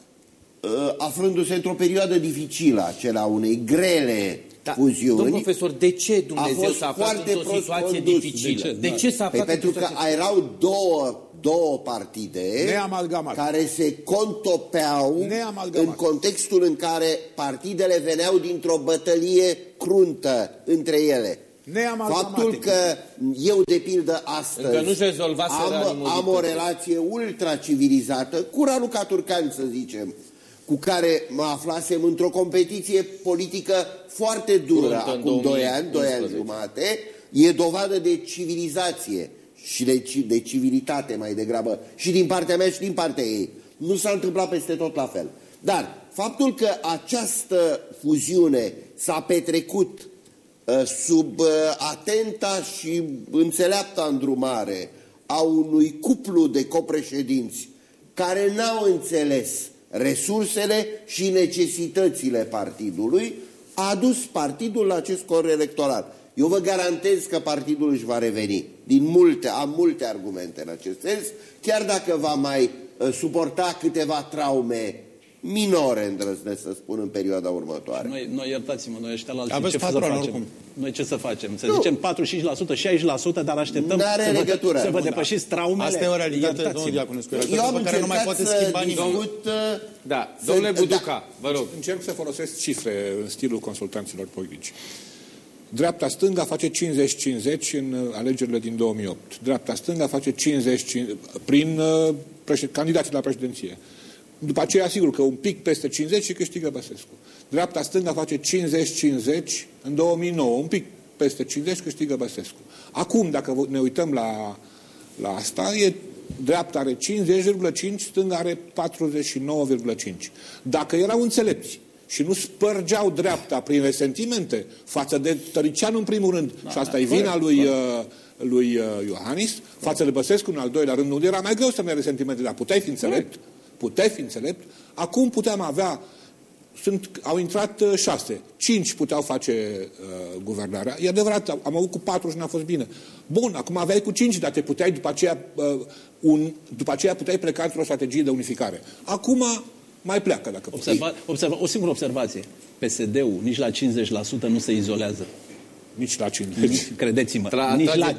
Uh, aflându-se într-o perioadă dificilă, acela unei grele da. fuziuni. Domnul profesor, de ce Dumnezeu s-a aflat într-o situație condus. dificilă? De ce, de ce s-a aflat păi pentru că erau două, două partide care se contopeau în contextul în care partidele veneau dintr-o bătălie cruntă între ele. Faptul că eu, de pildă, astăzi am, am o relație ultra-civilizată cu Raluca Turcan, să zicem, cu care mă aflasem într-o competiție politică foarte dură acum 2 ani, 2 ani jumate, e dovadă de civilizație și de, de civilitate mai degrabă și din partea mea și din partea ei. Nu s-a întâmplat peste tot la fel. Dar faptul că această fuziune s-a petrecut uh, sub uh, atenta și înțeleapta îndrumare a unui cuplu de copreședinți care n-au înțeles resursele și necesitățile partidului, a adus partidul la acest cor electoral. Eu vă garantez că partidul își va reveni. Din multe, am multe argumente în acest sens, chiar dacă va mai uh, suporta câteva traume minore, îndrăznesc să spun, în perioada următoare. Noi, noi iertați-mă, noi ăștia la alții, Aveți ce să facem? Oricum. Noi ce să facem? Să nu. zicem 45%, 60%, dar așteptăm să vă, să vă depășiți traumele. Asta e o realitate, domnul Diaconescu. Eu am care nu mai poate schimba discut, Da, domnule Buduca, da. vă rog. Încerc să folosesc cifre în stilul consultanților politici. Dreapta stânga face 50-50 în uh, alegerile din 2008. Dreapta stânga face 50, 50 prin uh, candidații la președinție. După aceea, sigur că un pic peste 50 și câștigă Băsescu. Dreapta-stânga face 50-50 în 2009, un pic peste 50 câștigă Băsescu. Acum, dacă ne uităm la, la asta, e dreapta are 50,5, stânga are 49,5. Dacă erau înțelepți și nu spărgeau dreapta prin resentimente față de Tăricianu în primul rând, da, și asta da, e vina lui, uh, lui uh, Iohannis, față de Băsescu în al doilea rând, nu era mai greu să ne resentimente, dar puteai fi înțelept. Puteai fi înțelept, acum puteam avea, sunt, au intrat uh, șase, cinci puteau face uh, guvernarea. E adevărat, am avut cu patru și n-a fost bine. Bun, acum aveai cu cinci, dar te puteai după aceea, uh, un, după aceea puteai pleca într-o strategie de unificare. Acum mai pleacă dacă observa, observa, O singură observație. PSD-ul nici la 50% nu se izolează. Nici la 50. Credeți-mă, Tra nici la 50%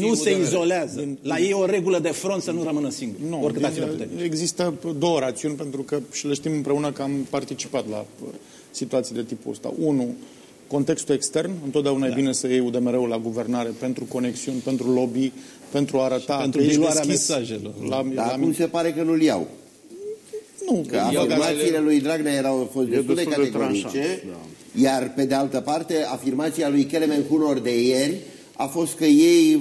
nu se izolează. La ei o regulă de front să nu rămână singur. Nu, oricât din, există două rațiuni, pentru că și le știm împreună că am participat la uh, situații de tipul ăsta. Unu, contextul extern. Întotdeauna da. e bine să iei UDMR-ul la guvernare pentru conexiuni, pentru lobby, pentru a arăta și pentru diluarea mesajelor. La, Dar la acum se pare că nu-l iau. Nu, că afirmațiile lui Dragnea erau fost destul de categorice. De da. Iar, pe de altă parte, afirmația lui Kelemen Cunor de ieri a fost că ei,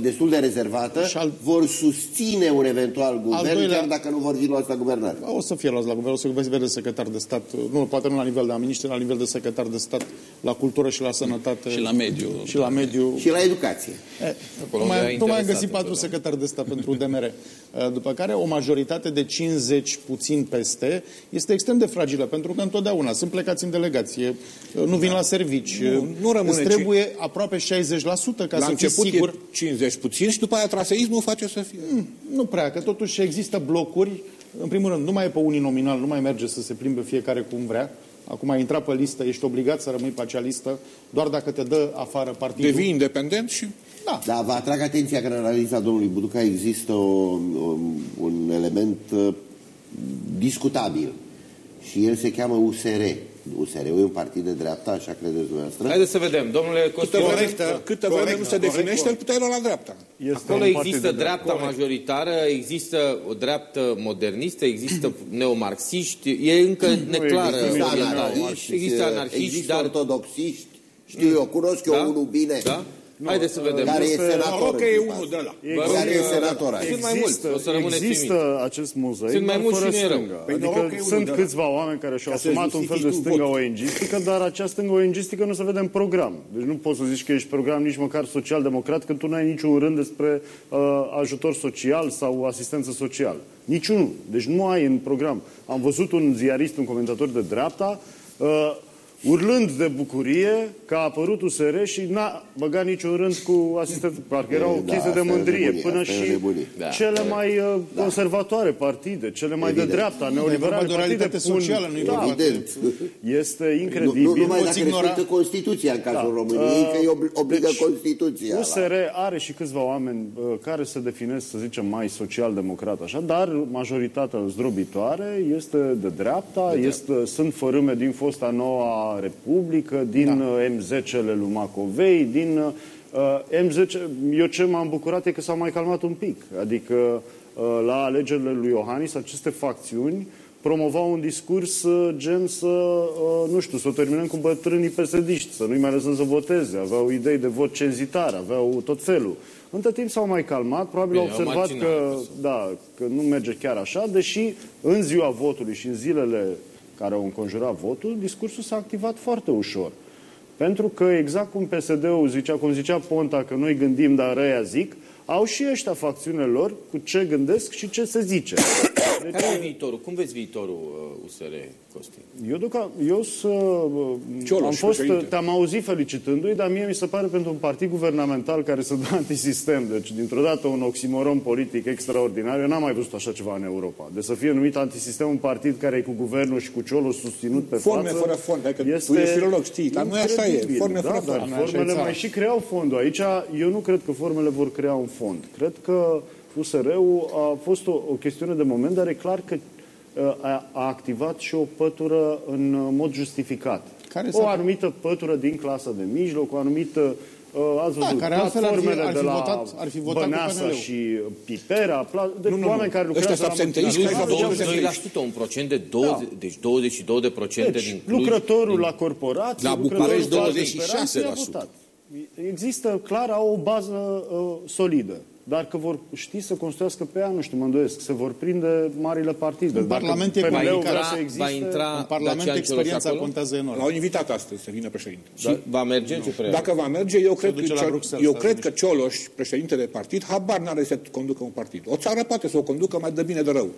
destul de rezervată, al... vor susține un eventual guvern, doilea... chiar dacă nu vor fi luați la guvernare. O să fie luați la guvern, o să vezi de secretar de stat, nu, poate nu la nivel de miniștri, la nivel de secretar de stat, la cultură și la sănătate. Și la mediu. Și la mediu. Și la educație. E, tu mai, tu mai ai găsit patru secretari de stat pentru DMR. După care o majoritate de 50 puțin peste este extrem de fragilă, pentru că întotdeauna sunt plecați în delegație, nu vin da. la servici, nu, nu rămâne, îți trebuie ci... aproape 60% ca la să început sigur... e 50 puțin și după aia traseismul face să fie. Mm, nu prea, că totuși există blocuri. În primul rând, nu mai e pe unii nominal, nu mai merge să se plimbe fiecare cum vrea. Acum ai intrat pe listă, ești obligat să rămâi pe acea listă doar dacă te dă afară partidul. Devii independent și... Da. Dar vă atrag atenția că în analiza domnului Buduca există o, o, un element uh, discutabil și el se cheamă USR. USR-ul e un partid de dreapta, așa credeți dumneavoastră? Haideți să vedem. Domnule Câtă Costică, vreme, câtă vreme nu se definește, îl puteai lua la dreapta. Este acolo un partid există de dreapta majoritară, există o dreaptă modernistă, există neomarxiști, e încă neclară. Există orientarea. anarhiști, Există anarhiști, există dar... ortodoxiști, știu eu, cunosc eu Da? unul bine, Da? Haideți să vedem. care e Este- senator. Noroc că în e clipa unul asta. de ăla. Vă rog, Care e uh, senator aici. Sunt mai mulți, o să rămâneți există acest muzeu, Sunt mai dar mulți fără și nu e rău. stânga. Păi adică noroc că e unul sunt de ăla. câțiva oameni care și-au Ca să asumat un fel de justifici tu stânga votul. ONG-istică, dar acea stânga ONG-istică nu se vede în program. Deci nu poți să zici că ești program nici măcar social-democrat, că tu nu ai niciun rând despre uh, ajutor social sau asistență socială. Niciunul. Deci nu ai în program. Am văzut un ziarist, un comentator de dreapta, uh, urlând de bucurie că a apărut USR și n-a băgat niciun rând cu asistență. Parcă era o Da, chestie de asta e mândrie. nebunie, Până asta e și nebunie. Da. cele mai uh, conservatoare partide, cele mai Evident. de dreapta, vorba neoliberale de o partide realitate pun... socială, nu e da, vorba de- Evident. Este Nu, incredibil. nu numai poți dacă ignora- respectă Constituția în cazul Da. României, că îi obli- obligă Deci, Constituția. USR are și câțiva oameni uh, care se definesc, să zicem, mai social-democrat, așa, dar majoritatea zdrobitoare este de dreapta, este, sunt fărâme din fosta Noua Republică, din da. M10-le lui Macovei, din uh, M10. Eu ce m-am bucurat e că s-au mai calmat un pic. Adică uh, la alegerile lui Iohannis, aceste facțiuni promovau un discurs uh, gen să, uh, nu știu, să o terminăm cu bătrânii pesediști, să nu-i mai lăsăm să voteze, aveau idei de vot cenzitar, aveau tot felul. Între timp s-au mai calmat, probabil Bine, au au observat marginal, că, da, că nu merge chiar așa, deși în ziua votului și în zilele care au înconjurat votul, discursul s-a activat foarte ușor. Pentru că exact cum PSD-ul zicea, cum zicea Ponta, că noi gândim, dar răia zic, au și ăștia facțiunile lor cu ce gândesc și ce se zice. Deci, Care e viitorul? Cum vezi viitorul uh, USR, Costi? eu, duc, a- eu să, uh, Cioloș, am fost, președinte. te-am auzit felicitându-i, dar mie mi se pare pentru un partid guvernamental care să dă antisistem, deci dintr-o dată un oximoron politic extraordinar, eu n-am mai văzut așa ceva în Europa. De să fie numit antisistem un partid care e cu guvernul și cu Cioloș susținut pe Forme față, fără fond, hai că tu ești filolog, știi, dar nu e așa e, incredibil. forme da, fără dar fond. formele mai și creau fondul. Aici eu nu cred că formele vor crea un fond. Cred că USR-ul a fost o, o chestiune de moment, dar e clar că uh, a, a activat și o pătură în uh, mod justificat. Care o s-a- anumită pătură din clasa de mijloc, o anumită uh, ați văzut, care altfel ar fi- platformele ar fi de la votat- ar fi votat cu Băneasa PNL-ul. și Pipera, pla, de Nu, nu, oameni nu. care Ăștia lucrează sunt la absentești, multinaționale. care Deci, făceau 22%, un procent de 20, deci 22 de procente deci, din Cluj. lucrătorul la corporație, La lucrătorul București, la alte 26%. operații a votat. Există clar au o bază uh, solidă. Dar că vor ști să construiască pe ea, nu știu, mă îndoiesc, se vor prinde marile partide. În Parlament e Dacă va PNL-ul intra, vrea să existe, va intra În Parlament Dacian Cioloș experiența acolo? contează enorm. L-au invitat astăzi să vină președinte. Și va merge ce prea? Dacă va merge, eu cred, că, duce la Cio- Bruxelles, eu să cred că Cioloș, președinte de partid, habar n-are să conducă un partid. O țară poate să o conducă mai de bine de rău.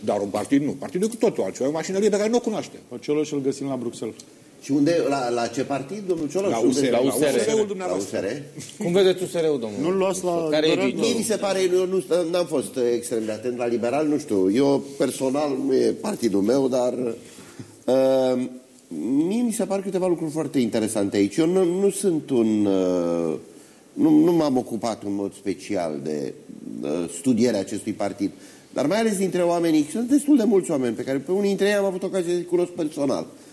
Dar un partid nu. Partidul cu totul altceva. E o mașinărie pe care nu o cunoaște. Pe Cioloș îl găsim la Bruxelles. Și unde, la, la ce partid, domnul Cioloș? La Unde- USR. La La USR. USR-ul La dumneavoastră. USR? Cum vedeți USR-ul, domnul? Nu-l luați la Care e liberal, viitorul? Mie mi se pare, eu nu n-am fost extrem de atent la liberal, nu știu, eu personal nu e partidul meu, dar uh, mie mi se par câteva lucruri foarte interesante aici. Eu nu, nu sunt un... Uh, nu, nu m-am ocupat în mod special de uh, studierea acestui partid, dar mai ales dintre oamenii, sunt destul de mulți oameni pe care pe unii dintre ei am avut ocazia să-i cunosc personal. Uh,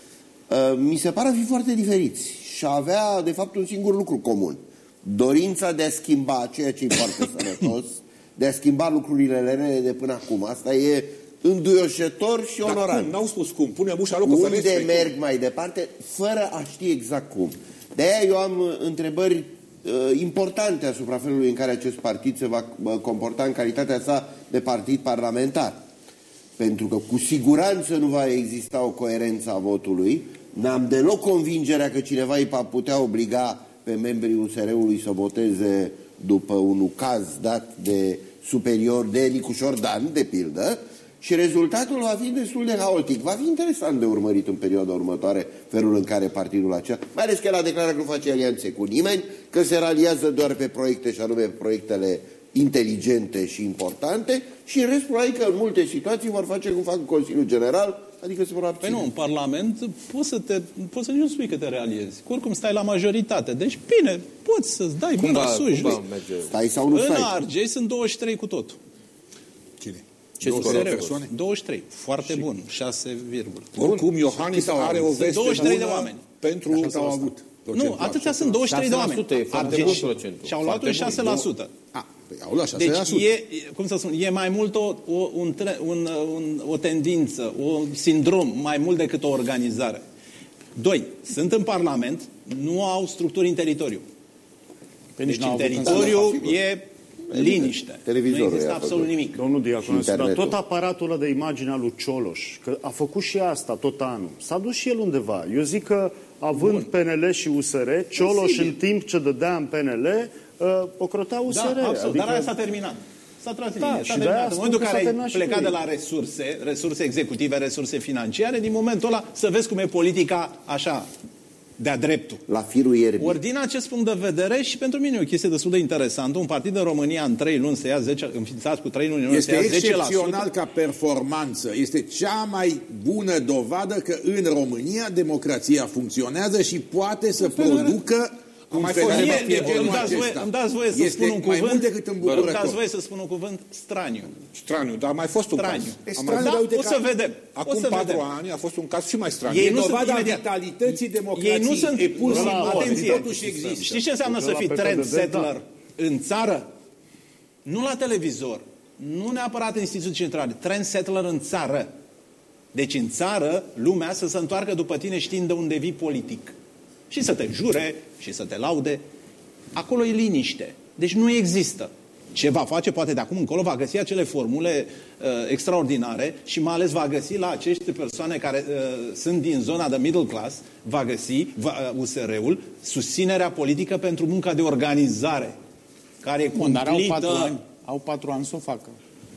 mi se pare a fi foarte diferiți și a avea, de fapt, un singur lucru comun. Dorința de a schimba ceea ce e foarte sănătos, de a schimba lucrurile rele de până acum. Asta e înduioșător și Dar onorant. cum? N-au spus cum. Punem ușa locul Unde ferestrei. merg mai departe, fără a ști exact cum. De-aia eu am uh, întrebări uh, importante asupra felului în care acest partid se va uh, comporta în calitatea sa de partid parlamentar. Pentru că cu siguranță nu va exista o coerență a votului. N-am deloc convingerea că cineva îi va putea obliga pe membrii USR-ului să voteze după un ucaz dat de superior de Nicu Șordan, de pildă, și rezultatul va fi destul de haotic. Va fi interesant de urmărit în perioada următoare felul în care partidul acela, mai ales că el a declarat că nu face alianțe cu nimeni, că se raliază doar pe proiecte și anume proiectele inteligente și importante și în rest probabil că în multe situații vor face cum fac în Consiliul General, adică se vor abține. Păi nu, în Parlament poți să, te, poți să nici nu spui că te realiezi. Că oricum stai la majoritate. Deci, bine, poți să-ți dai Cum mâna va, sus. cum va merge? Stai sau nu În stai? Argei sunt 23 cu totul. Cine? Ce Două scor au persoane? 23. Foarte bun. 6 virgulă. Oricum, Iohannis are o veste 23 de bună oameni. pentru... au avut. Nu, atâția sunt 23 de oameni. 6% e foarte Deci, bun procentul. Și-au luat Foarte un bun. 6%. A, păi au luat 6%. Deci e, cum să spun, e mai mult o, o, un, tre- un, un, o tendință, o sindrom, mai mult decât o organizare. Doi, sunt în Parlament, nu au structuri în teritoriu. Pe nici Deci n-au în avut în teritoriu e liniște. Televizorul nu există i-a absolut făcut. nimic. Domnul Diaconescu, dar internetul. tot aparatul ăla de imagine al lui Cioloș, că a făcut și asta tot anul, s-a dus și el undeva. Eu zic că, având Bun. PNL și USR, Cioloș în timp ce dădea în PNL, uh, ocrotea USR. Da, absolut. adică... Dar aia s-a terminat. S-a tras Da, linie, și s-a de-aia terminat. În spun momentul în că care s-a ai terminat și plecat cu de ei. la resurse, resurse executive, resurse financiare, din momentul ăla să vezi cum e politica așa, de-a dreptul. La firul ierbii. Ori din acest punct de vedere și pentru mine e o chestie destul de interesantă. Un partid în România în 3 luni să ia 10, înființat cu 3 luni în România, Este să ia 10%. excepțional ca performanță. Este cea mai bună dovadă că în România democrația funcționează și poate să producă un mai fost fenomen Mie, de îmi, genul dați voie, acesta. îmi dați voie să Este spun un mai cuvânt. mult decât Îmi îmbucurător. dați voie să spun un cuvânt straniu. Straniu, dar a mai fost un Straniu. caz. E A straniu, mai- Da, dar uite o că să vedem. o Acum să patru vedem. ani a fost un caz și mai straniu. Ei E nu sunt dovada imediat. vitalității democrației. Ei nu sunt... E pur și Ăla, simplu, atenție, totuși există. Știți ce înseamnă Deci să ăla fii pe trend PDD, settler da. în țară? Nu la televizor, nu neapărat în instituții centrale, trend settler în țară. Deci în țară, lumea să se întoarcă după tine știind de unde vii politic. Și să te jure și să te laude. Acolo e liniște. Deci nu există. Ce va face, poate de acum încolo, va găsi acele formule uh, extraordinare și mai ales va găsi la aceste persoane care uh, sunt din zona de middle class, va găsi va, uh, USR-ul susținerea politică pentru munca de organizare, care e Bun, dar au cumplită. patru ani. Au patru ani să o facă.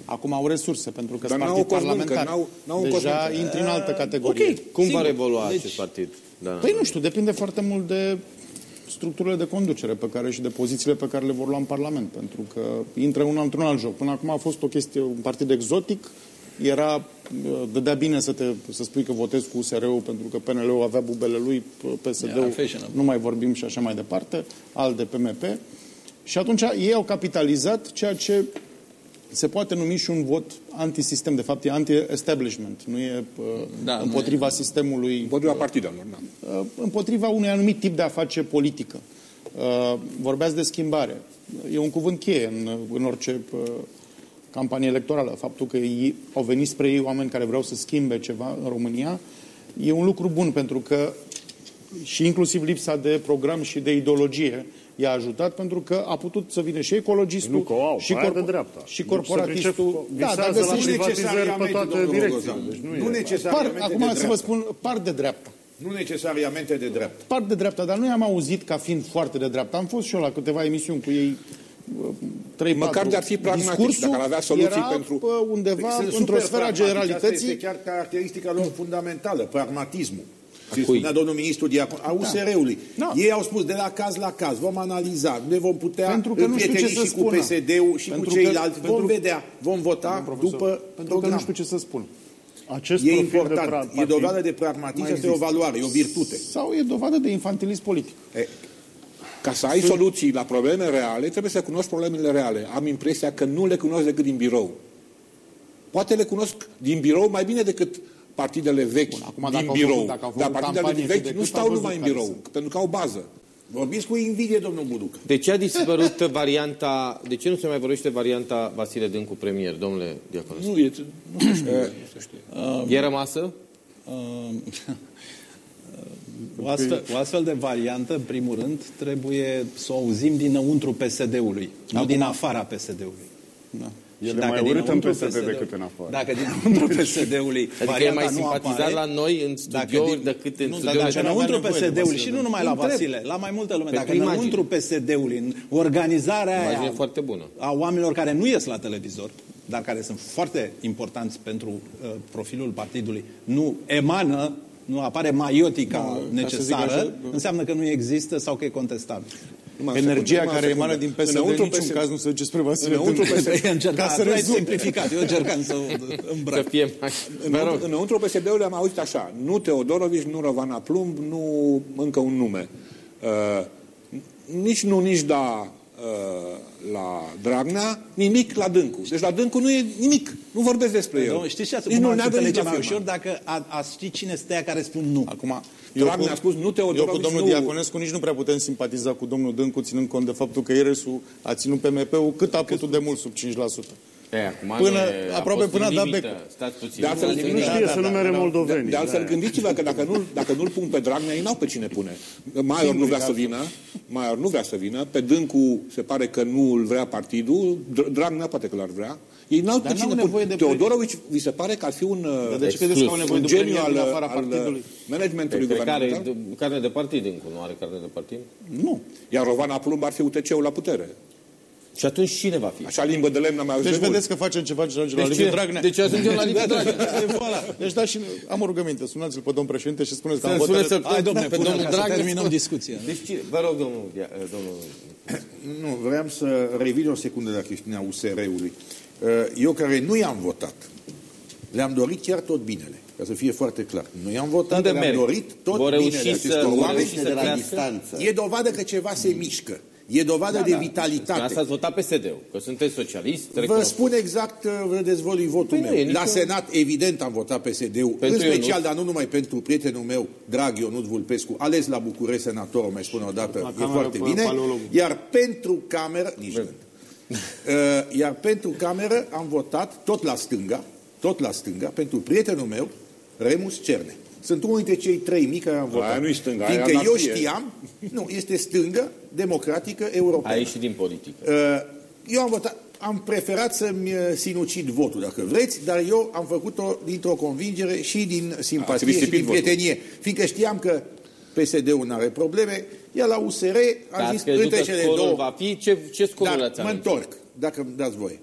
Acum au resurse, pentru că Dar sunt n-au partid o cosmâncă, parlamentar. n-au- n-au un Deja cosmâncă. intri în altă categorie. ok. Cum Sigur. va evolua Deci- acest partid? Da. Păi nu știu, depinde foarte mult de structurile de conducere pe care și de pozițiile pe care le vor lua în Parlament, pentru că intră unul într-un alt joc. Până acum a fost o chestie, un partid exotic, era, dădea bine să, te, să spui că votezi cu USR-ul pentru că PNL-ul avea bubele lui, Era PSD-ul fashionable. nu mai vorbim și așa mai departe, al de PMP. Și atunci ei au capitalizat ceea ce se poate numi și un vot antisistem, de fapt e anti-establishment, nu e uh, Da, nu împotriva sistemului Împotriva partidelor, da. uh, împotriva unui anumit tip de a face politică. Uh, Vorbeați de schimbare. E un cuvânt cheie în, în orice uh, campanie electorală. Faptul că ei, au venit spre ei oameni care vreau să schimbe ceva în România e un lucru bun pentru că și inclusiv lipsa de program și de ideologie i-a ajutat pentru că a putut să vină și ecologistul Nu că o au, și, aia de dreapta. și Nu corporatistul. se pricep, dar visează la găsește- Nu privatizări necesariamente, pe toate domnul direcțiile, Rogoza. deci nu nu e- par, necesariamente acum de să dreapta. vă spun, par de dreapta. Nu necesariamente de dreapta. Par de dreapta, dar nu i-am auzit ca fiind foarte de dreapta. Am fost și eu la câteva emisiuni cu ei, 3 Măcar de-ar fi pragmatic, Discursul dacă ar avea soluții era pentru- pă, undeva Sunt într-o super sferă a pragmatici. Asta generalității. este chiar caracteristica lor fundamentală, pragmatismul. Și cui? spunea domnul ministru Diacon, a USR-ului. Da. Ei au spus de la caz la caz, vom analiza, ne vom putea Pentru că nu știu ce împrieteni să și cu spună. PSD-ul și Pentru cu că- ceilalți. vom pentru- vedea, vom vota după Pentru că program. nu știu ce să spun. Acest E profil de important, pra- e partid- dovadă de pragmatism, asta e o valoare, e o virtute. Sau e dovadă de infantilism politic. E, Ca să ai soluții la probleme reale, trebuie să cunoști problemele reale. Am impresia că nu le cunosc decât din birou. Poate le cunosc din birou mai bine decât partidele vechi Bun, acum din dacă au birou. făcut- dacă au Dar făcut partidele campanie vechi cât de nu cât, stau au văzut numai în care birou, sunt. pentru că au bază. vorbiți cu invidie, domnul Buduc. De ce a dispărut varianta, de ce nu se mai vorbește varianta Vasile Dâncu premier, domnule Diaconescu? Nu, e, nu se știe. nu se știe. E rămasă? Uh, o, astfel, o astfel de variantă, în primul rând, trebuie să o auzim dinăuntru PSD-ului, nu din afara PSD-ului. Da. El e mai urât în PSD decât în afară. Dacă dinăuntru PSD-ului Adică e mai simpatizat la noi în studiouri decât în nu, dar studiouri dacă de- înăuntru avea nevoie de PSD-ului Vasile și nu numai la Întreb. Vasile, la mai multă lume, dacă Pentru imagine. înăuntru PSD-ului, în organizarea Imagine aia foarte bună. a oamenilor care nu ies la televizor, dar care sunt foarte importanți pentru uh, profilul partidului, nu emană, nu apare maiotica Nu, ca să zic necesară, așa, înseamnă că nu există sau că e contestabil. Numai Energia secundă, care numai emană din secundă. PSD în Înăuntru niciun PSD caz nu se duce spre Vasile Înăuntru Târgu. PSD. Ca să Hai rezum. simplificat. Eu încercam să îmbrac. Să fie mai... Înăuntru, înăuntru PSD-ului am auzit așa, nu Teodorovici, nu Rovana Plumb, nu încă un nume. Uh, nici nu, nici da uh, la Dragnea, nimic la Dâncu. Deci la Dâncu nu e nimic. Nu vorbesc despre el. Domnule, știți ce ați Nici cum nu ar neagă, nici înțelege mai afirmă. ușor dacă a, a ști cine stă care spun nu. Acum, Dragnea cu- a spus, nu Eu cu Teodorovici, domnul nu... Diaconescu nici nu prea putem simpatiza cu domnul Dâncu, ținând cont de faptul că Ieresu a ținut PMP-ul cât a putut de mult sub 5%. E, acum Până- nu e, a aproape fost până în a dat limită. becul. Stați puțin. De altfel, Nu știe să numere moldovenii. De altfel, Da. gândiți-vă că dacă nu-l, dacă nu-l pun pe Dragnea, ei n-au pe cine pune. Maior nu vrea să vină, Maior nu vrea să vină, pe Dâncu se pare că nu îl vrea partidul, Dr- Dragnea poate că l-ar vrea. Ei n-au pe Dar cine n-au pune. nevoie de Teodorovici, vi se pare că ar fi un, Dar de ce uh, credeți că au nevoie un de un geniu premier al, din afara al partidului? managementului Pe care, guvernamental? carne de partid încă, nu are carne de partid? Nu. Iar Rovana Plumb ar fi UTC-ul la putere. Și atunci cine va fi? Așa limbă de lemn am mai auzit Deci de mult. vedeți că facem ceva ce ajunge la Deci, Liviu cine- Dragnea. deci ajungem la Liviu Dragnea. Voilà. Deci da, și am o rugăminte. Sunați-l pe domnul președinte și spuneți că am Să votat. spuneți să Hai, domnule, pe până domnul ca să Dragnea. terminăm discuția. Deci cine? Vă rog, domnul, Dia- domnul Nu, vreau să revin o secundă la chestiunea USR-ului. Uh, Eu care nu i-am votat, le-am dorit chiar tot binele. Ca să fie foarte clar. Nu i-am votat, Unde le-am merg? dorit tot Vor binele reuși acestor să- vor oameni. reuși să de la crească? distanță. E dovadă că ceva se mișcă. E dovadă de Că vitalitate. asta ați votat PSD-ul, că sunteți socialist. Vă recunoscut. spun exact, uh, vă dezvălui votul Păi nu meu. e nicio- La Senat, evident, am votat PSD-ul, în Pentru special, Ionuț. dar nu numai pentru prietenul meu, drag Ionut Vulpescu, ales la București, senator, o mai spun o dată, e cameră foarte pe bine. paleolog. Iar pentru cameră, nici gând. Uh, Iar pentru cameră am votat, tot la stânga, tot la stânga, pentru prietenul meu, Remus Cerne. Sunt unul dintre cei trei mici care am votat. Aia nu-i stânga, aia Fiindcă eu anarhie. știam, nu, este stângă, democratică, europeană. A ieșit din politică. Uh, Eu am votat, am preferat să-mi uh, sinucid votul, dacă vreți, dar eu am făcut-o dintr-o convingere și din Ați simpatie și risipit din votul. prietenie, fiindcă știam că PSD-ul nu are probleme, iar la USR am Dar zis ați crezut între că cele scorul două... va fi? Ce, ce scorul Dar ați mă anunțat? întorc, dacă îmi dați voie.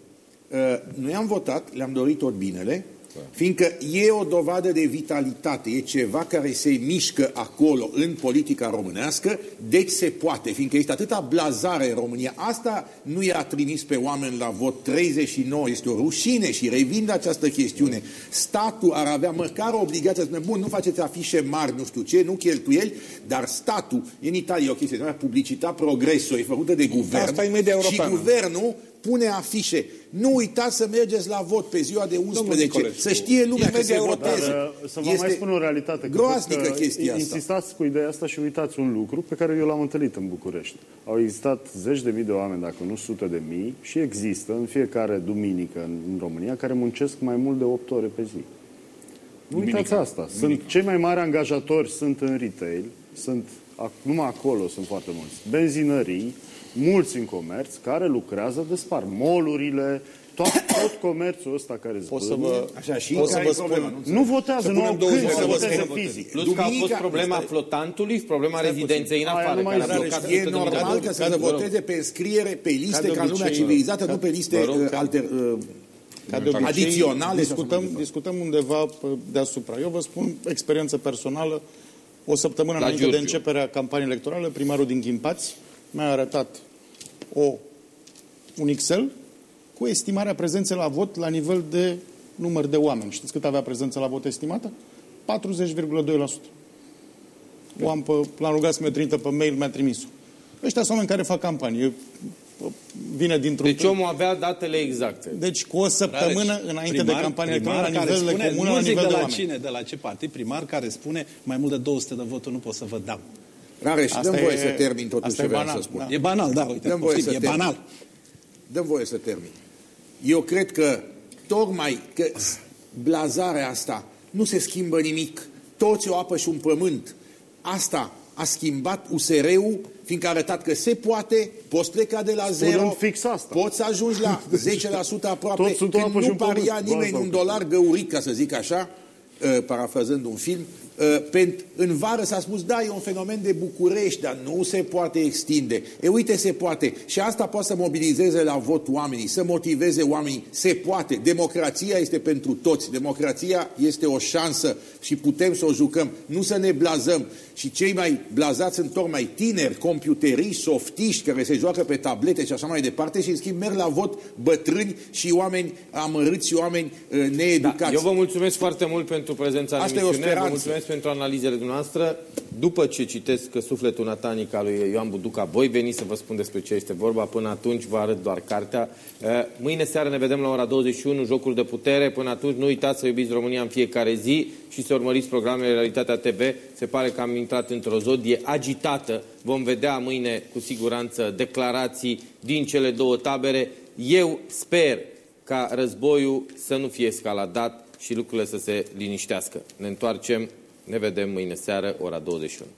Uh, Noi am votat, le-am dorit tot binele, Da. Fiindcă e o dovadă de vitalitate, e ceva care se mișcă acolo în politica românească, deci se poate, fiindcă este atâta blazare în România. Asta nu i-a trimis pe oameni la vot 39, este o rușine și revin de această chestiune. Statul ar avea măcar obligația să spune, bun, nu faceți afișe mari, nu știu ce, nu cheltuieli, dar statul, în Italia e o chestie, numai publicitate progreso, e făcută de guvern. Asta e media și europeană. guvernul pune afișe. Nu uitați să mergeți la vot pe ziua de 11, Nicolescu, să știe lumea e că se media votează. Dar, uh, să vă mai spun o realitate. că groaznică văd că chestia asta. Insistați cu ideea asta și uitați un lucru pe care eu l-am întâlnit în București. Au existat zeci de mii de oameni, dacă nu sute de mii, și există în fiecare duminică în, în România, care muncesc mai mult de 8 ore pe zi. Nu uitați asta. Sunt cei mai mari angajatori sunt în retail, sunt ac- numai acolo sunt foarte mulți. Benzinării, mulți în comerț, care lucrează de spar. Molurile, tot, tot comerțul ăsta care O să zbârnie. vă, Așa, și o să care vă e spun. problema? Nu Nu votează, nu au când să voteze voteze. fizic. Plus că a fost Duminica- problema stai- flotantului și problema rezidenței în Aia afară, nu mai care a zice. blocat E sute de normal miliarde. că să voteze pe înscriere, pe liste, Ca de ca în lumea obicei, civilizată, ca- nu pe liste vă rog, uh, ca- alter, uh, Ca de obicei, adiționale. discutăm, discutăm undeva pe deasupra. Eu vă spun experiență personală. O săptămână La înainte de Giurgiu. începerea campaniei electorale, primarul din Ghimpați mi-a arătat o, un Excel cu estimarea prezenței la vot la nivel de număr de oameni. Știți cât avea prezența la vot estimată? 40,2%. O am pe, l-am rugat să mi-o trimită pe mail, mi-a trimis-o. Ăștia sunt oameni care fac campanie. Vine dintr-un... Deci omul avea datele exacte. Deci cu o săptămână înainte de campanie electorală, la primar nivel care de spune, comună, nu la zic nivel de de la oameni. cine, de la ce partid, primar care spune mai mult de 200 de voturi nu pot să vă dau. Rareș, Asta dăm voie e- să termin totul asta ce e vreau banal, să spun. da. E banal, da, uite, Dăm voie poftim, să e termin. banal. Dăm voie să termin. Eu cred că tocmai că s- blazarea asta nu se schimbă nimic. Toți o apă și un pământ. Asta a schimbat USR-ul, fiindcă a arătat că se poate, poți pleca de la Spunând zero, fix asta. poți să ajungi la 10% aproape, Toți sunt o când apă și nu un pământ. paria nimeni Asta un au dolar găurit, ca să zic așa, uh, parafrazând un film, Uh, în vară s-a spus, da, e un fenomen de București, dar nu se poate extinde. E, uite, se poate. Și asta poate să mobilizeze la vot oamenii, să motiveze oamenii. Se poate. Democrația este pentru toți. Democrația este o șansă și putem să o jucăm. Nu să ne blazăm. Și cei mai blazați sunt tocmai tineri, computerii, softiști, care se joacă pe tablete și așa mai departe și, în schimb, merg la vot bătrâni și oameni amărâți și oameni uh, needucați. Da, eu vă mulțumesc foarte mult pentru prezența în emisiune. Vă mulțumesc pentru analizele dumneavoastră. După ce citesc sufletul natanic al lui Ioan Buduca, voi veni să vă spun despre ce este vorba. Până atunci vă arăt doar cartea. Uh, mâine seară ne vedem la ora 21, Jocuri de Putere. Până atunci nu uitați să iubiți România în fiecare zi și să urmăriți programele Realitatea TV. Se pare că am intrat într-o zodie agitată. Vom vedea mâine cu siguranță declarații din cele două tabere. Eu sper ca războiul să nu fie escaladat și lucrurile să se liniștească. Ne întoarcem, ne vedem mâine seară, ora 21.